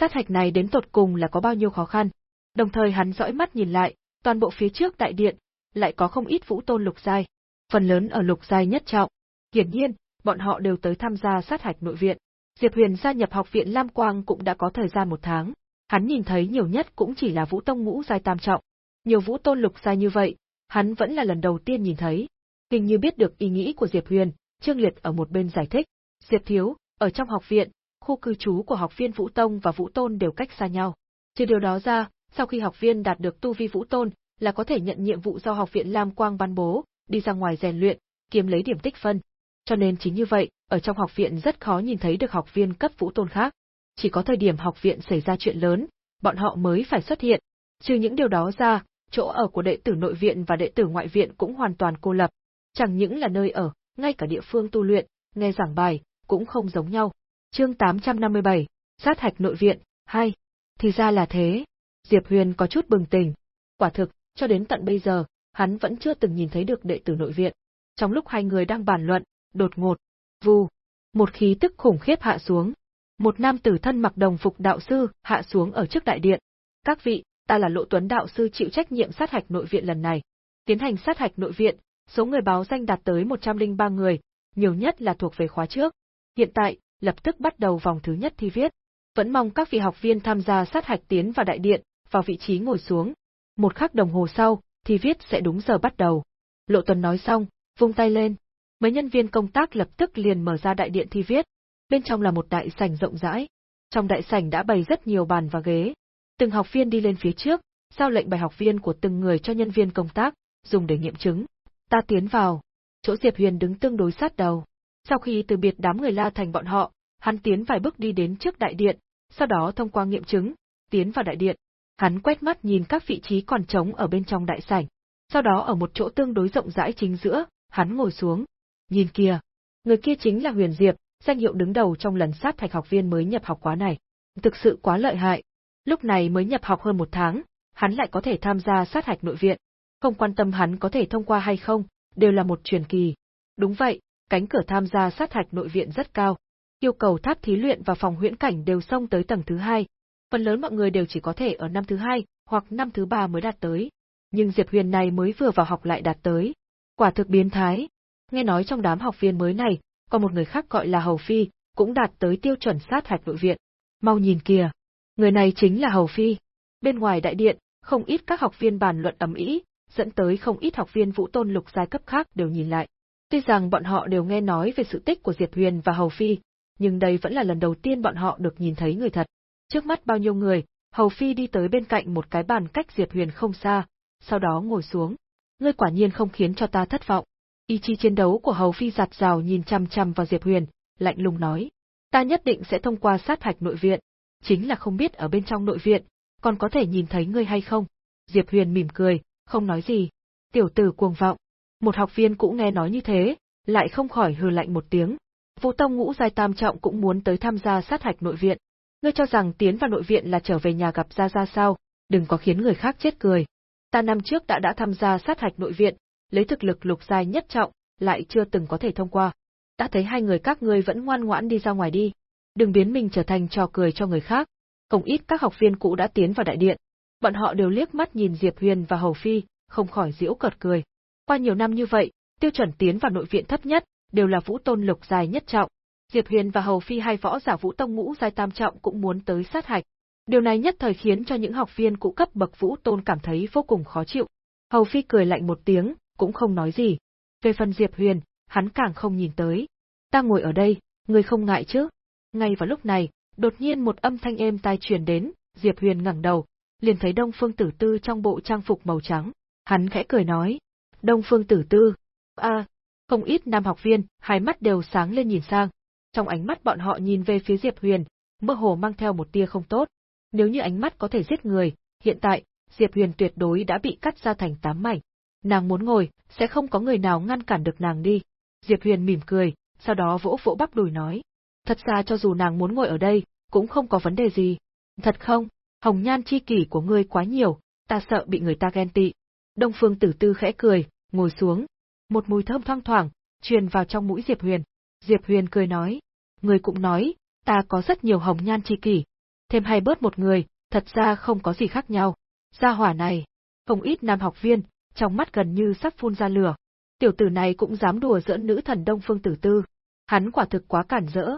Speaker 1: Sát hạch này đến tột cùng là có bao nhiêu khó khăn. Đồng thời hắn dõi mắt nhìn lại, toàn bộ phía trước đại điện, lại có không ít vũ tôn lục giai. Phần lớn ở lục giai nhất trọng. Hiển nhiên, bọn họ đều tới tham gia sát hạch nội viện. Diệp Huyền gia nhập học viện Lam Quang cũng đã có thời gian một tháng. Hắn nhìn thấy nhiều nhất cũng chỉ là vũ tông ngũ giai tam trọng. Nhiều vũ tôn lục giai như vậy, hắn vẫn là lần đầu tiên nhìn thấy. Hình như biết được ý nghĩ của Diệp Huyền, Trương Liệt ở một bên giải thích. Diệp Thiếu, ở trong học viện, khu cư trú của học viên Vũ Tông và Vũ Tôn đều cách xa nhau. Trừ điều đó ra, sau khi học viên đạt được tu vi Vũ Tôn, là có thể nhận nhiệm vụ do học viện Lam Quang ban bố, đi ra ngoài rèn luyện, kiếm lấy điểm tích phân. Cho nên chính như vậy, ở trong học viện rất khó nhìn thấy được học viên cấp Vũ Tôn khác. Chỉ có thời điểm học viện xảy ra chuyện lớn, bọn họ mới phải xuất hiện. Trừ những điều đó ra, chỗ ở của đệ tử nội viện và đệ tử ngoại viện cũng hoàn toàn cô lập. Chẳng những là nơi ở, ngay cả địa phương tu luyện, nghe giảng bài, cũng không giống nhau. Chương 857, sát hạch nội viện, 2. Thì ra là thế. Diệp Huyền có chút bừng tỉnh. Quả thực, cho đến tận bây giờ, hắn vẫn chưa từng nhìn thấy được đệ tử nội viện. Trong lúc hai người đang bàn luận, đột ngột, vù, một khí tức khủng khiếp hạ xuống. Một nam tử thân mặc đồng phục đạo sư hạ xuống ở trước đại điện. Các vị, ta là Lộ Tuấn đạo sư chịu trách nhiệm sát hạch nội viện lần này. Tiến hành sát hạch nội viện, số người báo danh đạt tới 103 người, nhiều nhất là thuộc về khóa trước. Hiện tại, lập tức bắt đầu vòng thứ nhất thi viết. Vẫn mong các vị học viên tham gia sát hạch tiến vào đại điện, vào vị trí ngồi xuống. Một khắc đồng hồ sau, thi viết sẽ đúng giờ bắt đầu. Lộ tuần nói xong, vung tay lên. Mấy nhân viên công tác lập tức liền mở ra đại điện thi viết. Bên trong là một đại sảnh rộng rãi. Trong đại sảnh đã bày rất nhiều bàn và ghế. Từng học viên đi lên phía trước, giao lệnh bài học viên của từng người cho nhân viên công tác, dùng để nghiệm chứng. Ta tiến vào. Chỗ Diệp Huyền đứng tương đối sát đầu. Sau khi từ biệt đám người La Thành bọn họ, hắn tiến vài bước đi đến trước đại điện, sau đó thông qua nghiệm chứng, tiến vào đại điện. Hắn quét mắt nhìn các vị trí còn trống ở bên trong đại sảnh. Sau đó ở một chỗ tương đối rộng rãi chính giữa, hắn ngồi xuống. Nhìn kìa, người kia chính là Huyền Diệp, danh hiệu đứng đầu trong lần sát thạch học viên mới nhập học quá này. Thực sự quá lợi hại. Lúc này mới nhập học hơn một tháng, hắn lại có thể tham gia sát hạch nội viện. Không quan tâm hắn có thể thông qua hay không, đều là một truyền kỳ. Đúng vậy, cánh cửa tham gia sát hạch nội viện rất cao. Yêu cầu tháp thí luyện và phòng huyễn cảnh đều xông tới tầng thứ hai. Phần lớn mọi người đều chỉ có thể ở năm thứ hai hoặc năm thứ ba mới đạt tới. Nhưng Diệp Huyền này mới vừa vào học lại đạt tới. Quả thực biến thái. Nghe nói trong đám học viên mới này, có một người khác gọi là Hầu Phi, cũng đạt tới tiêu chuẩn sát hạch nội viện. Mau nhìn kìa. Người này chính là Hầu Phi. Bên ngoài đại điện, không ít các học viên bàn luận ầm ĩ, dẫn tới không ít học viên vũ tôn lục giai cấp khác đều nhìn lại. Tuy rằng bọn họ đều nghe nói về sự tích của Diệp Huyền và Hầu Phi, nhưng đây vẫn là lần đầu tiên bọn họ được nhìn thấy người thật. Trước mắt bao nhiêu người, Hầu Phi đi tới bên cạnh một cái bàn cách Diệp Huyền không xa, sau đó ngồi xuống. Ngươi quả nhiên không khiến cho ta thất vọng. Ý chí chiến đấu của Hầu Phi giặt rào nhìn chăm chăm vào Diệp Huyền, lạnh lùng nói. Ta nhất định sẽ thông qua sát hạch nội viện, chính là không biết ở bên trong nội viện, còn có thể nhìn thấy ngươi hay không. Diệp Huyền mỉm cười, không nói gì. Tiểu tử cuồng vọng. Một học viên cũng nghe nói như thế, lại không khỏi hừ lạnh một tiếng. Vũ Tông ngũ giai tam trọng cũng muốn tới tham gia sát hạch nội viện. Ngươi cho rằng tiến vào nội viện là trở về nhà gặp Gia Gia sao, đừng có khiến người khác chết cười. Ta năm trước đã đã tham gia sát hạch nội viện, lấy thực lực lục giai nhất trọng, lại chưa từng có thể thông qua. Đã thấy hai người các ngươi vẫn ngoan ngoãn đi ra ngoài đi. Đừng biến mình trở thành trò cười cho người khác. Không ít các học viên cũ đã tiến vào đại điện. Bọn họ đều liếc mắt nhìn Diệp Huyền và Hầu Phi, không khỏi giễu cợt cười. Qua nhiều năm như vậy, tiêu chuẩn tiến vào nội viện thấp nhất, đều là vũ tôn lục dài nhất trọng. Diệp Huyền và Hầu Phi hai võ giả vũ tông ngũ giai tam trọng cũng muốn tới sát hạch. Điều này nhất thời khiến cho những học viên cũ cấp bậc vũ tôn cảm thấy vô cùng khó chịu. Hầu Phi cười lạnh một tiếng, cũng không nói gì. Về phần Diệp Huyền, hắn càng không nhìn tới. Ta ngồi ở đây, người không ngại chứ? Ngay vào lúc này, đột nhiên một âm thanh êm tai truyền đến, Diệp Huyền ngẩng đầu, liền thấy Đông Phương Tử Tư trong bộ trang phục màu trắng. Hắn khẽ cười nói, Đông Phương Tử Tư, a, không ít nam học viên, hai mắt đều sáng lên nhìn sang. Trong ánh mắt bọn họ nhìn về phía Diệp Huyền, mơ hồ mang theo một tia không tốt. Nếu như ánh mắt có thể giết người, hiện tại, Diệp Huyền tuyệt đối đã bị cắt ra thành tám mảnh. Nàng muốn ngồi, sẽ không có người nào ngăn cản được nàng đi. Diệp Huyền mỉm cười, sau đó vỗ vỗ bắp đùi nói. Thật ra cho dù nàng muốn ngồi ở đây, cũng không có vấn đề gì. Thật không, hồng nhan chi kỷ của ngươi quá nhiều, ta sợ bị người ta ghen tị. Đông Phương Tử Tư khẽ cười, ngồi xuống. Một mùi thơm thoang thoảng, truyền vào trong mũi Diệp Huyền. Diệp Huyền cười nói, người cũng nói, ta có rất nhiều hồng nhan chi kỷ. Thêm hay bớt một người, thật ra không có gì khác nhau. Gia hỏa này, không ít nam học viên, trong mắt gần như sắp phun ra lửa. Tiểu tử này cũng dám đùa giỡn nữ thần Đông Phương Tử Tư. Hắn quả thực quá cản rỡ.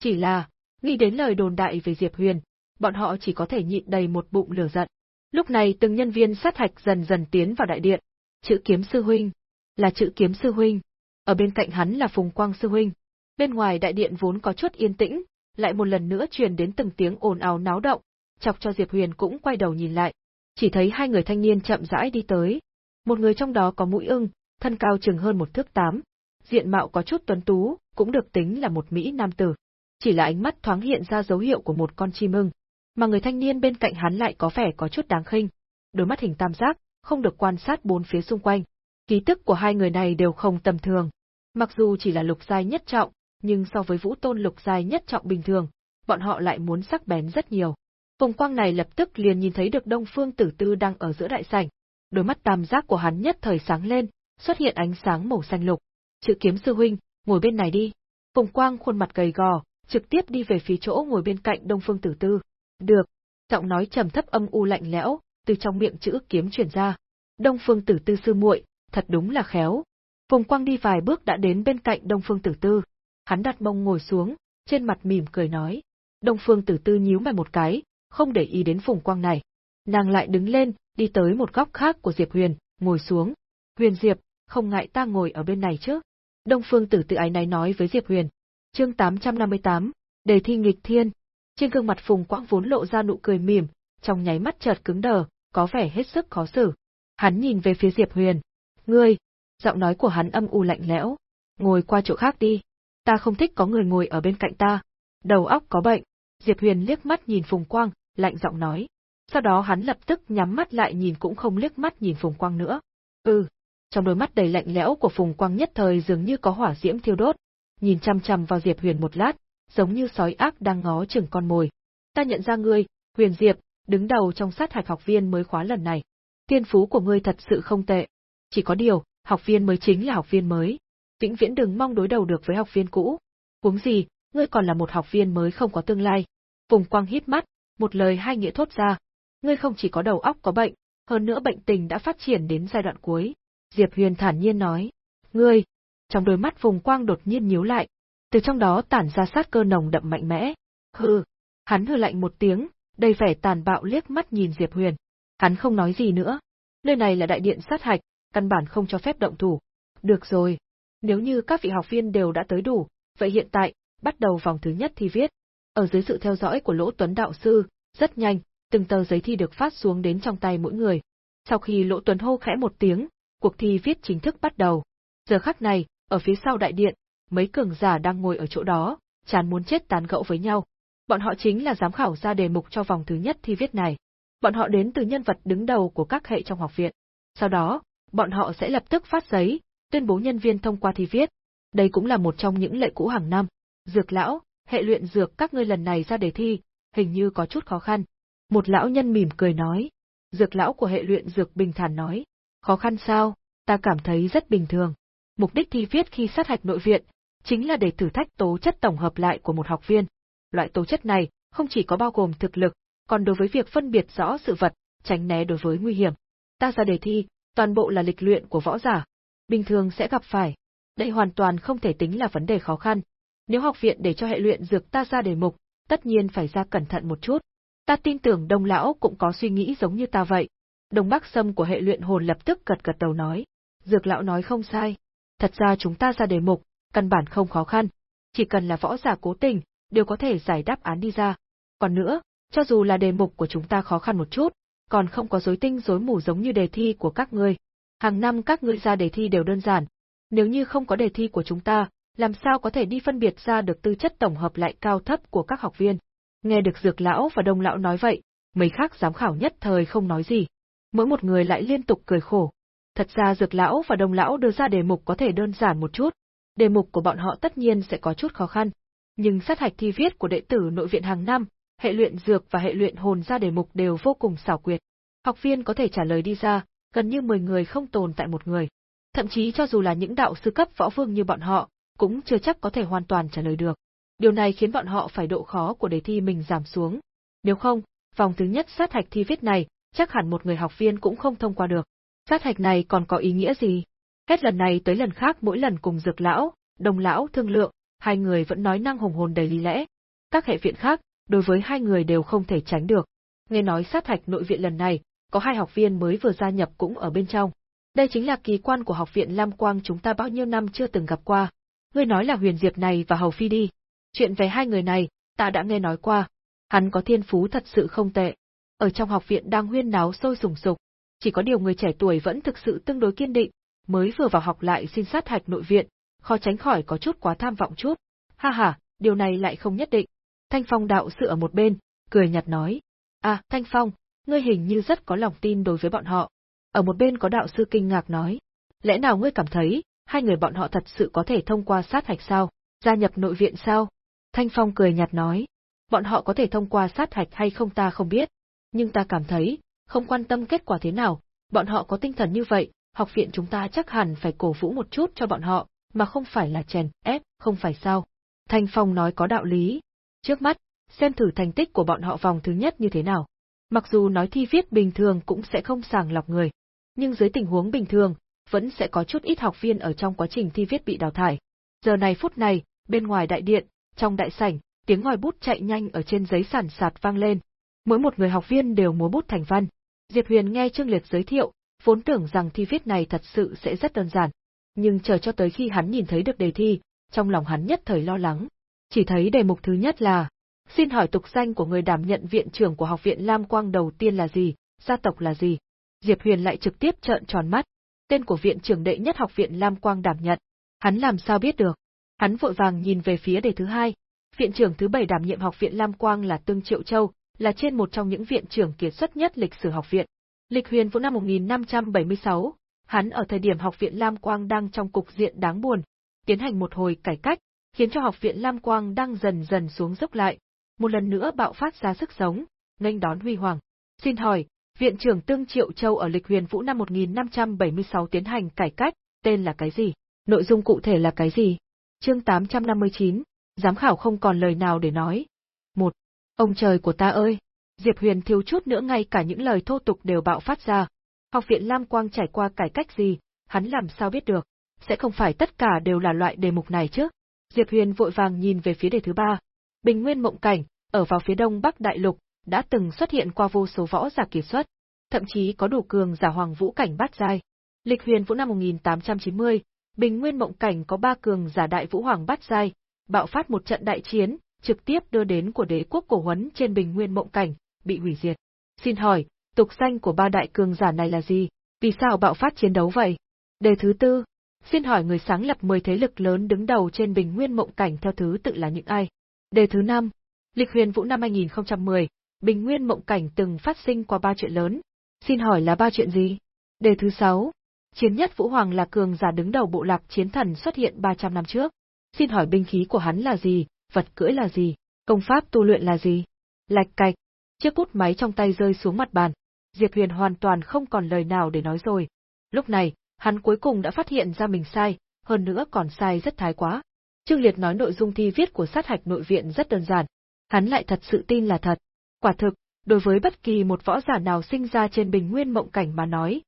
Speaker 1: Chỉ là, nghĩ đến lời đồn đại về Diệp Huyền, bọn họ chỉ có thể nhịn đầy một bụng lửa giận. Lúc này từng nhân viên sát hạch dần dần tiến vào đại điện. Chữ kiếm sư huynh, là chữ kiếm sư huynh. Ở bên cạnh hắn là Phùng Quang sư huynh. Bên ngoài đại điện vốn có chút yên tĩnh, lại một lần nữa truyền đến từng tiếng ồn ào náo động, chọc cho Diệp Huyền cũng quay đầu nhìn lại. Chỉ thấy hai người thanh niên chậm rãi đi tới. Một người trong đó có mũi ưng, thân cao chừng hơn một thước tám, diện mạo có chút tuấn tú, cũng được tính là một mỹ nam tử. Chỉ là ánh mắt thoáng hiện ra dấu hiệu của một con chim ưng, mà người thanh niên bên cạnh hắn lại có vẻ có chút đáng khinh. Đôi mắt hình tam giác, không được quan sát bốn phía xung quanh. Ký tức của hai người này đều không tầm thường. Mặc dù chỉ là lục giai nhất trọng, nhưng so với vũ tôn lục dài nhất trọng bình thường, bọn họ lại muốn sắc bén rất nhiều. Phùng quang này lập tức liền nhìn thấy được Đông Phương Tử Tư đang ở giữa đại sảnh. Đôi mắt tam giác của hắn nhất thời sáng lên, xuất hiện ánh sáng màu xanh lục. Chữ kiếm sư huynh, ngồi bên này đi. Phùng quang khuôn mặt gầy gò, trực tiếp đi về phía chỗ ngồi bên cạnh Đông Phương Tử Tư. Được. Giọng nói trầm thấp âm u lạnh lẽo, từ trong miệng chữ kiếm truyền ra. Đông Phương Tử Tư sư muội, thật đúng là khéo. Phùng Quang đi vài bước đã đến bên cạnh Đông Phương Tử Tư. Hắn đặt mông ngồi xuống, trên mặt mỉm cười nói. Đông Phương Tử Tư nhíu mày một cái, không để ý đến Phùng Quang này. Nàng lại đứng lên, đi tới một góc khác của Diệp Huyền, ngồi xuống. Huyền Diệp, không ngại ta ngồi ở bên này chứ? Đông Phương Tử Tư ái này nói với Diệp Huyền. Chương 858, Đề thi nghịch thiên. Trên gương mặt Phùng Quang vốn lộ ra nụ cười mỉm, trong nháy mắt chợt cứng đờ, có vẻ hết sức khó xử. Hắn nhìn về phía Diệp Huyền. Ngươi, giọng nói của hắn âm u lạnh lẽo. Ngồi qua chỗ khác đi. Ta không thích có người ngồi ở bên cạnh ta. Đầu óc có bệnh. Diệp Huyền liếc mắt nhìn Phùng Quang, lạnh giọng nói. Sau đó hắn lập tức nhắm mắt lại nhìn cũng không liếc mắt nhìn Phùng Quang nữa. Ừ. Trong đôi mắt đầy lạnh lẽo của Phùng Quang nhất thời dường như có hỏa diễm thiêu đốt. Nhìn chăm chăm vào Diệp Huyền một lát, giống như sói ác đang ngó chừng con mồi. Ta nhận ra ngươi, Huyền Diệp, đứng đầu trong sát hạch học viên mới khóa lần này. Tiên phú của ngươi thật sự không tệ. Chỉ có điều, học viên mới chính là học viên mới. Vĩnh viễn đừng mong đối đầu được với học viên cũ. Huống gì, ngươi còn là một học viên mới không có tương lai. Phùng Quang hít mắt, một lời hai nghĩa thốt ra. Ngươi không chỉ có đầu óc có bệnh, hơn nữa bệnh tình đã phát triển đến giai đoạn cuối. Diệp Huyền thản nhiên nói. Ngươi! Trong đôi mắt Phùng Quang đột nhiên nhíu lại. Từ trong đó tản ra sát cơ nồng đậm mạnh mẽ. Hừ! Hắn hừ lạnh một tiếng, đầy vẻ tàn bạo liếc mắt nhìn Diệp Huyền. Hắn không nói gì nữa. Nơi này là đại điện sát hạch, căn bản không cho phép động thủ. Được rồi. Nếu như các vị học viên đều đã tới đủ, vậy hiện tại, bắt đầu vòng thứ nhất thi viết. Ở dưới sự theo dõi của Lỗ Tuấn Đạo Sư, rất nhanh, từng tờ giấy thi được phát xuống đến trong tay mỗi người. Sau khi Lỗ Tuấn hô khẽ một tiếng, cuộc thi viết chính thức bắt đầu. Giờ khắc này, ở phía sau đại điện, mấy cường giả đang ngồi ở chỗ đó, chán muốn chết tán gẫu với nhau. Bọn họ chính là giám khảo ra đề mục cho vòng thứ nhất thi viết này. Bọn họ đến từ nhân vật đứng đầu của các hệ trong học viện. Sau đó, bọn họ sẽ lập tức phát giấy, tuyên bố nhân viên thông qua thi viết. Đây cũng là một trong những lệ cũ hàng năm. Dược lão, hệ luyện dược các ngươi lần này ra đề thi, hình như có chút khó khăn. Một lão nhân mỉm cười nói. Dược lão của hệ luyện dược bình thản nói. Khó khăn sao, ta cảm thấy rất bình thường. Mục đích thi viết khi sát hạch nội viện, chính là để thử thách tố chất tổng hợp lại của một học viên. Loại tố chất này không chỉ có bao gồm thực lực, còn đối với việc phân biệt rõ sự vật, tránh né đối với nguy hiểm. Ta ra đề thi, toàn bộ là lịch luyện của võ giả. Bình thường sẽ gặp phải. Đây hoàn toàn không thể tính là vấn đề khó khăn. Nếu học viện để cho hệ luyện dược ta ra đề mục, tất nhiên phải ra cẩn thận một chút. Ta tin tưởng đông lão cũng có suy nghĩ giống như ta vậy. Đông Bắc Sâm của hệ luyện hồn lập tức gật gật đầu nói. Dược lão nói không sai. Thật ra chúng ta ra đề mục, căn bản không khó khăn. Chỉ cần là võ giả cố tình, đều có thể giải đáp án đi ra. Còn nữa, cho dù là đề mục của chúng ta khó khăn một chút, còn không có rối tinh rối mù giống như đề thi của các ngươi. Hàng năm các ngươi ra đề thi đều đơn giản. Nếu như không có đề thi của chúng ta, làm sao có thể đi phân biệt ra được tư chất tổng hợp lại cao thấp của các học viên. Nghe được Dược Lão và Đông Lão nói vậy, mấy khác giám khảo nhất thời không nói gì. Mỗi một người lại liên tục cười khổ. Thật ra Dược Lão và Đông Lão đưa ra đề mục có thể đơn giản một chút. Đề mục của bọn họ tất nhiên sẽ có chút khó khăn. Nhưng sát hạch thi viết của đệ tử nội viện hàng năm, hệ luyện dược và hệ luyện hồn ra đề mục đều vô cùng xảo quyệt. Học viên có thể trả lời đi ra, gần như 10 người không tồn tại một người. Thậm chí cho dù là những đạo sư cấp võ vương như bọn họ, cũng chưa chắc có thể hoàn toàn trả lời được. Điều này khiến bọn họ phải độ khó của đề thi mình giảm xuống. Nếu không, vòng thứ nhất sát hạch thi viết này, chắc hẳn một người học viên cũng không thông qua được. Sát hạch này còn có ý nghĩa gì? Hết lần này tới lần khác mỗi lần cùng dược lão, đồng lão thương lượng, hai người vẫn nói năng hùng hồn đầy lý lẽ. Các hệ viện khác, đối với hai người đều không thể tránh được. Nghe nói sát hạch nội viện lần này, có hai học viên mới vừa gia nhập cũng ở bên trong. Đây chính là kỳ quan của học viện Lam Quang chúng ta bao nhiêu năm chưa từng gặp qua. Ngươi nói là Huyền Diệp này và Hầu Phi đi. Chuyện về hai người này, ta đã nghe nói qua. Hắn có thiên phú thật sự không tệ. Ở trong học viện đang huyên náo sôi sùng sục, chỉ có điều người trẻ tuổi vẫn thực sự tương đối kiên định, mới vừa vào học lại xin sát hạch nội viện, khó tránh khỏi có chút quá tham vọng chút. Ha ha, điều này lại không nhất định. Thanh Phong đạo sự ở một bên, cười nhạt nói. À, Thanh Phong, ngươi hình như rất có lòng tin đối với bọn họ. Ở một bên có đạo sư kinh ngạc nói. Lẽ nào ngươi cảm thấy, hai người bọn họ thật sự có thể thông qua sát hạch sao? Gia nhập nội viện sao? Thanh Phong cười nhạt nói. Bọn họ có thể thông qua sát hạch hay không ta không biết. Nhưng ta cảm thấy, không quan tâm kết quả thế nào, bọn họ có tinh thần như vậy, học viện chúng ta chắc hẳn phải cổ vũ một chút cho bọn họ, mà không phải là chèn ép, không phải sao. Thanh Phong nói có đạo lý. Trước mắt, xem thử thành tích của bọn họ vòng thứ nhất như thế nào. Mặc dù nói thi viết bình thường cũng sẽ không sàng lọc người, nhưng dưới tình huống bình thường, vẫn sẽ có chút ít học viên ở trong quá trình thi viết bị đào thải. Giờ này phút này, bên ngoài đại điện, trong đại sảnh, tiếng ngòi bút chạy nhanh ở trên giấy sản sạt vang lên. Mỗi một người học viên đều múa bút thành văn. Diệp Huyền nghe Trương Liệt giới thiệu, vốn tưởng rằng thi viết này thật sự sẽ rất đơn giản. Nhưng chờ cho tới khi hắn nhìn thấy được đề thi, trong lòng hắn nhất thời lo lắng. Chỉ thấy đề mục thứ nhất là, xin hỏi tục danh của người đảm nhận viện trưởng của học viện Lam Quang đầu tiên là gì, gia tộc là gì? Diệp Huyền lại trực tiếp trợn tròn mắt. Tên của viện trưởng đệ nhất học viện Lam Quang đảm nhận. Hắn làm sao biết được? Hắn vội vàng nhìn về phía đề thứ hai. Viện trưởng thứ bảy đảm nhiệm học viện Lam Quang là Tương Triệu Châu, là trên một trong những viện trưởng kiệt xuất nhất lịch sử học viện. Lịch huyền vũ năm 1576, hắn ở thời điểm học viện Lam Quang đang trong cục diện đáng buồn, tiến hành một hồi cải cách, khiến cho học viện Lam Quang đang dần dần xuống dốc lại, một lần nữa bạo phát ra sức sống, nghênh đón huy hoàng. Xin hỏi, viện trưởng Tương Triệu Châu ở lịch huyền vũ năm 1576 tiến hành cải cách, tên là cái gì? Nội dung cụ thể là cái gì? Chương 859, giám khảo không còn lời nào để nói. Một, Ông trời của ta ơi! Diệp Huyền thiếu chút nữa ngay cả những lời thô tục đều bạo phát ra. Học viện Lam Quang trải qua cải cách gì, hắn làm sao biết được? Sẽ không phải tất cả đều là loại đề mục này chứ? Diệp Huyền vội vàng nhìn về phía đề thứ ba. Bình Nguyên Mộng Cảnh, ở vào phía đông bắc đại lục, đã từng xuất hiện qua vô số võ giả kỳ xuất, thậm chí có đủ cường giả hoàng vũ cảnh bát giai. Lịch Huyền Vũ năm 1890, Bình Nguyên Mộng Cảnh có ba cường giả đại vũ hoàng bát giai, bạo phát một trận đại chiến, trực tiếp đưa đến của đế quốc cổ huấn trên Bình Nguyên Mộng Cảnh, bị hủy diệt. Xin hỏi, tục danh của ba đại cường giả này là gì? Vì sao bạo phát chiến đấu vậy? Đề thứ tư, xin hỏi người sáng lập 10 thế lực lớn đứng đầu trên Bình Nguyên Mộng Cảnh theo thứ tự là những ai? Đề thứ năm, Lịch huyền vũ năm 2010, Bình Nguyên Mộng Cảnh từng phát sinh qua ba chuyện lớn. Xin hỏi là ba chuyện gì? Đề thứ sáu, Chiến nhất Vũ Hoàng là cường giả đứng đầu bộ lạc chiến thần xuất hiện 300 năm trước. Xin hỏi binh khí của hắn là gì, vật cưỡi là gì, công pháp tu luyện là gì? Lạch cạch, chiếc bút máy trong tay rơi xuống mặt bàn. Diệp Huyền hoàn toàn không còn lời nào để nói rồi. Lúc này, hắn cuối cùng đã phát hiện ra mình sai, hơn nữa còn sai rất thái quá. Trương Liệt nói nội dung thi viết của sát hạch nội viện rất đơn giản, hắn lại thật sự tin là thật. Quả thực, đối với bất kỳ một võ giả nào sinh ra trên bình nguyên mộng cảnh mà nói,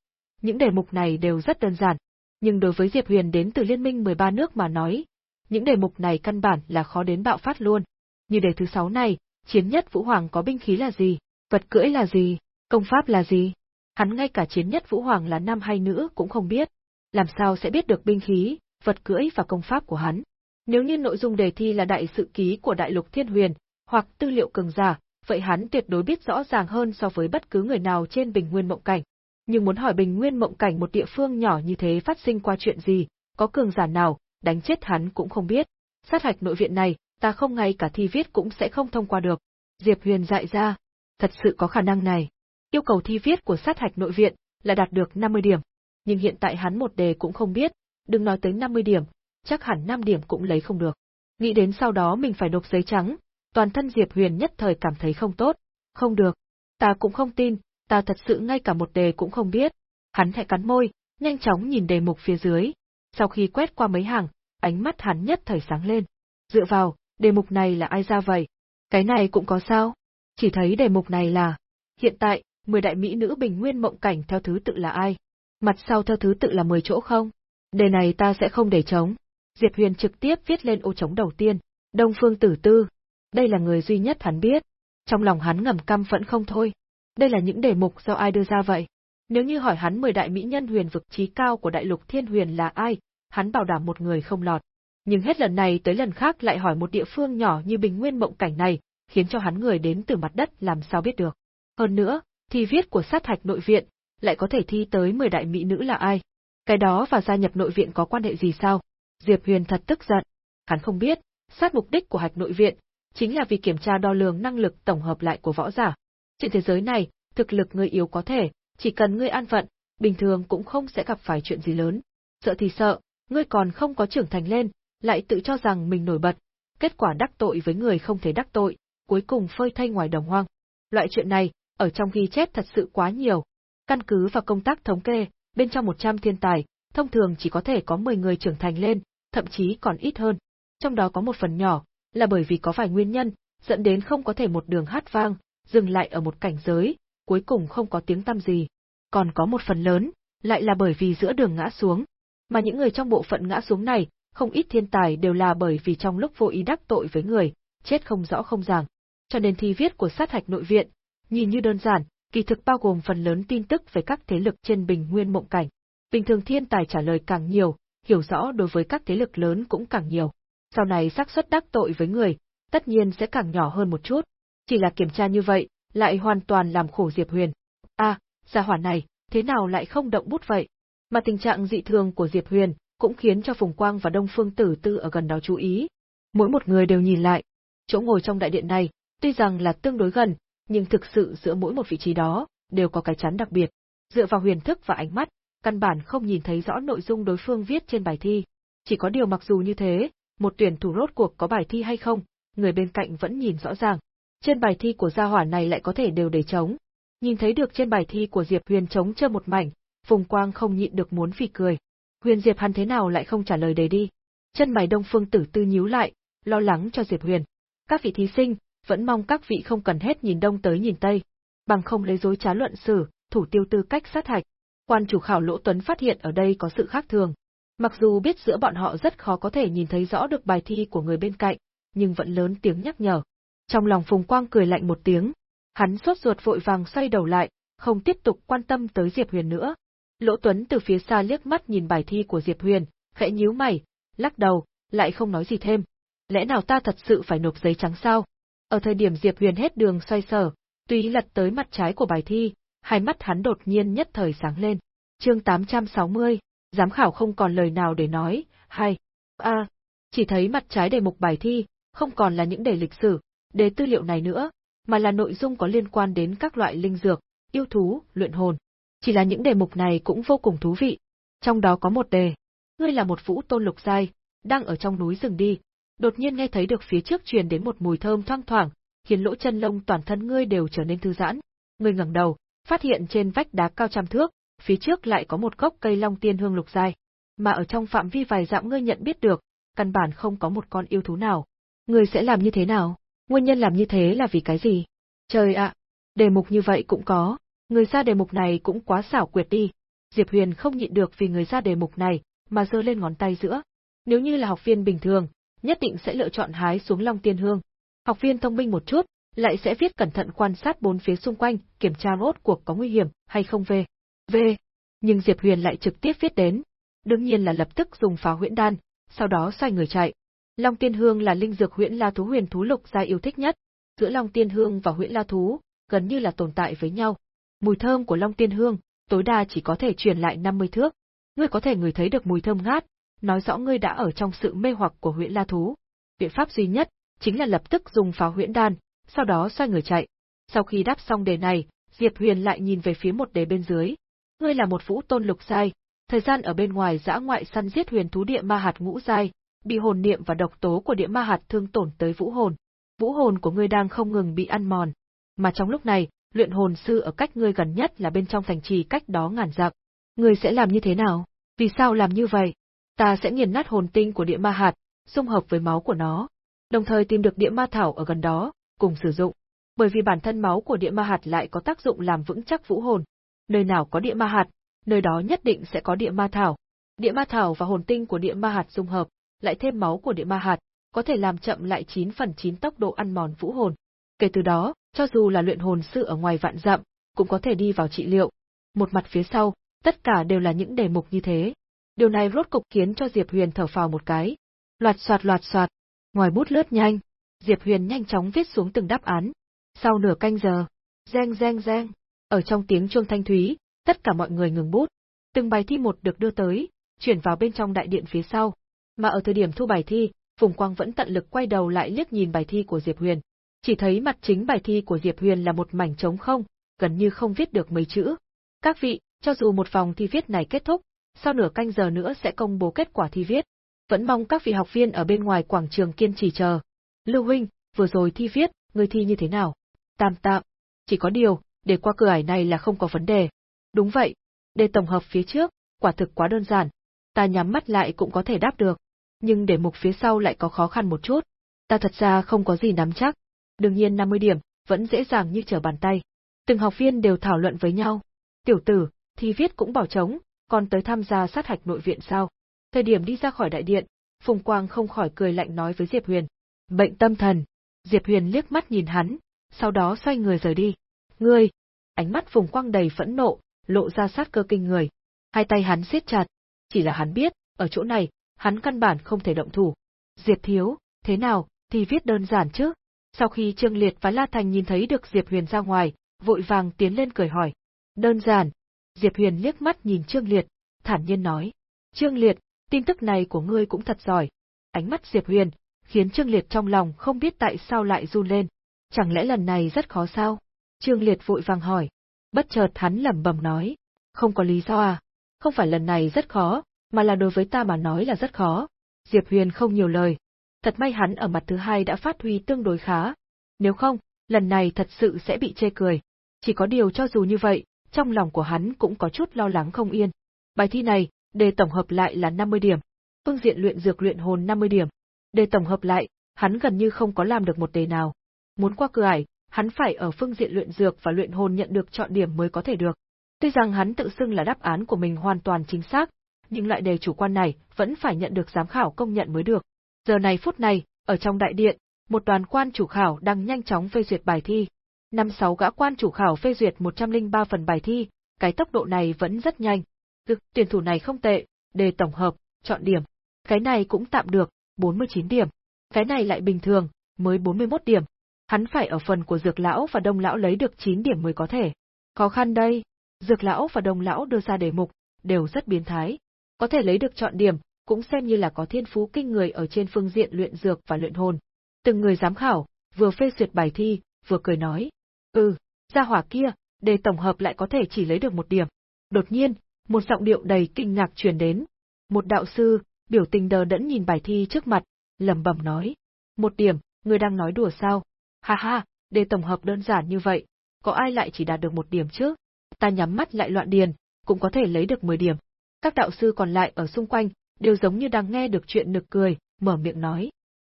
Speaker 1: những đề mục này đều rất đơn giản. Nhưng đối với Diệp Huyền đến từ Liên minh 13 nước mà nói, những đề mục này căn bản là khó đến bạo phát luôn. Như đề thứ 6 này, chiến nhất Vũ Hoàng có binh khí là gì, vật cưỡi là gì, công pháp là gì? Hắn ngay cả chiến nhất Vũ Hoàng là nam hay nữ cũng không biết. Làm sao sẽ biết được binh khí, vật cưỡi và công pháp của hắn? Nếu như nội dung đề thi là đại sự ký của Đại Lục Thiên Huyền, hoặc tư liệu cường giả, vậy hắn tuyệt đối biết rõ ràng hơn so với bất cứ người nào trên Bình Nguyên Mộng Cảnh. Nhưng muốn hỏi Bình Nguyên Mộng Cảnh một địa phương nhỏ như thế phát sinh qua chuyện gì, có cường giả nào, đánh chết hắn cũng không biết. Sát hạch nội viện này, ta không ngay cả thi viết cũng sẽ không thông qua được. Diệp Huyền dạy ra, thật sự có khả năng này. Yêu cầu thi viết của sát hạch nội viện là đạt được 50 điểm, nhưng hiện tại hắn một đề cũng không biết, đừng nói tới 50 điểm, chắc hẳn 5 điểm cũng lấy không được. Nghĩ đến sau đó mình phải nộp giấy trắng, toàn thân Diệp Huyền nhất thời cảm thấy không tốt, không được, ta cũng không tin, ta thật sự ngay cả một đề cũng không biết. Hắn hãy cắn môi, nhanh chóng nhìn đề mục phía dưới. Sau khi quét qua mấy hàng, ánh mắt hắn nhất thời sáng lên. Dựa vào, đề mục này là ai ra vậy? Cái này cũng có sao? Chỉ thấy đề mục này là Hiện tại, 10 đại mỹ nữ bình nguyên mộng cảnh theo thứ tự là ai? Mặt sau theo thứ tự là 10 chỗ không? Đề này ta sẽ không để trống. Diệp Huyền trực tiếp viết lên ô trống đầu tiên, Đông Phương Tử Tư. Đây là người duy nhất hắn biết. Trong lòng hắn ngầm căm phẫn không thôi. Đây là những đề mục do ai đưa ra vậy? Nếu như hỏi hắn 10 đại mỹ nhân huyền vực trí cao của đại lục thiên huyền là ai, hắn bảo đảm một người không lọt. Nhưng hết lần này tới lần khác lại hỏi một địa phương nhỏ như bình nguyên mộng cảnh này, khiến cho hắn người đến từ mặt đất làm sao biết được. Hơn nữa, thi viết của sát hạch nội viện, lại có thể thi tới 10 đại mỹ nữ là ai? Cái đó và gia nhập nội viện có quan hệ gì sao? Diệp Huyền thật tức giận. Hắn không biết, sát mục đích của hạch nội viện, chính là vì kiểm tra đo lường năng lực tổng hợp lại của võ giả. Trên thế giới này, thực lực người yếu có thể, chỉ cần ngươi an phận, bình thường cũng không sẽ gặp phải chuyện gì lớn. Sợ thì sợ, ngươi còn không có trưởng thành lên, lại tự cho rằng mình nổi bật, kết quả đắc tội với người không thể đắc tội, cuối cùng phơi thay ngoài đồng hoang. Loại chuyện này, ở trong ghi chép thật sự quá nhiều. Căn cứ vào công tác thống kê, bên trong 100 thiên tài, thông thường chỉ có thể có 10 người trưởng thành lên, thậm chí còn ít hơn. Trong đó có một phần nhỏ, là bởi vì có vài nguyên nhân, dẫn đến không có thể một đường hát vang, dừng lại ở một cảnh giới, cuối cùng không có tiếng tăm gì. Còn có một phần lớn, lại là bởi vì giữa đường ngã xuống. Mà những người trong bộ phận ngã xuống này, không ít thiên tài đều là bởi vì trong lúc vô ý đắc tội với người, chết không rõ không ràng. Cho nên thi viết của sát hạch nội viện, nhìn như đơn giản, kỳ thực bao gồm phần lớn tin tức về các thế lực trên bình nguyên mộng cảnh. Bình thường thiên tài trả lời càng nhiều, hiểu rõ đối với các thế lực lớn cũng càng nhiều. Sau này xác suất đắc tội với người, tất nhiên sẽ càng nhỏ hơn một chút. Chỉ là kiểm tra như vậy, lại hoàn toàn làm khổ Diệp Huyền. A, à, gia hỏa này, thế nào lại không động bút vậy? Mà tình trạng dị thường của Diệp Huyền cũng khiến cho Phùng Quang và Đông Phương Tử Tư ở gần đó chú ý. Mỗi một người đều nhìn lại. Chỗ ngồi trong đại điện này, tuy rằng là tương đối gần, nhưng thực sự giữa mỗi một vị trí đó, đều có cái chắn đặc biệt. Dựa vào huyền thức và ánh mắt, căn bản không nhìn thấy rõ nội dung đối phương viết trên bài thi. Chỉ có điều mặc dù như thế, một tuyển thủ rốt cuộc có bài thi hay không, người bên cạnh vẫn nhìn rõ ràng. Trên bài thi của gia hỏa này lại có thể đều để trống. Nhìn thấy được trên bài thi của Diệp Huyền trống chưa một mảnh, Phùng Quang không nhịn được muốn phì cười. Huyền Diệp hắn thế nào lại không trả lời đề đi? Chân mày Đông Phương Tử Tư nhíu lại, lo lắng cho Diệp Huyền. Các vị thí sinh, vẫn mong các vị không cần hết nhìn đông tới nhìn tây, bằng không lấy dối trá luận xử, thủ tiêu tư cách sát hạch. Quan chủ khảo Lỗ Tuấn phát hiện ở đây có sự khác thường. Mặc dù biết giữa bọn họ rất khó có thể nhìn thấy rõ được bài thi của người bên cạnh, nhưng vẫn lớn tiếng nhắc nhở. Trong lòng Phùng Quang cười lạnh một tiếng, hắn sốt ruột vội vàng xoay đầu lại, không tiếp tục quan tâm tới Diệp Huyền nữa. Lỗ Tuấn từ phía xa liếc mắt nhìn bài thi của Diệp Huyền, khẽ nhíu mày, lắc đầu, lại không nói gì thêm. Lẽ nào ta thật sự phải nộp giấy trắng sao? Ở thời điểm Diệp Huyền hết đường xoay sở, tùy lật tới mặt trái của bài thi, hai mắt hắn đột nhiên nhất thời sáng lên. Chương 860, giám khảo không còn lời nào để nói, hay, a, chỉ thấy mặt trái đề mục bài thi, không còn là những đề lịch sử, đề tư liệu này nữa, mà là nội dung có liên quan đến các loại linh dược, yêu thú, luyện hồn. Chỉ là những đề mục này cũng vô cùng thú vị. Trong đó có một đề, ngươi là một vũ tôn lục giai, đang ở trong núi rừng đi, đột nhiên nghe thấy được phía trước truyền đến một mùi thơm thoang thoảng, khiến lỗ chân lông toàn thân ngươi đều trở nên thư giãn. Ngươi ngẩng đầu, phát hiện trên vách đá cao trăm thước, phía trước lại có một gốc cây long tiên hương lục dài mà ở trong phạm vi vài dặm ngươi nhận biết được, căn bản không có một con yêu thú nào. Ngươi sẽ làm như thế nào? Nguyên nhân làm như thế là vì cái gì? Trời ạ, đề mục như vậy cũng có, người ra đề mục này cũng quá xảo quyệt đi. Diệp Huyền không nhịn được vì người ra đề mục này, mà giơ lên ngón tay giữa. Nếu như là học viên bình thường, nhất định sẽ lựa chọn hái xuống Long Tiên Hương. Học viên thông minh một chút, lại sẽ viết cẩn thận quan sát bốn phía xung quanh, kiểm tra rốt cuộc có nguy hiểm hay không về. Về. Nhưng Diệp Huyền lại trực tiếp viết đến. Đương nhiên là lập tức dùng phá huyễn đan, sau đó xoay người chạy. Long Tiên Hương là linh dược huyễn la thú huyền thú lục gia yêu thích nhất. Giữa Long Tiên Hương và huyễn la thú, gần như là tồn tại với nhau. Mùi thơm của Long Tiên Hương, tối đa chỉ có thể truyền lại 50 thước. Ngươi có thể ngửi thấy được mùi thơm ngát, nói rõ ngươi đã ở trong sự mê hoặc của huyễn la thú. Biện pháp duy nhất, chính là lập tức dùng pháo huyễn đan, sau đó xoay người chạy. Sau khi đáp xong đề này, Diệp Huyền lại nhìn về phía một đề bên dưới. Ngươi là một vũ tôn lục giai, thời gian ở bên ngoài dã ngoại săn giết huyền thú địa ma hạt ngũ giai, bị hồn niệm và độc tố của địa ma hạt thương tổn tới vũ hồn. Vũ hồn của ngươi đang không ngừng bị ăn mòn, mà trong lúc này, luyện hồn sư ở cách ngươi gần nhất là bên trong thành trì cách đó ngàn dặm. Ngươi sẽ làm như thế nào? Vì sao làm như vậy? Ta sẽ nghiền nát hồn tinh của địa ma hạt, dung hợp với máu của nó, đồng thời tìm được địa ma thảo ở gần đó, cùng sử dụng. Bởi vì bản thân máu của địa ma hạt lại có tác dụng làm vững chắc vũ hồn. Nơi nào có địa ma hạt, nơi đó nhất định sẽ có địa ma thảo. Địa ma thảo và hồn tinh của địa ma hạt dung hợp, lại thêm máu của địa ma hạt, có thể làm chậm lại 9 phần 9 tốc độ ăn mòn vũ hồn. Kể từ đó, cho dù là luyện hồn sư ở ngoài vạn dặm, cũng có thể đi vào trị liệu. Một mặt phía sau, tất cả đều là những đề mục như thế. Điều này rốt cục khiến cho Diệp Huyền thở phào một cái. Loạt soạt loạt soạt, ngoài bút lướt nhanh, Diệp Huyền nhanh chóng viết xuống từng đáp án. Sau nửa canh giờ, reng reng reng, ở trong tiếng chuông thanh thúy, tất cả mọi người ngừng bút. Từng bài thi một được đưa tới, chuyển vào bên trong đại điện phía sau. Mà ở thời điểm thu bài thi, Phùng Quang vẫn tận lực quay đầu lại liếc nhìn bài thi của Diệp Huyền. Chỉ thấy mặt chính bài thi của Diệp Huyền là một mảnh trống không, gần như không viết được mấy chữ. Các vị, cho dù một vòng thi viết này kết thúc, sau nửa canh giờ nữa sẽ công bố kết quả thi viết. Vẫn mong các vị học viên ở bên ngoài quảng trường kiên trì chờ. Lưu huynh, vừa rồi thi viết, người thi như thế nào? Tạm tạm. Chỉ có điều, để qua cửa ải này là không có vấn đề. Đúng vậy. Để tổng hợp phía trước, quả thực quá đơn giản. Ta nhắm mắt lại cũng có thể đáp được. Nhưng để mục phía sau lại có khó khăn một chút. Ta thật ra không có gì nắm chắc. Đương nhiên 50 điểm, vẫn dễ dàng như trở bàn tay. Từng học viên đều thảo luận với nhau. Tiểu tử, thi viết cũng bảo trống, còn tới tham gia sát hạch nội viện sao? Thời điểm đi ra khỏi đại điện, Phùng Quang không khỏi cười lạnh nói với Diệp Huyền. Bệnh tâm thần. Diệp Huyền liếc mắt nhìn hắn, sau đó xoay người rời đi. Ngươi! Ánh mắt Phùng Quang đầy phẫn nộ, lộ ra sát cơ kinh người. Hai tay hắn siết chặt. Chỉ là hắn biết, ở chỗ này, hắn căn bản không thể động thủ. Diệp Thiếu, thế nào, thì viết đơn giản chứ? Sau khi Trương Liệt và La Thành nhìn thấy được Diệp Huyền ra ngoài, vội vàng tiến lên cười hỏi. Đơn giản. Diệp Huyền liếc mắt nhìn Trương Liệt, thản nhiên nói. Trương Liệt, tin tức này của ngươi cũng thật giỏi. Ánh mắt Diệp Huyền, khiến Trương Liệt trong lòng không biết tại sao lại run lên. Chẳng lẽ lần này rất khó sao? Trương Liệt vội vàng hỏi. Bất chợt hắn lẩm bẩm nói. Không có lý do à? Không phải lần này rất khó, mà là đối với ta mà nói là rất khó. Diệp Huyền không nhiều lời. Thật may hắn ở mặt thứ hai đã phát huy tương đối khá. Nếu không, lần này thật sự sẽ bị chê cười. Chỉ có điều cho dù như vậy, trong lòng của hắn cũng có chút lo lắng không yên. Bài thi này, đề tổng hợp lại là 50 điểm. Phương diện luyện dược luyện hồn 50 điểm. Đề tổng hợp lại, hắn gần như không có làm được một đề nào. Muốn qua cửa ải, hắn phải ở phương diện luyện dược và luyện hồn nhận được chọn điểm mới có thể được. Tuy rằng hắn tự xưng là đáp án của mình hoàn toàn chính xác, nhưng loại đề chủ quan này vẫn phải nhận được giám khảo công nhận mới được. Giờ này phút này, ở trong đại điện, một đoàn quan chủ khảo đang nhanh chóng phê duyệt bài thi. Năm sáu gã quan chủ khảo phê duyệt 103 phần bài thi, cái tốc độ này vẫn rất nhanh. Thực, tuyển thủ này không tệ, đề tổng hợp, chọn điểm. Cái này cũng tạm được, 49 điểm. Cái này lại bình thường, mới 41 điểm. Hắn phải ở phần của dược lão và đông lão lấy được 9 điểm mới có thể. Khó khăn đây, dược lão và đông lão đưa ra đề mục, đều rất biến thái. Có thể lấy được chọn điểm, cũng xem như là có thiên phú kinh người ở trên phương diện luyện dược và luyện hồn. Từng người giám khảo, vừa phê duyệt bài thi, vừa cười nói. Ừ, gia hỏa kia, đề tổng hợp lại có thể chỉ lấy được một điểm. Đột nhiên, một giọng điệu đầy kinh ngạc truyền đến. Một đạo sư, biểu tình đờ đẫn nhìn bài thi trước mặt, lẩm bẩm nói. Một điểm, người đang nói đùa sao? Ha ha, đề tổng hợp đơn giản như vậy, có ai lại chỉ đạt được một điểm chứ? Ta nhắm mắt lại loạn điền, cũng có thể lấy được 10 điểm. Các đạo sư còn lại ở xung quanh, đều giống như đang nghe được chuyện nực cười, mở miệng nói.